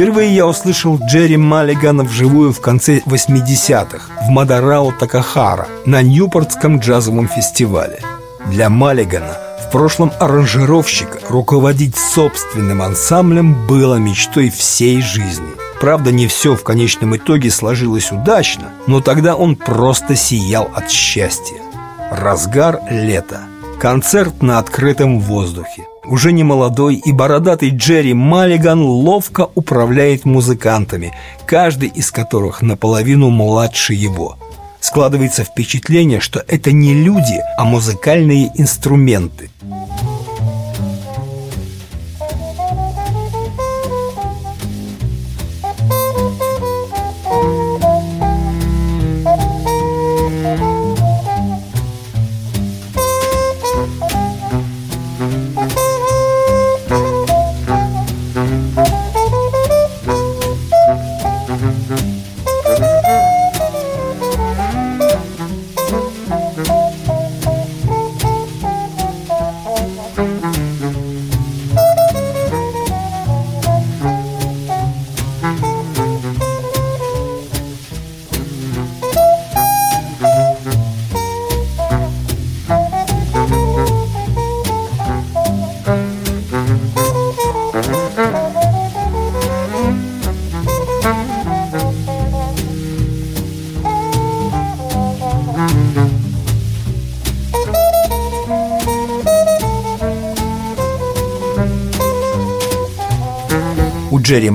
Впервые я услышал Джерри Маллигана вживую в конце 80-х в Мадарао Такахара на Ньюпортском джазовом фестивале. Для Маллигана, в прошлом аранжировщика, руководить собственным ансамблем было мечтой всей жизни. Правда, не все в конечном итоге сложилось удачно, но тогда он просто сиял от счастья. Разгар лета. Концерт на открытом воздухе. Уже не молодой и бородатый Джерри Маллиган ловко управляет музыкантами, каждый из которых наполовину младше его. Складывается впечатление, что это не люди, а музыкальные инструменты.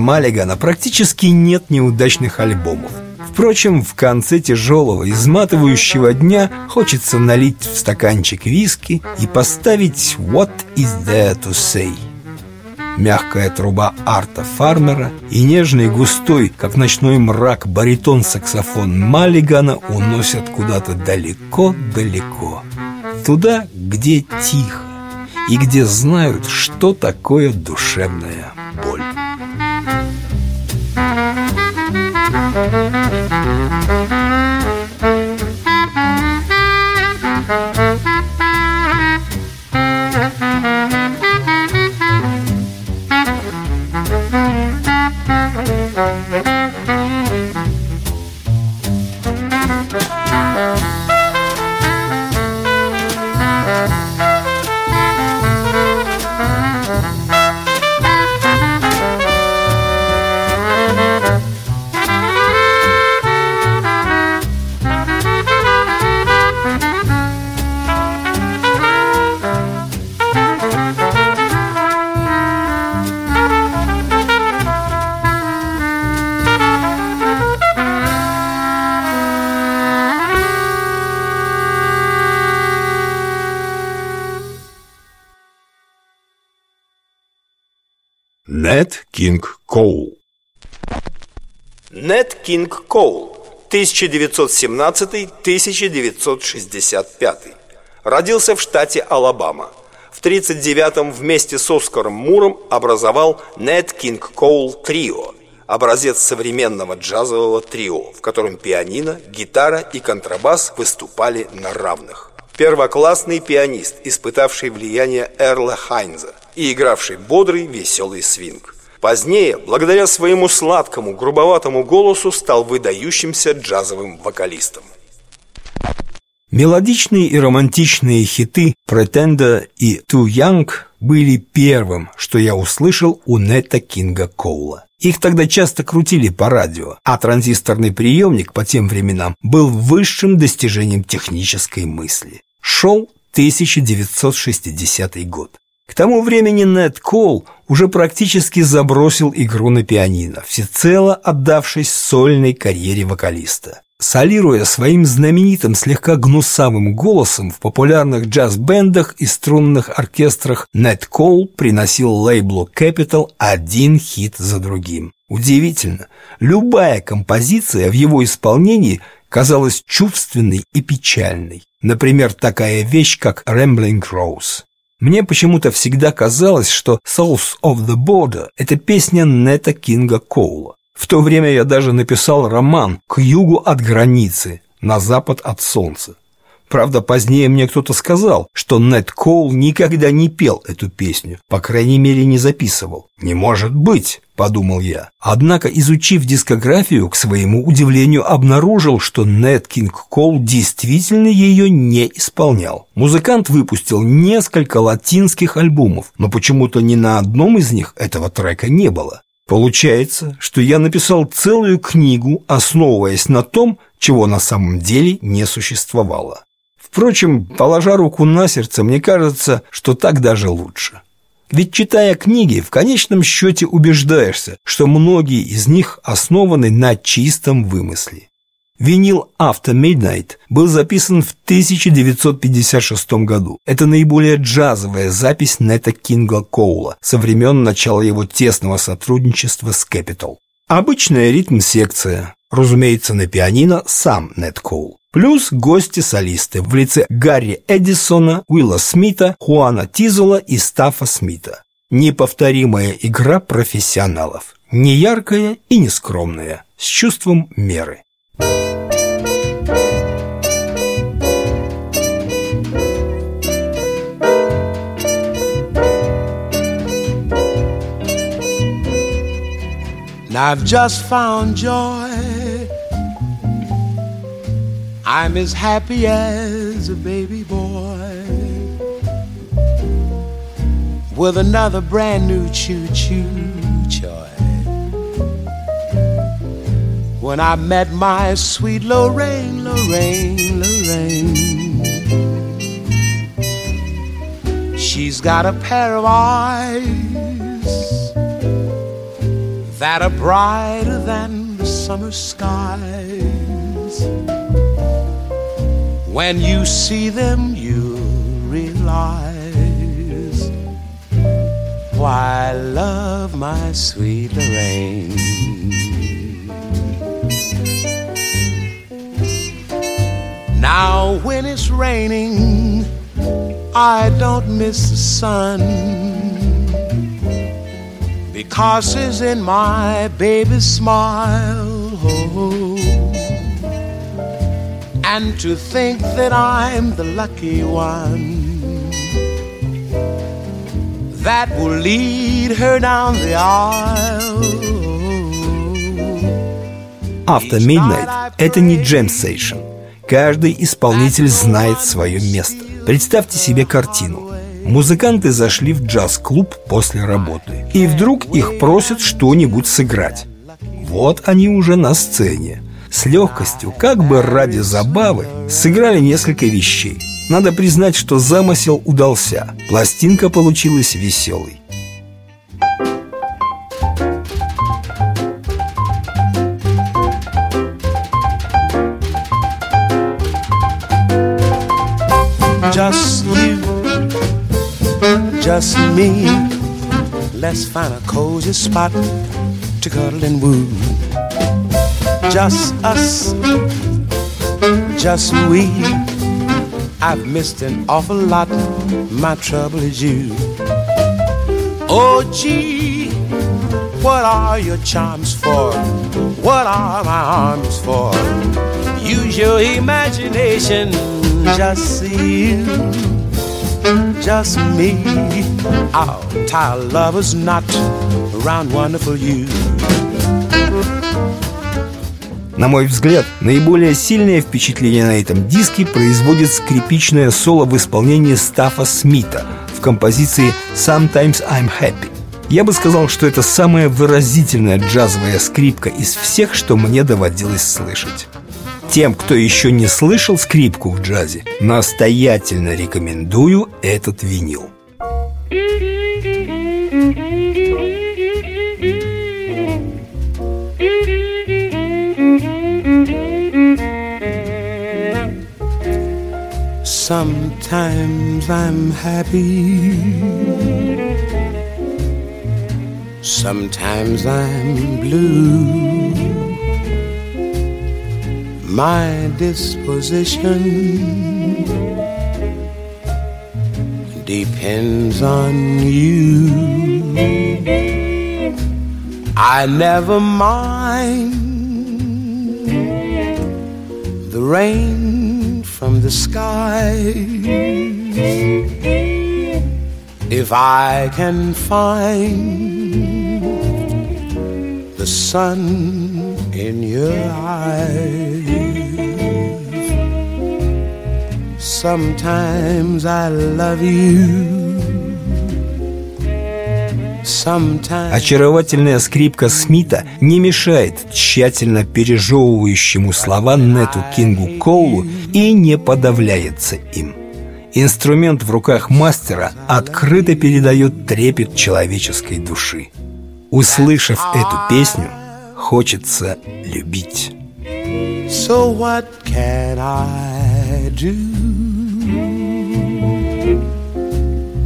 Маллигана практически нет неудачных альбомов. Впрочем, в конце тяжелого, изматывающего дня хочется налить в стаканчик виски и поставить «What is there to say?» Мягкая труба арта фармера и нежный густой, как ночной мрак, баритон-саксофон Маллигана уносят куда-то далеко-далеко. Туда, где тихо и где знают, что такое душевная Кинг Коул Нэт Кинг Коул 1917-1965 Родился в штате Алабама. В 1939-м вместе с Оскаром Муром образовал Нэт Кинг Коул Трио Образец современного джазового трио В котором пианино, гитара и контрабас выступали на равных. Первоклассный пианист, испытавший влияние Эрла Хайнза и игравший бодрый, веселый свинг. Позднее, благодаря своему сладкому, грубоватому голосу, стал выдающимся джазовым вокалистом. Мелодичные и романтичные хиты «Pretender» и «Too Young» были первым, что я услышал у Нета Кинга Коула. Их тогда часто крутили по радио, а транзисторный приемник по тем временам был высшим достижением технической мысли. Шел 1960 год. К тому времени Нед Кол уже практически забросил игру на пианино, всецело отдавшись сольной карьере вокалиста. Солируя своим знаменитым слегка гнусавым голосом в популярных джаз-бендах и струнных оркестрах, Нед Кол приносил лейблу Capital один хит за другим. Удивительно, любая композиция в его исполнении казалась чувственной и печальной. Например, такая вещь, как «Rambling Rose». Мне почему-то всегда казалось, что «Souls of the Border» — это песня Нета Кинга Коула. В то время я даже написал роман «К югу от границы, на запад от солнца». Правда, позднее мне кто-то сказал, что Нед Коул никогда не пел эту песню, по крайней мере, не записывал. «Не может быть!» – подумал я. Однако, изучив дискографию, к своему удивлению обнаружил, что Нед Кинг Коул действительно ее не исполнял. Музыкант выпустил несколько латинских альбомов, но почему-то ни на одном из них этого трека не было. Получается, что я написал целую книгу, основываясь на том, чего на самом деле не существовало. Впрочем, положа руку на сердце, мне кажется, что так даже лучше. Ведь читая книги, в конечном счете убеждаешься, что многие из них основаны на чистом вымысле. Винил After Midnight был записан в 1956 году. Это наиболее джазовая запись Нета Кинга Коула со времен начала его тесного сотрудничества с Capital. Обычная ритм-секция, разумеется, на пианино сам Нет Коул. Плюс гости-солисты в лице Гарри Эдисона, Уилла Смита, Хуана Тизула и Стаффа Смита. Неповторимая игра профессионалов. Не яркая и не скромная, с чувством меры. I've just found joy. I'm as happy as a baby boy with another brand new choo choo toy. When I met my sweet Lorraine, Lorraine, Lorraine. She's got a pair of eyes that are brighter than the summer skies. When you see them, you realize why I love my sweet Lorraine. Now, when it's raining, I don't miss the sun because it's in my baby's smile. Oh, and to think that I'm the lucky one that will lead her down the aisle. After Midnight — это не джем-сейшн. Каждый исполнитель знает свое место. Представьте себе картину. Музыканты зашли в джаз-клуб после работы. И вдруг их просят что-нибудь сыграть. Вот они уже на сцене. С легкостью, как бы ради забавы, сыграли несколько вещей. Надо признать, что замысел удался. Пластинка получилась веселой. Just you, just me. Let's find a cozy spot to cuddle and woo. Just us, just we. I've missed an awful lot. My trouble is you. Oh, gee, what are your charms for? What are my arms for? Use your imagination, just see you, just me. Our tire lovers not around wonderful you. На мой взгляд, наиболее сильное впечатление на этом диске производит скрипичное соло в исполнении Стаффа Смита в композиции «Sometimes I'm Happy». Я бы сказал, что это самая выразительная джазовая скрипка из всех, что мне доводилось слышать. Тем, кто еще не слышал скрипку в джазе, настоятельно рекомендую этот винил. Sometimes I'm happy. Sometimes I'm blue. My disposition depends on you. I never mind the rain from the sky if I can find the sun in your eyes. Sometimes I love you. Очаровательная скрипка Смита не мешает тщательно пережевывающему слова Нету Кингу Коулу и не подавляется им. Инструмент в руках мастера открыто передает трепет человеческой души. Услышав эту песню, хочется любить. So what can I do?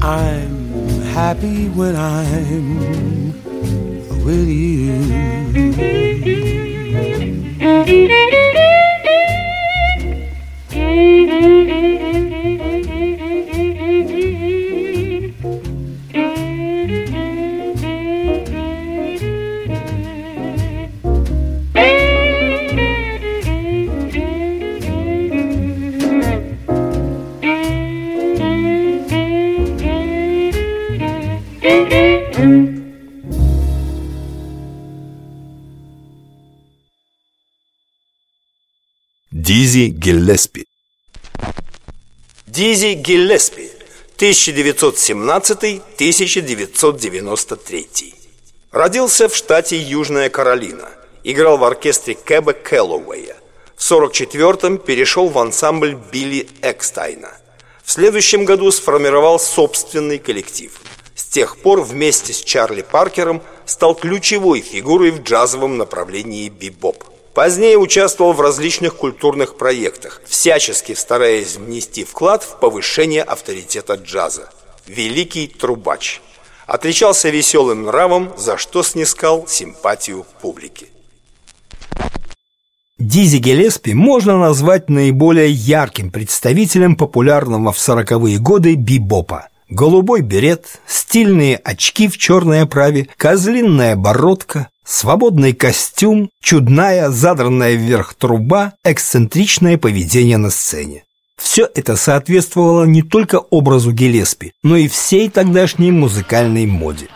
I'm happy when I'm with you. Диззи Гиллеспи. Диззи Гиллеспи, 1917-1993. Родился в штате Южная Каролина. Играл в оркестре Кэба Кэллоуэя. В 44-м перешел в ансамбль Билли Экстайна. В следующем году сформировал собственный коллектив. С тех пор вместе с Чарли Паркером стал ключевой фигурой в джазовом направлении бибоп. Позднее участвовал в различных культурных проектах, всячески стараясь внести вклад в повышение авторитета джаза. Великий трубач. Отличался веселым нравом, за что снискал симпатию публики. Дизи Гелеспи можно назвать наиболее ярким представителем популярного в сороковые годы бибопа. Голубой берет, стильные очки в черной оправе, козлинная бородка, свободный костюм, чудная, задранная вверх труба, эксцентричное поведение на сцене. Все это соответствовало не только образу Гелеспи, но и всей тогдашней музыкальной моде.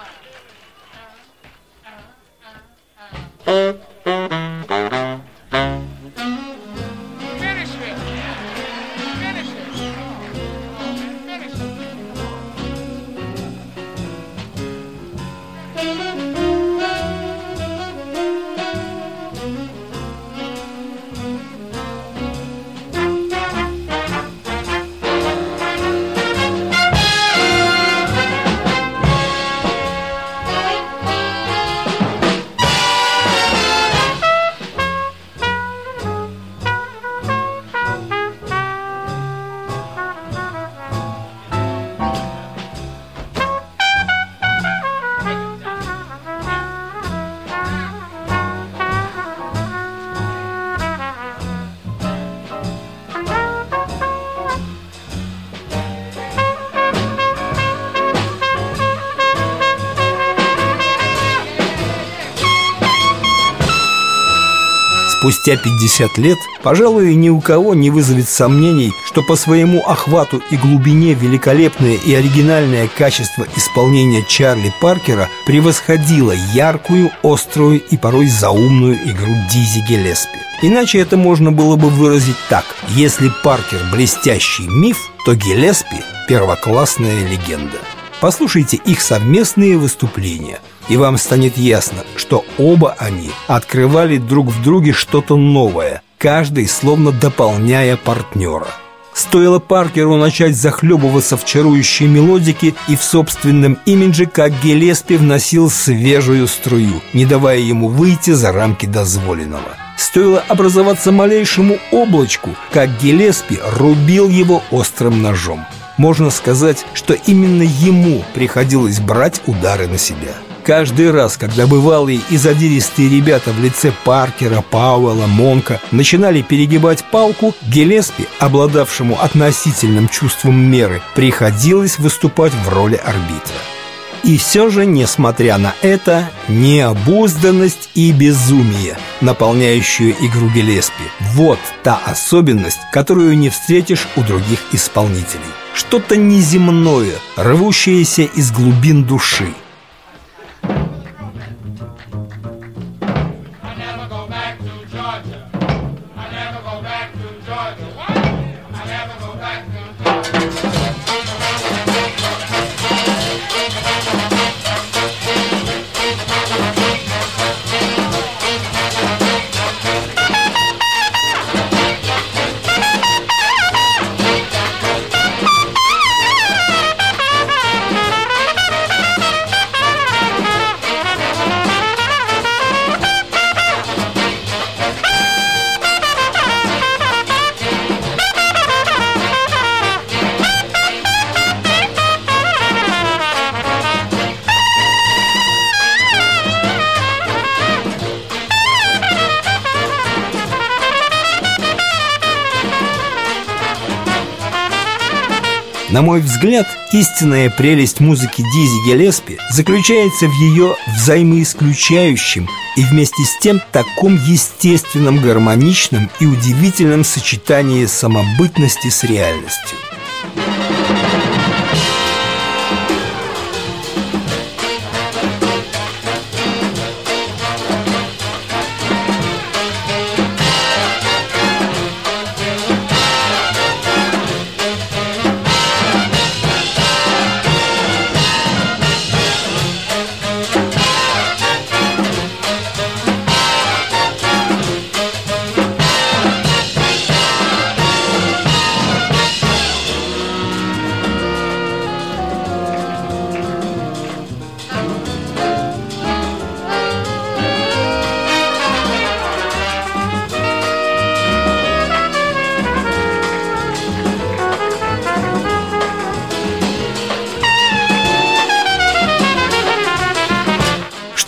Спустя 50 лет, пожалуй, ни у кого не вызовет сомнений, что по своему охвату и глубине великолепное и оригинальное качество исполнения Чарли Паркера превосходило яркую, острую и порой заумную игру Дизи Гелеспи. Иначе это можно было бы выразить так. Если Паркер – блестящий миф, то Гелеспи – первоклассная легенда. Послушайте их совместные выступления – и вам станет ясно, что оба они открывали друг в друге что-то новое, каждый словно дополняя партнера. Стоило Паркеру начать захлебываться в чарующей мелодике и в собственном имидже, как Гелеспи вносил свежую струю, не давая ему выйти за рамки дозволенного. Стоило образоваться малейшему облачку, как Гелеспи рубил его острым ножом. Можно сказать, что именно ему приходилось брать удары на себя. Каждый раз, когда бывалые и задиристые ребята в лице Паркера, Пауэлла, Монка начинали перегибать палку, Гелеспи, обладавшему относительным чувством меры, приходилось выступать в роли арбитра. И все же, несмотря на это, необузданность и безумие, наполняющую игру Гелеспи. Вот та особенность, которую не встретишь у других исполнителей. Что-то неземное, рвущееся из глубин души – На мой взгляд, истинная прелесть музыки Дизи Гелеспи заключается в ее взаимоисключающем и вместе с тем таком естественном, гармоничном и удивительном сочетании самобытности с реальностью.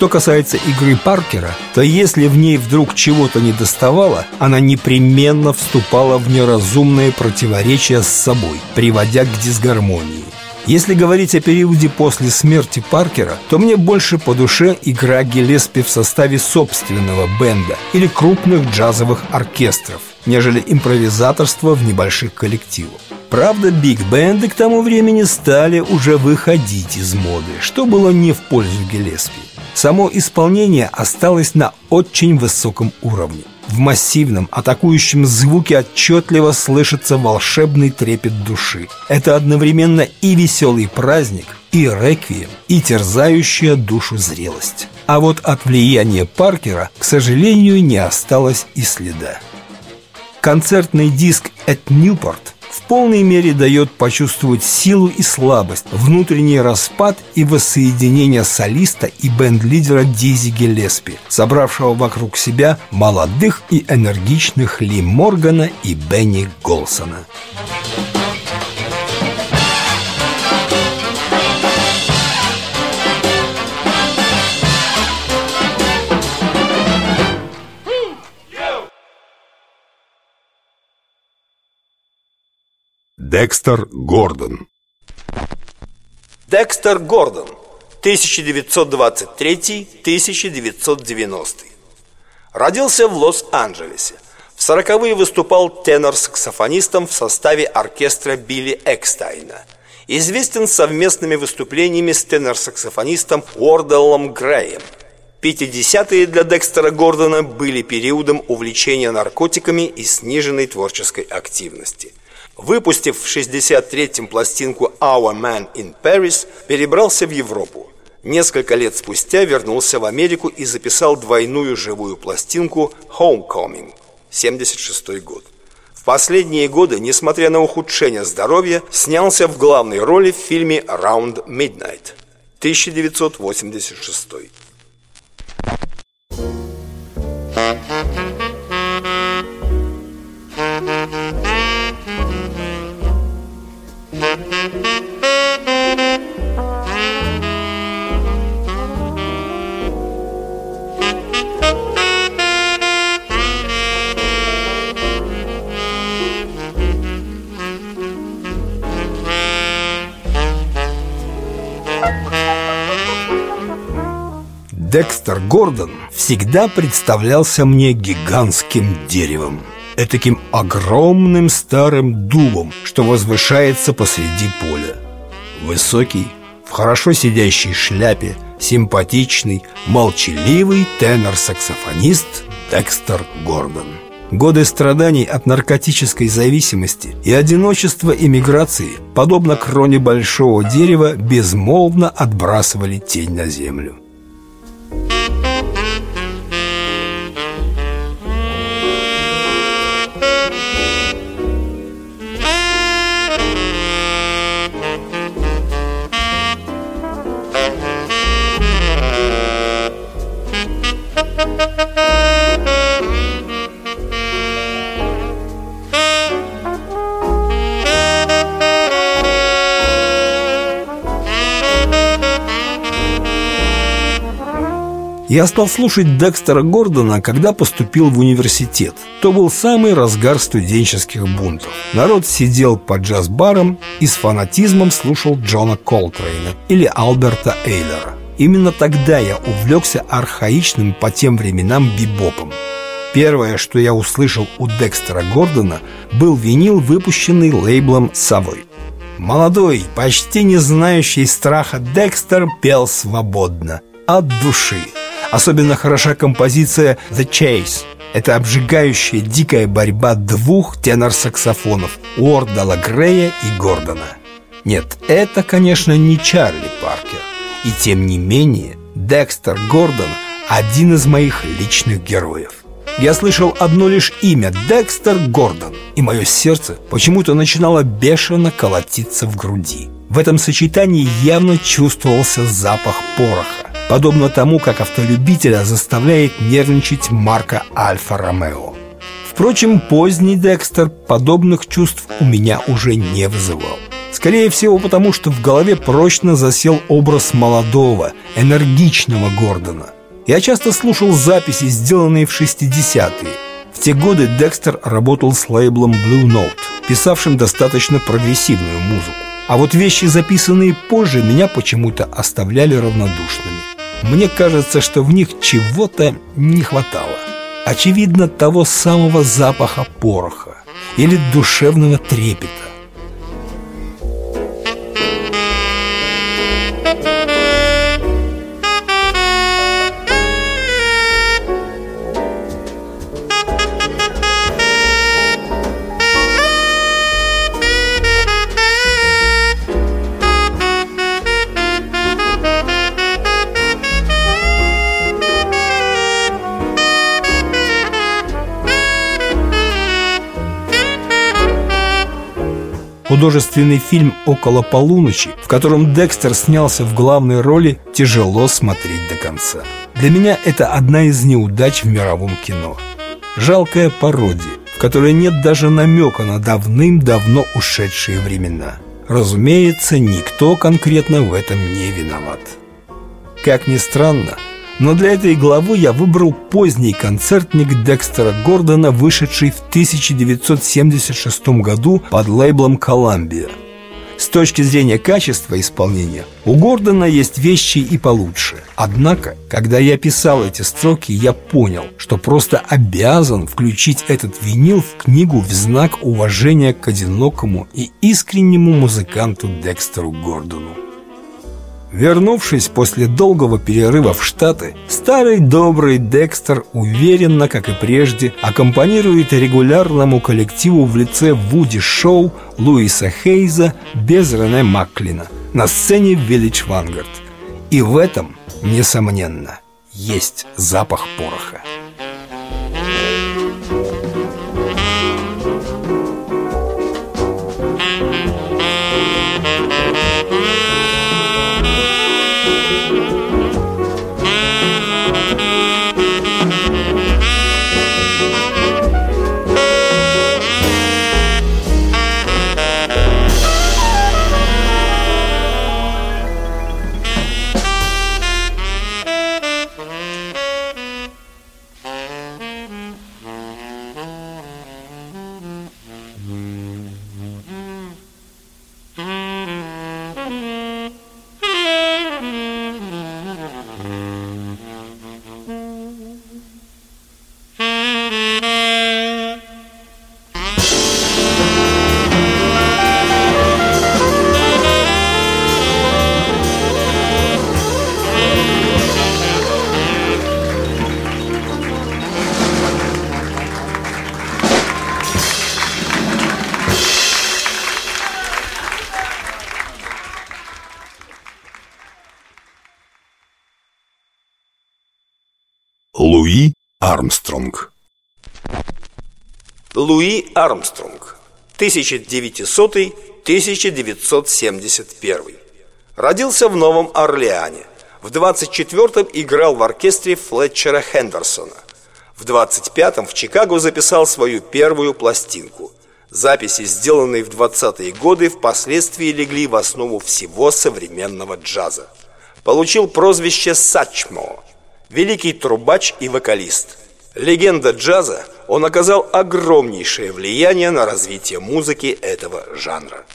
Что касается игры Паркера, то если в ней вдруг чего-то не доставало, она непременно вступала в неразумное противоречие с собой, приводя к дисгармонии. Если говорить о периоде после смерти Паркера, то мне больше по душе игра Гелеспи в составе собственного бенда или крупных джазовых оркестров, нежели импровизаторство в небольших коллективах. Правда, биг-бенды к тому времени стали уже выходить из моды, что было не в пользу Гелеспи. Само исполнение осталось на очень высоком уровне. В массивном, атакующем звуке отчетливо слышится волшебный трепет души. Это одновременно и веселый праздник, и реквием, и терзающая душу зрелость. А вот от влияния Паркера, к сожалению, не осталось и следа. Концертный диск «At Newport» в полной мере дает почувствовать силу и слабость, внутренний распад и воссоединение солиста и бенд-лидера Дизи Гелеспи, собравшего вокруг себя молодых и энергичных Ли Моргана и Бенни Голсона. Декстер Гордон Декстер Гордон 1923-1990 Родился в Лос-Анджелесе. В сороковые выступал тенор-саксофонистом в составе оркестра Билли Экстайна. Известен совместными выступлениями с тенор-саксофонистом Уорделлом Греем. 50-е для Декстера Гордона были периодом увлечения наркотиками и сниженной творческой активности – Выпустив в 63-м пластинку «Our Man in Paris», перебрался в Европу. Несколько лет спустя вернулся в Америку и записал двойную живую пластинку «Homecoming» 76 год. В последние годы, несмотря на ухудшение здоровья, снялся в главной роли в фильме «Round Midnight» 1986. Декстер Гордон всегда представлялся мне гигантским деревом. Этаким огромным старым дубом, что возвышается посреди поля. Высокий, в хорошо сидящей шляпе, симпатичный, молчаливый тенор-саксофонист Декстер Гордон. Годы страданий от наркотической зависимости и одиночества иммиграции, подобно кроне большого дерева, безмолвно отбрасывали тень на землю. Я стал слушать Декстера Гордона, когда поступил в университет. То был самый разгар студенческих бунтов. Народ сидел по джаз-барам и с фанатизмом слушал Джона Колтрейна или Алберта Эйлера. Именно тогда я увлекся архаичным по тем временам бибопом. Первое, что я услышал у Декстера Гордона, был винил, выпущенный лейблом «Совой». Молодой, почти не знающий страха Декстер пел свободно, от души. Особенно хороша композиция «The Chase». Это обжигающая дикая борьба двух тенор-саксофонов Уордала Грея и Гордона. Нет, это, конечно, не Чарли Паркер. И тем не менее, Декстер Гордон – один из моих личных героев. Я слышал одно лишь имя – Декстер Гордон, и мое сердце почему-то начинало бешено колотиться в груди. В этом сочетании явно чувствовался запах пороха подобно тому, как автолюбителя заставляет нервничать марка Альфа-Ромео. Впрочем, поздний Декстер подобных чувств у меня уже не вызывал. Скорее всего, потому что в голове прочно засел образ молодого, энергичного Гордона. Я часто слушал записи, сделанные в 60-е. В те годы Декстер работал с лейблом Blue Note, писавшим достаточно прогрессивную музыку. А вот вещи, записанные позже, меня почему-то оставляли равнодушными. Мне кажется, что в них чего-то не хватало. Очевидно, того самого запаха пороха или душевного трепета. Художественный фильм «Около полуночи», в котором Декстер снялся в главной роли, тяжело смотреть до конца. Для меня это одна из неудач в мировом кино. Жалкая пародия, в которой нет даже намека на давным-давно ушедшие времена. Разумеется, никто конкретно в этом не виноват. Как ни странно, но для этой главы я выбрал поздний концертник Декстера Гордона, вышедший в 1976 году под лейблом Columbia. С точки зрения качества исполнения у Гордона есть вещи и получше. Однако, когда я писал эти строки, я понял, что просто обязан включить этот винил в книгу в знак уважения к одинокому и искреннему музыканту Декстеру Гордону. Вернувшись после долгого перерыва в Штаты, старый добрый Декстер уверенно, как и прежде, аккомпанирует регулярному коллективу в лице Вуди Шоу, Луиса Хейза без Рене Маклина на сцене Village Vanguard. И в этом, несомненно, есть запах пороха. Армстронг. Луи Армстронг 1900-1971 Родился в Новом Орлеане. В 24-м играл в оркестре Флетчера Хендерсона. В 25-м в Чикаго записал свою первую пластинку. Записи, сделанные в 20-е годы, впоследствии легли в основу всего современного джаза. Получил прозвище «Сачмо» великий трубач и вокалист. Легенда джаза, он оказал огромнейшее влияние на развитие музыки этого жанра.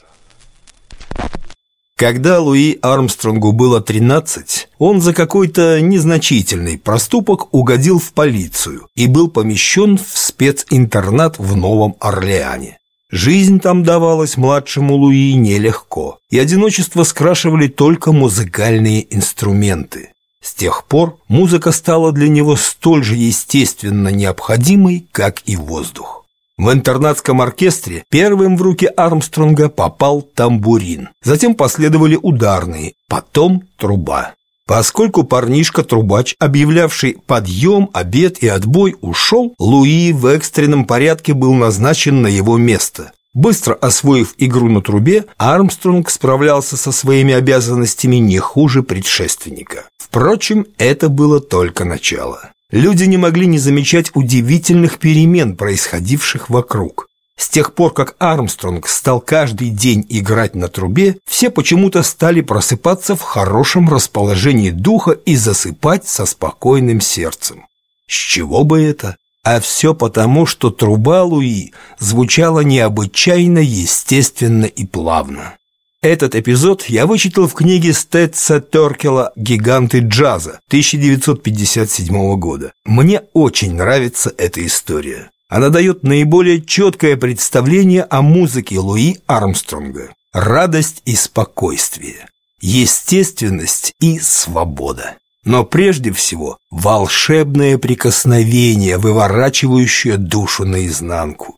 Когда Луи Армстронгу было 13, он за какой-то незначительный проступок угодил в полицию и был помещен в специнтернат в Новом Орлеане. Жизнь там давалась младшему Луи нелегко, и одиночество скрашивали только музыкальные инструменты. С тех пор музыка стала для него столь же естественно необходимой, как и воздух. В интернатском оркестре первым в руки Армстронга попал тамбурин, затем последовали ударные, потом труба. Поскольку парнишка-трубач, объявлявший подъем, обед и отбой, ушел, Луи в экстренном порядке был назначен на его место. Быстро освоив игру на трубе, Армстронг справлялся со своими обязанностями не хуже предшественника. Впрочем, это было только начало. Люди не могли не замечать удивительных перемен, происходивших вокруг. С тех пор, как Армстронг стал каждый день играть на трубе, все почему-то стали просыпаться в хорошем расположении духа и засыпать со спокойным сердцем. С чего бы это? А все потому, что труба Луи звучала необычайно естественно и плавно. Этот эпизод я вычитал в книге Стэтса Теркела «Гиганты джаза» 1957 года. Мне очень нравится эта история. Она дает наиболее четкое представление о музыке Луи Армстронга. Радость и спокойствие, естественность и свобода. Но прежде всего волшебное прикосновение, выворачивающее душу наизнанку.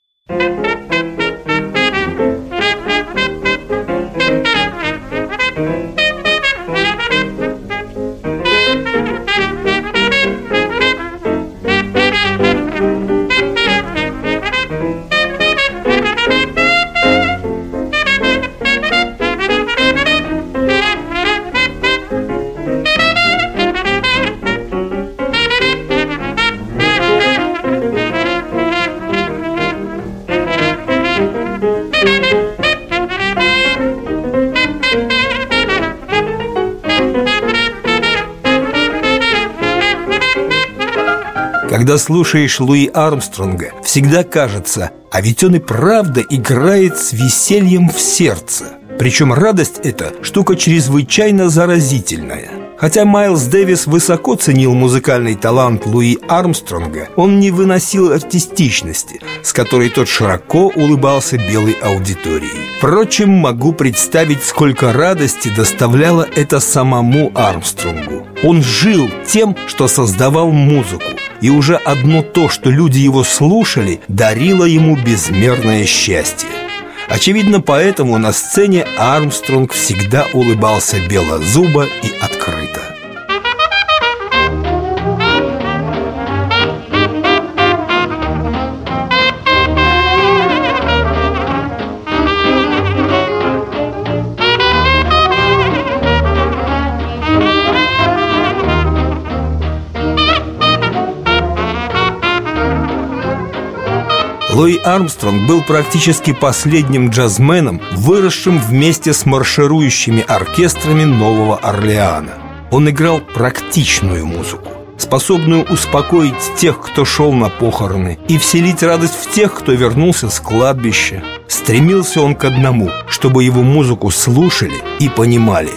Когда слушаешь Луи Армстронга, всегда кажется, а ведь он и правда играет с весельем в сердце. Причем радость эта штука чрезвычайно заразительная. Хотя Майлз Дэвис высоко ценил музыкальный талант Луи Армстронга, он не выносил артистичности, с которой тот широко улыбался белой аудитории. Впрочем, могу представить, сколько радости доставляло это самому Армстронгу. Он жил тем, что создавал музыку, и уже одно то, что люди его слушали, дарило ему безмерное счастье. Очевидно, поэтому на сцене Армстронг всегда улыбался белозубо и открыто. Луи Армстронг был практически последним джазменом, выросшим вместе с марширующими оркестрами Нового Орлеана. Он играл практичную музыку, способную успокоить тех, кто шел на похороны, и вселить радость в тех, кто вернулся с кладбища. Стремился он к одному, чтобы его музыку слушали и понимали.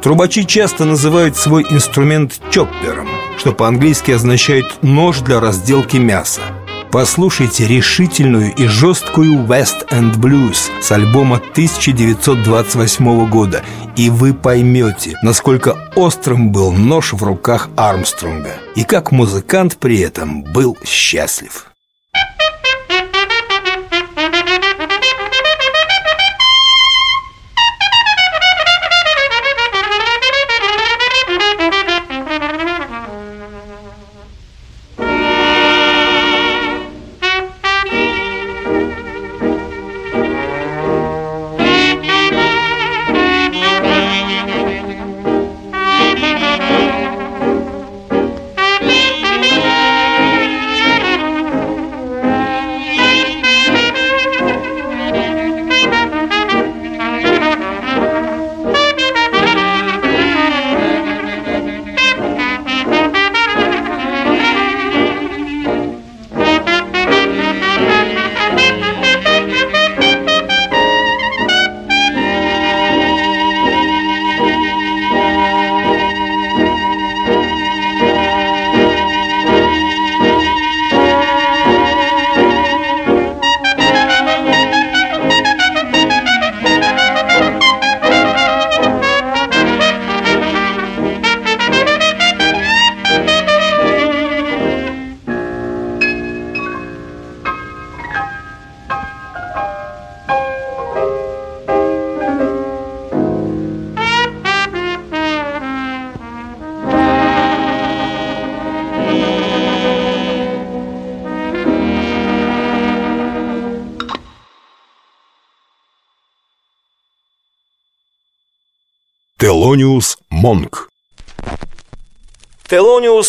Трубачи часто называют свой инструмент чоппером, что по-английски означает «нож для разделки мяса». Послушайте решительную и жесткую West End Blues с альбома 1928 года, и вы поймете, насколько острым был нож в руках Армстронга, и как музыкант при этом был счастлив.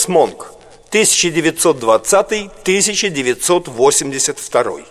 Телониус Монк 1920-1982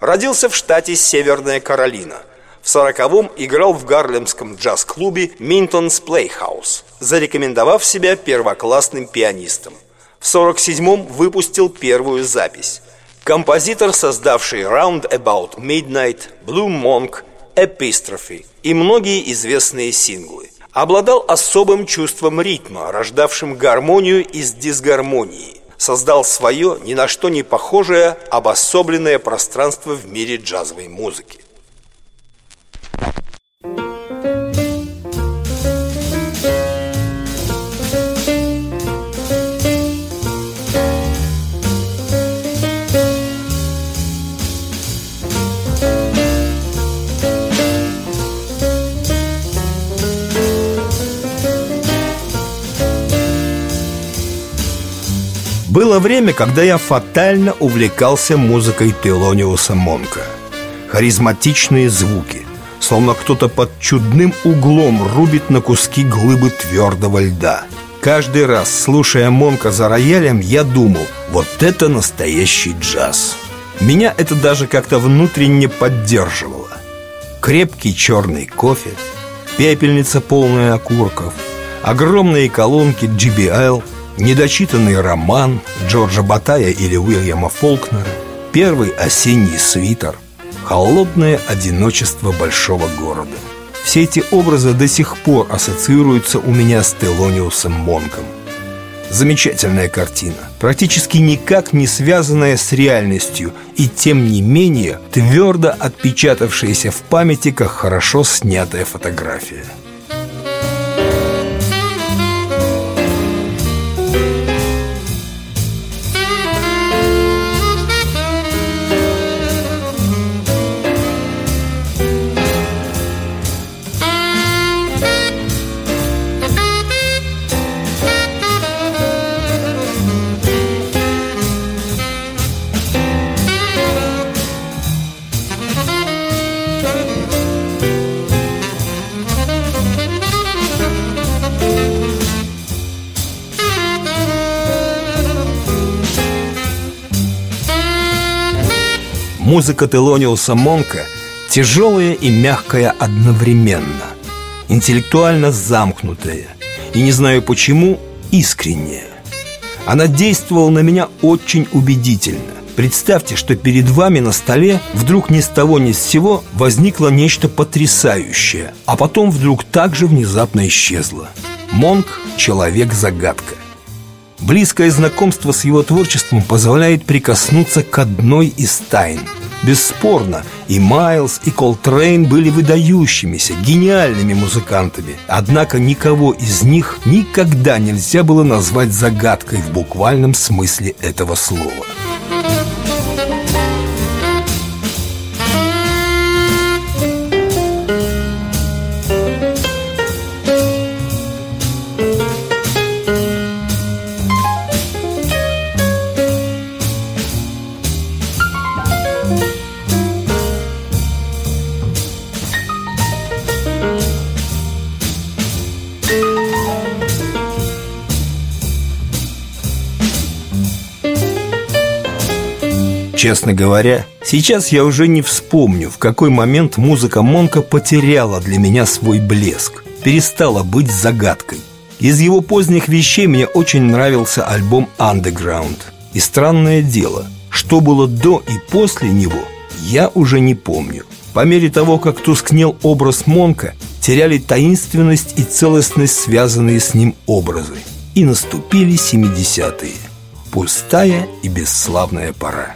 Родился в штате Северная Каролина. В сороковом играл в гарлемском джаз-клубе «Минтонс Плейхаус», зарекомендовав себя первоклассным пианистом. В сорок седьмом выпустил первую запись. Композитор, создавший «Round About Midnight», «Blue Monk», «Epistrophy» и многие известные синглы. Обладал особым чувством ритма, рождавшим гармонию из дисгармонии создал свое, ни на что не похожее, обособленное пространство в мире джазовой музыки. Было время, когда я фатально увлекался музыкой Телониуса Монка. Харизматичные звуки, словно кто-то под чудным углом рубит на куски глыбы твердого льда. Каждый раз, слушая Монка за роялем, я думал, вот это настоящий джаз. Меня это даже как-то внутренне поддерживало. Крепкий черный кофе, пепельница полная окурков, огромные колонки GBL – недочитанный роман Джорджа Батая или Уильяма Фолкнера, первый осенний свитер, холодное одиночество большого города. Все эти образы до сих пор ассоциируются у меня с Телониусом Монком. Замечательная картина, практически никак не связанная с реальностью и тем не менее твердо отпечатавшаяся в памяти как хорошо снятая фотография. Музыка Телониуса Монка тяжелая и мягкая одновременно, интеллектуально замкнутая и, не знаю почему, искренняя. Она действовала на меня очень убедительно. Представьте, что перед вами на столе вдруг ни с того ни с сего возникло нечто потрясающее, а потом вдруг так же внезапно исчезло. Монк – человек-загадка. Близкое знакомство с его творчеством позволяет прикоснуться к одной из тайн. Бесспорно, и Майлз, и Колтрейн были выдающимися, гениальными музыкантами. Однако никого из них никогда нельзя было назвать загадкой в буквальном смысле этого слова. Честно говоря, сейчас я уже не вспомню, в какой момент музыка Монка потеряла для меня свой блеск, перестала быть загадкой. Из его поздних вещей мне очень нравился альбом «Underground». И странное дело, что было до и после него, я уже не помню. По мере того, как тускнел образ Монка, теряли таинственность и целостность, связанные с ним образы. И наступили 70-е. Пустая и бесславная пора.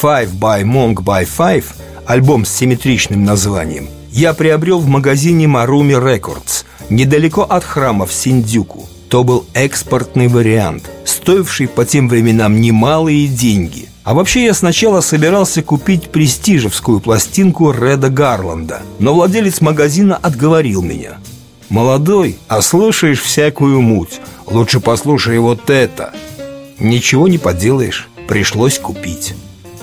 Five by Monk by Five, альбом с симметричным названием, я приобрел в магазине Marumi Records, недалеко от храма в Синдюку. То был экспортный вариант, стоивший по тем временам немалые деньги. А вообще я сначала собирался купить престижевскую пластинку Реда Гарланда, но владелец магазина отговорил меня. «Молодой, а слушаешь всякую муть, лучше послушай вот это». Ничего не поделаешь. пришлось купить.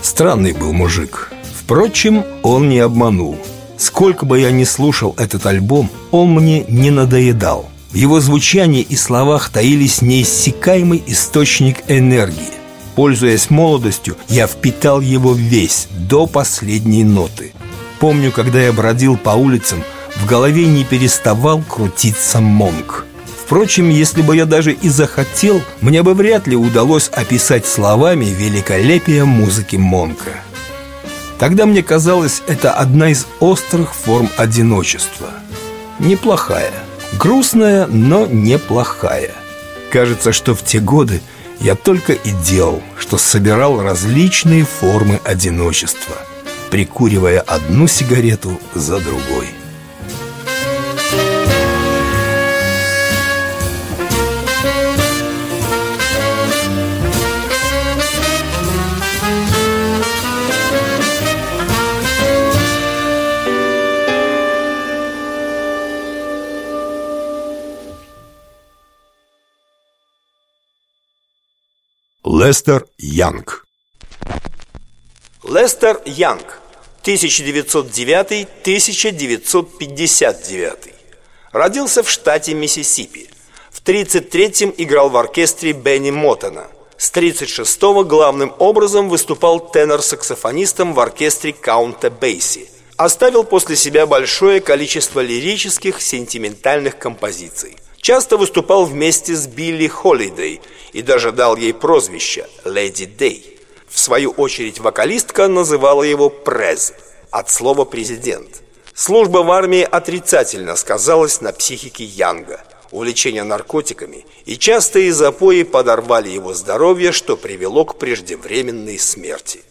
Странный был мужик. Впрочем, он не обманул. Сколько бы я ни слушал этот альбом, он мне не надоедал. В его звучании и словах таились неиссякаемый источник энергии. Пользуясь молодостью, я впитал его весь, до последней ноты. Помню, когда я бродил по улицам, в голове не переставал крутиться монг. Впрочем, если бы я даже и захотел, мне бы вряд ли удалось описать словами великолепие музыки Монка. Тогда мне казалось, это одна из острых форм одиночества. Неплохая. Грустная, но неплохая. Кажется, что в те годы я только и делал, что собирал различные формы одиночества, прикуривая одну сигарету за другой. Лестер Янг. Лестер Янг 1909-1959 Родился в штате Миссисипи. В 33-м играл в оркестре Бенни Моттона. С 36-го главным образом выступал тенор-саксофонистом в оркестре Каунта Бейси. Оставил после себя большое количество лирических, сентиментальных композиций Часто выступал вместе с Билли Холидей и даже дал ей прозвище «Леди Дэй». В свою очередь вокалистка называла его «През» от слова «президент». Служба в армии отрицательно сказалась на психике Янга. Увлечение наркотиками и частые запои подорвали его здоровье, что привело к преждевременной смерти.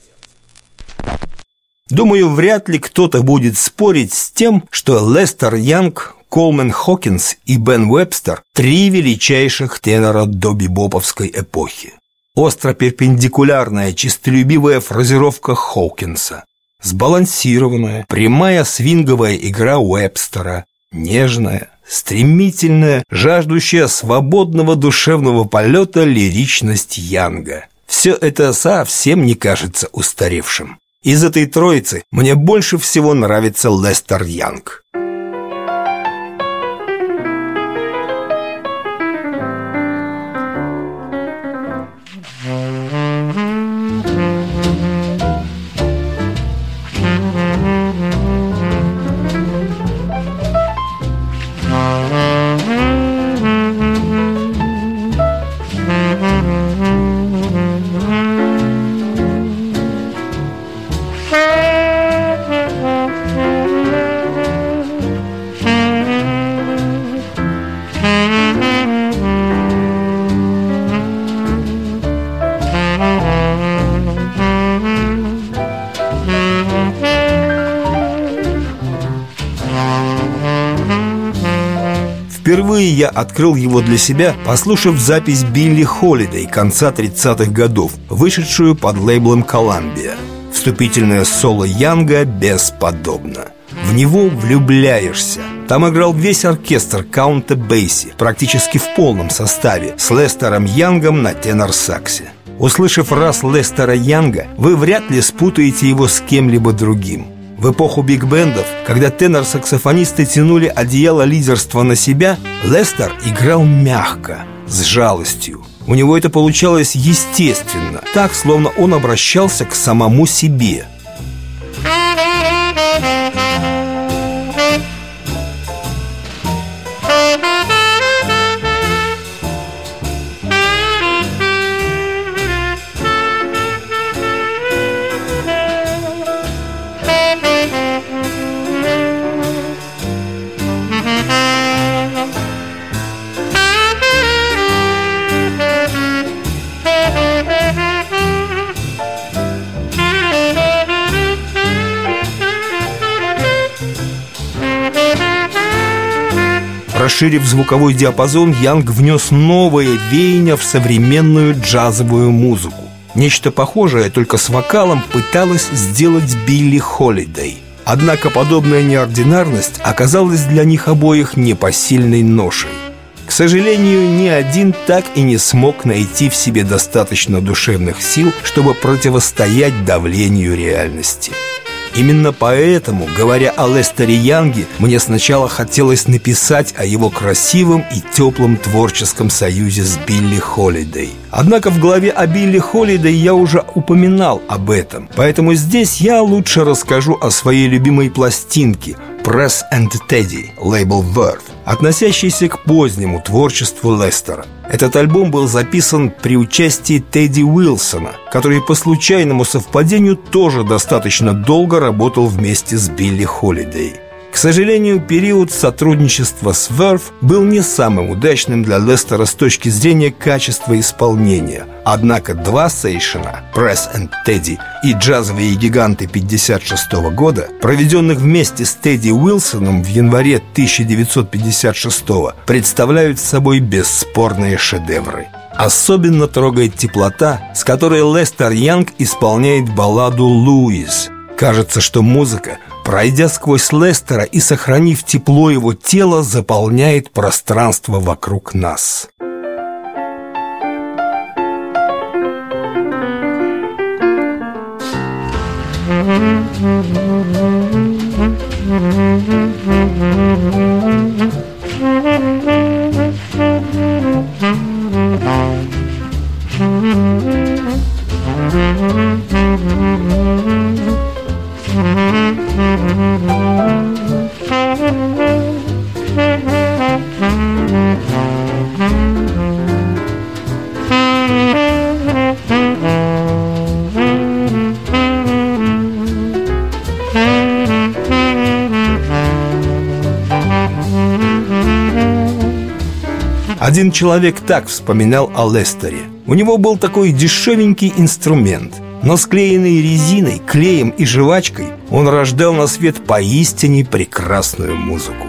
Думаю, вряд ли кто-то будет спорить с тем, что Лестер Янг Колмен Хокинс и Бен Уэбстер – три величайших тенора до бибоповской эпохи. Остро-перпендикулярная, чистолюбивая фразировка Хокинса, сбалансированная, прямая свинговая игра Уэбстера, нежная, стремительная, жаждущая свободного душевного полета лиричность Янга. Все это совсем не кажется устаревшим. Из этой троицы мне больше всего нравится Лестер Янг. Открыл его для себя, послушав запись Билли Холидей конца 30-х годов, вышедшую под лейблом «Коламбия». Вступительное соло Янга бесподобно. В него влюбляешься. Там играл весь оркестр Каунта Бейси, практически в полном составе, с Лестером Янгом на тенор-саксе. Услышав раз Лестера Янга, вы вряд ли спутаете его с кем-либо другим. В эпоху биг-бендов, когда тенор-саксофонисты тянули одеяло лидерства на себя, Лестер играл мягко, с жалостью. У него это получалось естественно, так, словно он обращался к самому себе – Расширив звуковой диапазон, Янг внес новое веяние в современную джазовую музыку. Нечто похожее, только с вокалом, пыталась сделать Билли Холидей. Однако подобная неординарность оказалась для них обоих непосильной ношей. К сожалению, ни один так и не смог найти в себе достаточно душевных сил, чтобы противостоять давлению реальности. Именно поэтому, говоря о Лестере Янге, мне сначала хотелось написать о его красивом и теплом творческом союзе с Билли Холидей. Однако в главе о Билли Холидей я уже упоминал об этом, поэтому здесь я лучше расскажу о своей любимой пластинке Press and Teddy, лейбл Verve, относящийся к позднему творчеству Лестера. Этот альбом был записан при участии Тедди Уилсона, который по случайному совпадению тоже достаточно долго работал вместе с Билли Холидей. К сожалению, период сотрудничества с Verve был не самым удачным для Лестера с точки зрения качества исполнения. Однако два сейшена, Press and Teddy и джазовые гиганты 56 -го года, проведенных вместе с Тедди Уилсоном в январе 1956 представляют собой бесспорные шедевры. Особенно трогает теплота, с которой Лестер Янг исполняет балладу «Луис». Кажется, что музыка пройдя сквозь Лестера и сохранив тепло его тела, заполняет пространство вокруг нас. Один человек так вспоминал о Лестере. У него был такой дешевенький инструмент, но склеенный резиной, клеем и жвачкой он рождал на свет поистине прекрасную музыку.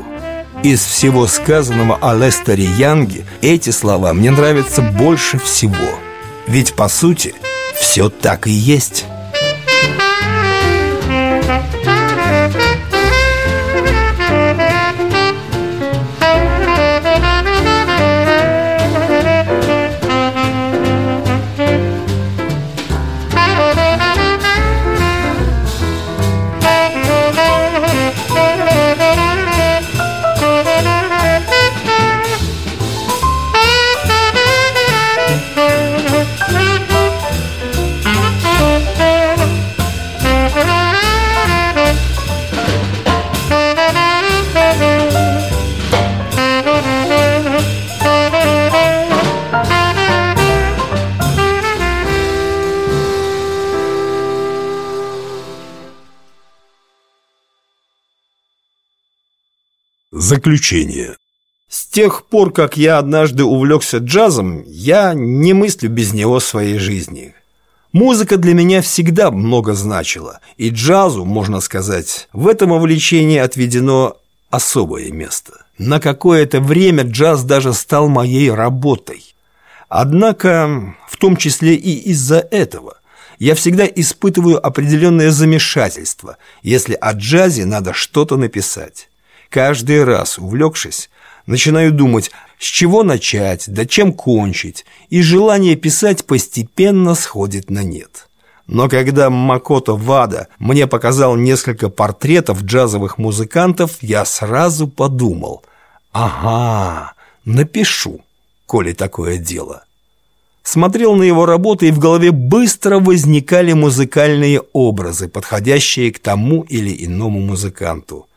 Из всего сказанного о Лестере Янге эти слова мне нравятся больше всего. Ведь, по сути, все так и есть. Заключение. С тех пор, как я однажды увлекся джазом, я не мыслю без него своей жизни. Музыка для меня всегда много значила, и джазу, можно сказать, в этом увлечении отведено особое место. На какое-то время джаз даже стал моей работой. Однако, в том числе и из-за этого, я всегда испытываю определенное замешательство, если о джазе надо что-то написать. Каждый раз, увлекшись, начинаю думать, с чего начать, да чем кончить, и желание писать постепенно сходит на нет. Но когда Макото Вада мне показал несколько портретов джазовых музыкантов, я сразу подумал, ага, напишу, коли такое дело. Смотрел на его работы, и в голове быстро возникали музыкальные образы, подходящие к тому или иному музыканту.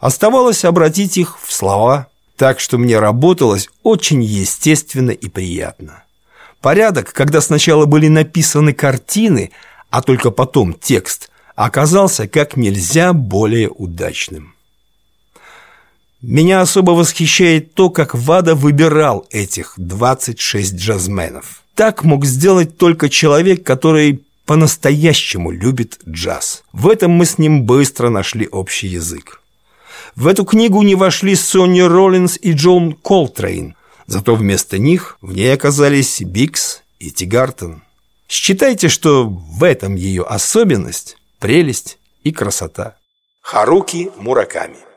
Оставалось обратить их в слова, так что мне работалось очень естественно и приятно. Порядок, когда сначала были написаны картины, а только потом текст, оказался как нельзя более удачным. Меня особо восхищает то, как Вада выбирал этих 26 джазменов. Так мог сделать только человек, который по-настоящему любит джаз. В этом мы с ним быстро нашли общий язык. В эту книгу не вошли Сонни Роллинс и Джон Колтрейн, зато вместо них в ней оказались Бикс и Тигартон. Считайте, что в этом ее особенность, прелесть и красота. Харуки Мураками